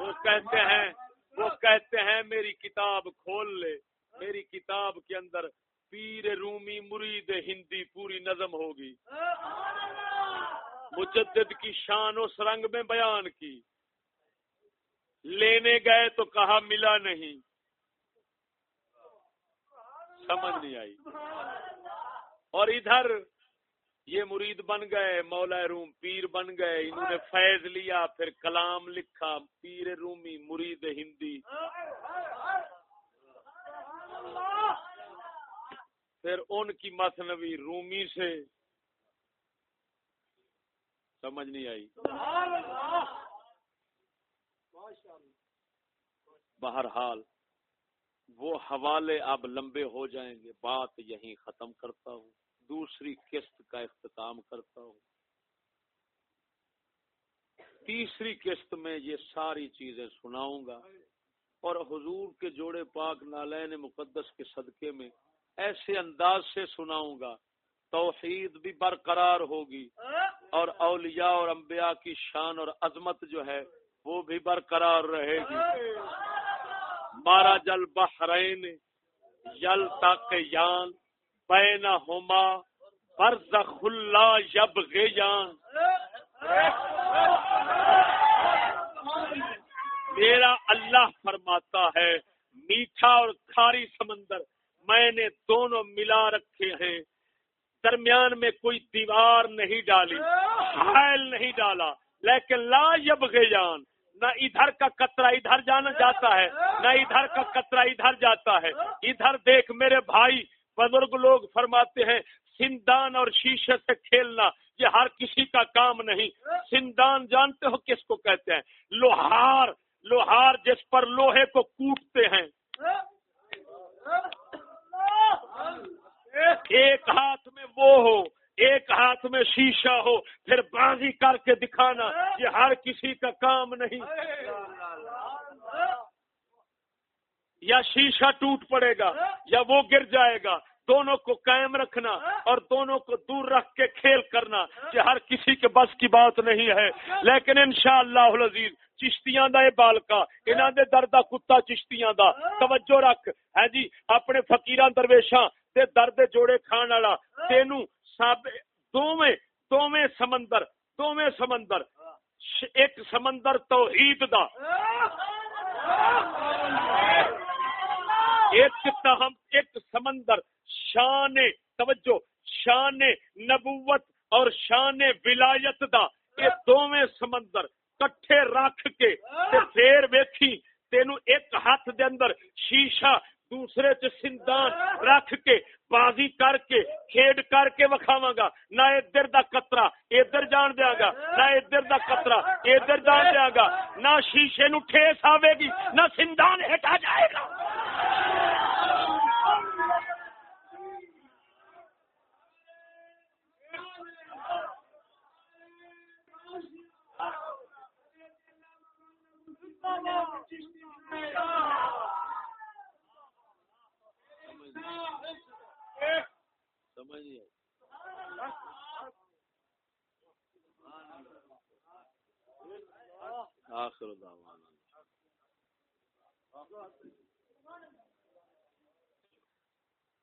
وہ کہتے ہیں وہ کہتے ہیں میری کتاب کھول لے۔ میری کتاب کے اندر پیر رومی مرید ہندی پوری نظم ہوگی۔ مجدد کی شان اس رنگ میں بیان کی۔ لینے گئے تو کہا ملا نہیں۔ سمجھ نہیں آئی۔ اور ادھر یہ مرید بن گئے مولا روم پیر بن گئے انہوں نے فیض لیا پھر کلام لکھا پیر رومی مرید ہندی۔ پھر ان کی مصنوی رومی سے۔ سمجھ نہیں آئی۔ بہرحال وہ حوالے اب لمبے ہو جائیں گے بات یہیں ختم کرتا ہوں۔ دوسری قسط کا اختتام کرتا ہوں۔ تیسری قسط میں یہ ساری چیزیں سناؤں گا۔ اور حضور کے جوڑے پاک نالین مقدس کے صدقے میں ایسے انداز سے سناؤں گا، توحید بھی برقرار ہوگی اور اولیاء اور انبیاء کی شان اور عظمت جو ہے وہ بھی برقرار رہے گی۔ مارا جل بحرین یل تک یان ہوما یب گیان میرا اللہ فرماتا ہے، میٹھا اور کھاری سمندر میں نے دونوں ملا رکھے ہیں۔ درمیان میں کوئی دیوار نہیں ڈالی، حائل نہیں ڈالا، لیکن لا یب جان نہ ادھر کا کترا ادھر جانا جاتا ہے، نہ ادھر کا کترا ادھر جاتا ہے۔ ادھر دیکھ میرے بھائی بزرگ لوگ فرماتے ہیں سندان اور شیشے سے کھیلنا، یہ ہر کسی کا کام نہیں۔ سندان جانتے ہو کس کو کہتے ہیں؟ لوہار لوہار جس پر لوہے کو کوٹتے ہیں۔ ایک ہاتھ میں وہ ہو، ایک ہاتھ میں شیشہ ہو، پھر بازی کر کے دکھانا، یہ ہر کسی کا کام نہیں۔ یا شیشہ ٹوٹ پڑے گا یا وہ گر جائے گا۔ دونوں کو قائم رکھنا اور دونوں کو دور رکھ کے کھیل کرنا کہ ہر کسی کے بس کی بات نہیں ہے۔ لیکن انشاءاللہ العزیز، چشتیاں دا یہ بالکا، انہاں دے دردا کتا چشتیاں دا۔ توجہ رکھ۔ ہے جی اپنے فقیراں درویشاں تے درد جوڑے کھان والا، تینوں سب دوویں دوویں سمندر دوویں سمندر، ایک سمندر توحید دا۔ ایک تاہم ایک سمندر، شان توجہ، شان نبوت اور شان ولایت دا، یہ دوویں سمندر کٹھے رکھ کے تے پھر ویکھی تینو ایک ہاتھ دے اندر شیشہ دوسرے چ سندان رکھ کے، بازی کر کے، کھیڈ کر کے وکھاواں گا۔ نہ ادھر دا قطرہ، ادھر جان دیاں گا۔ نہ ادھر دا قطرہ، ادھر جان دیاں گا۔ نہ شیشے نو ٹھیس آوے گی، نہ سندان ہٹا جائے گا۔ سمجھ نہیں آخر دعوانا۔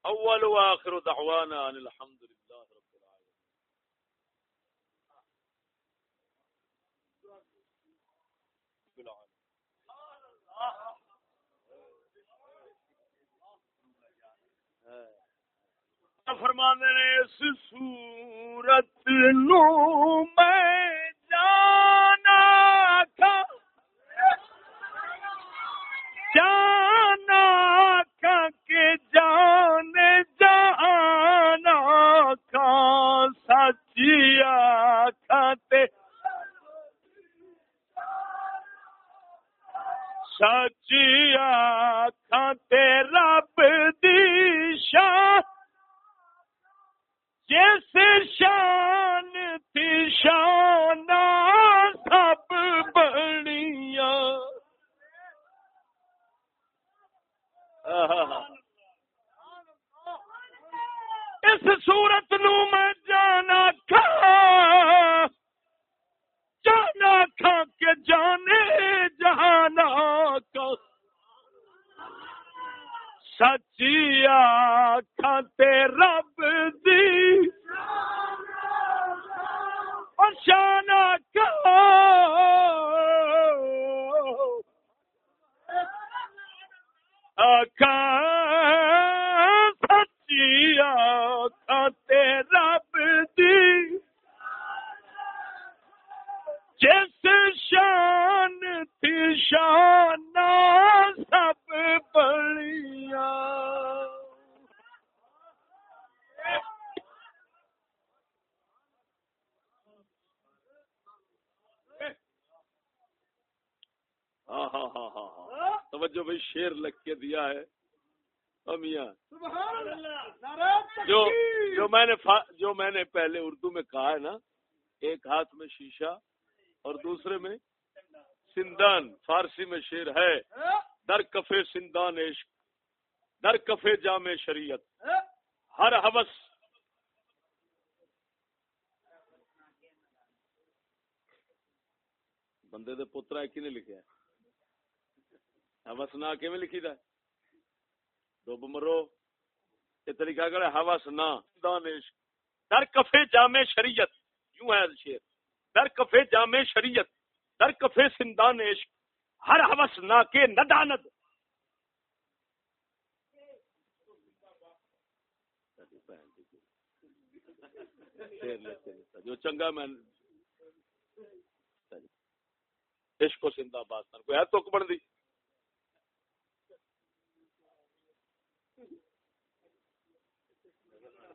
اول واخر دعوانا ان الحمد لله فرمانے نے، اس صورت نو میں جانا تھا۔ جانا تھا کہ جان جانا کا سچیا کھاتے سچیا کھاتے رب دی شان۔ جس شان تھی شان سب بڑیاں اس صورت نو میں جانا کھا جانا کھا کے جانے جہانا کا۔ سچیا کھاتے رب دی اور شانا کا سچیا کھاتے رب دی جس شان تھی شان سب ہاں ہاں ہاں ہاں ہاں۔ توجہ بھائی، شیر لکھ کے دیا ہے۔ او میاں۔ جو جو میں نے جو میں نے پہلے اردو میں کہا ہے نا، ایک ہاتھ میں شیشہ اور دوسرے میں سندان، فارسی میں شیر ہے۔ در کفے سندان عشق۔ در کفے جامع شریعت۔ ہر حوث۔ بندے دے پترا ایک ہی نے لکھا ہے حوث نہ کیویں لکھی دا ہے؟ دو بمرو یہ طریقہ کر حوث نہ۔ سندان عشق در کفے جامع شریعت۔ یوں ہے شیر در کفے جامع شریعت۔ در کفے سندان عشق ہر حوث نا کے نداند پھیر لیتے کے جو چنگا میں عشق و زندہ باد کوئی ہے تک بن دی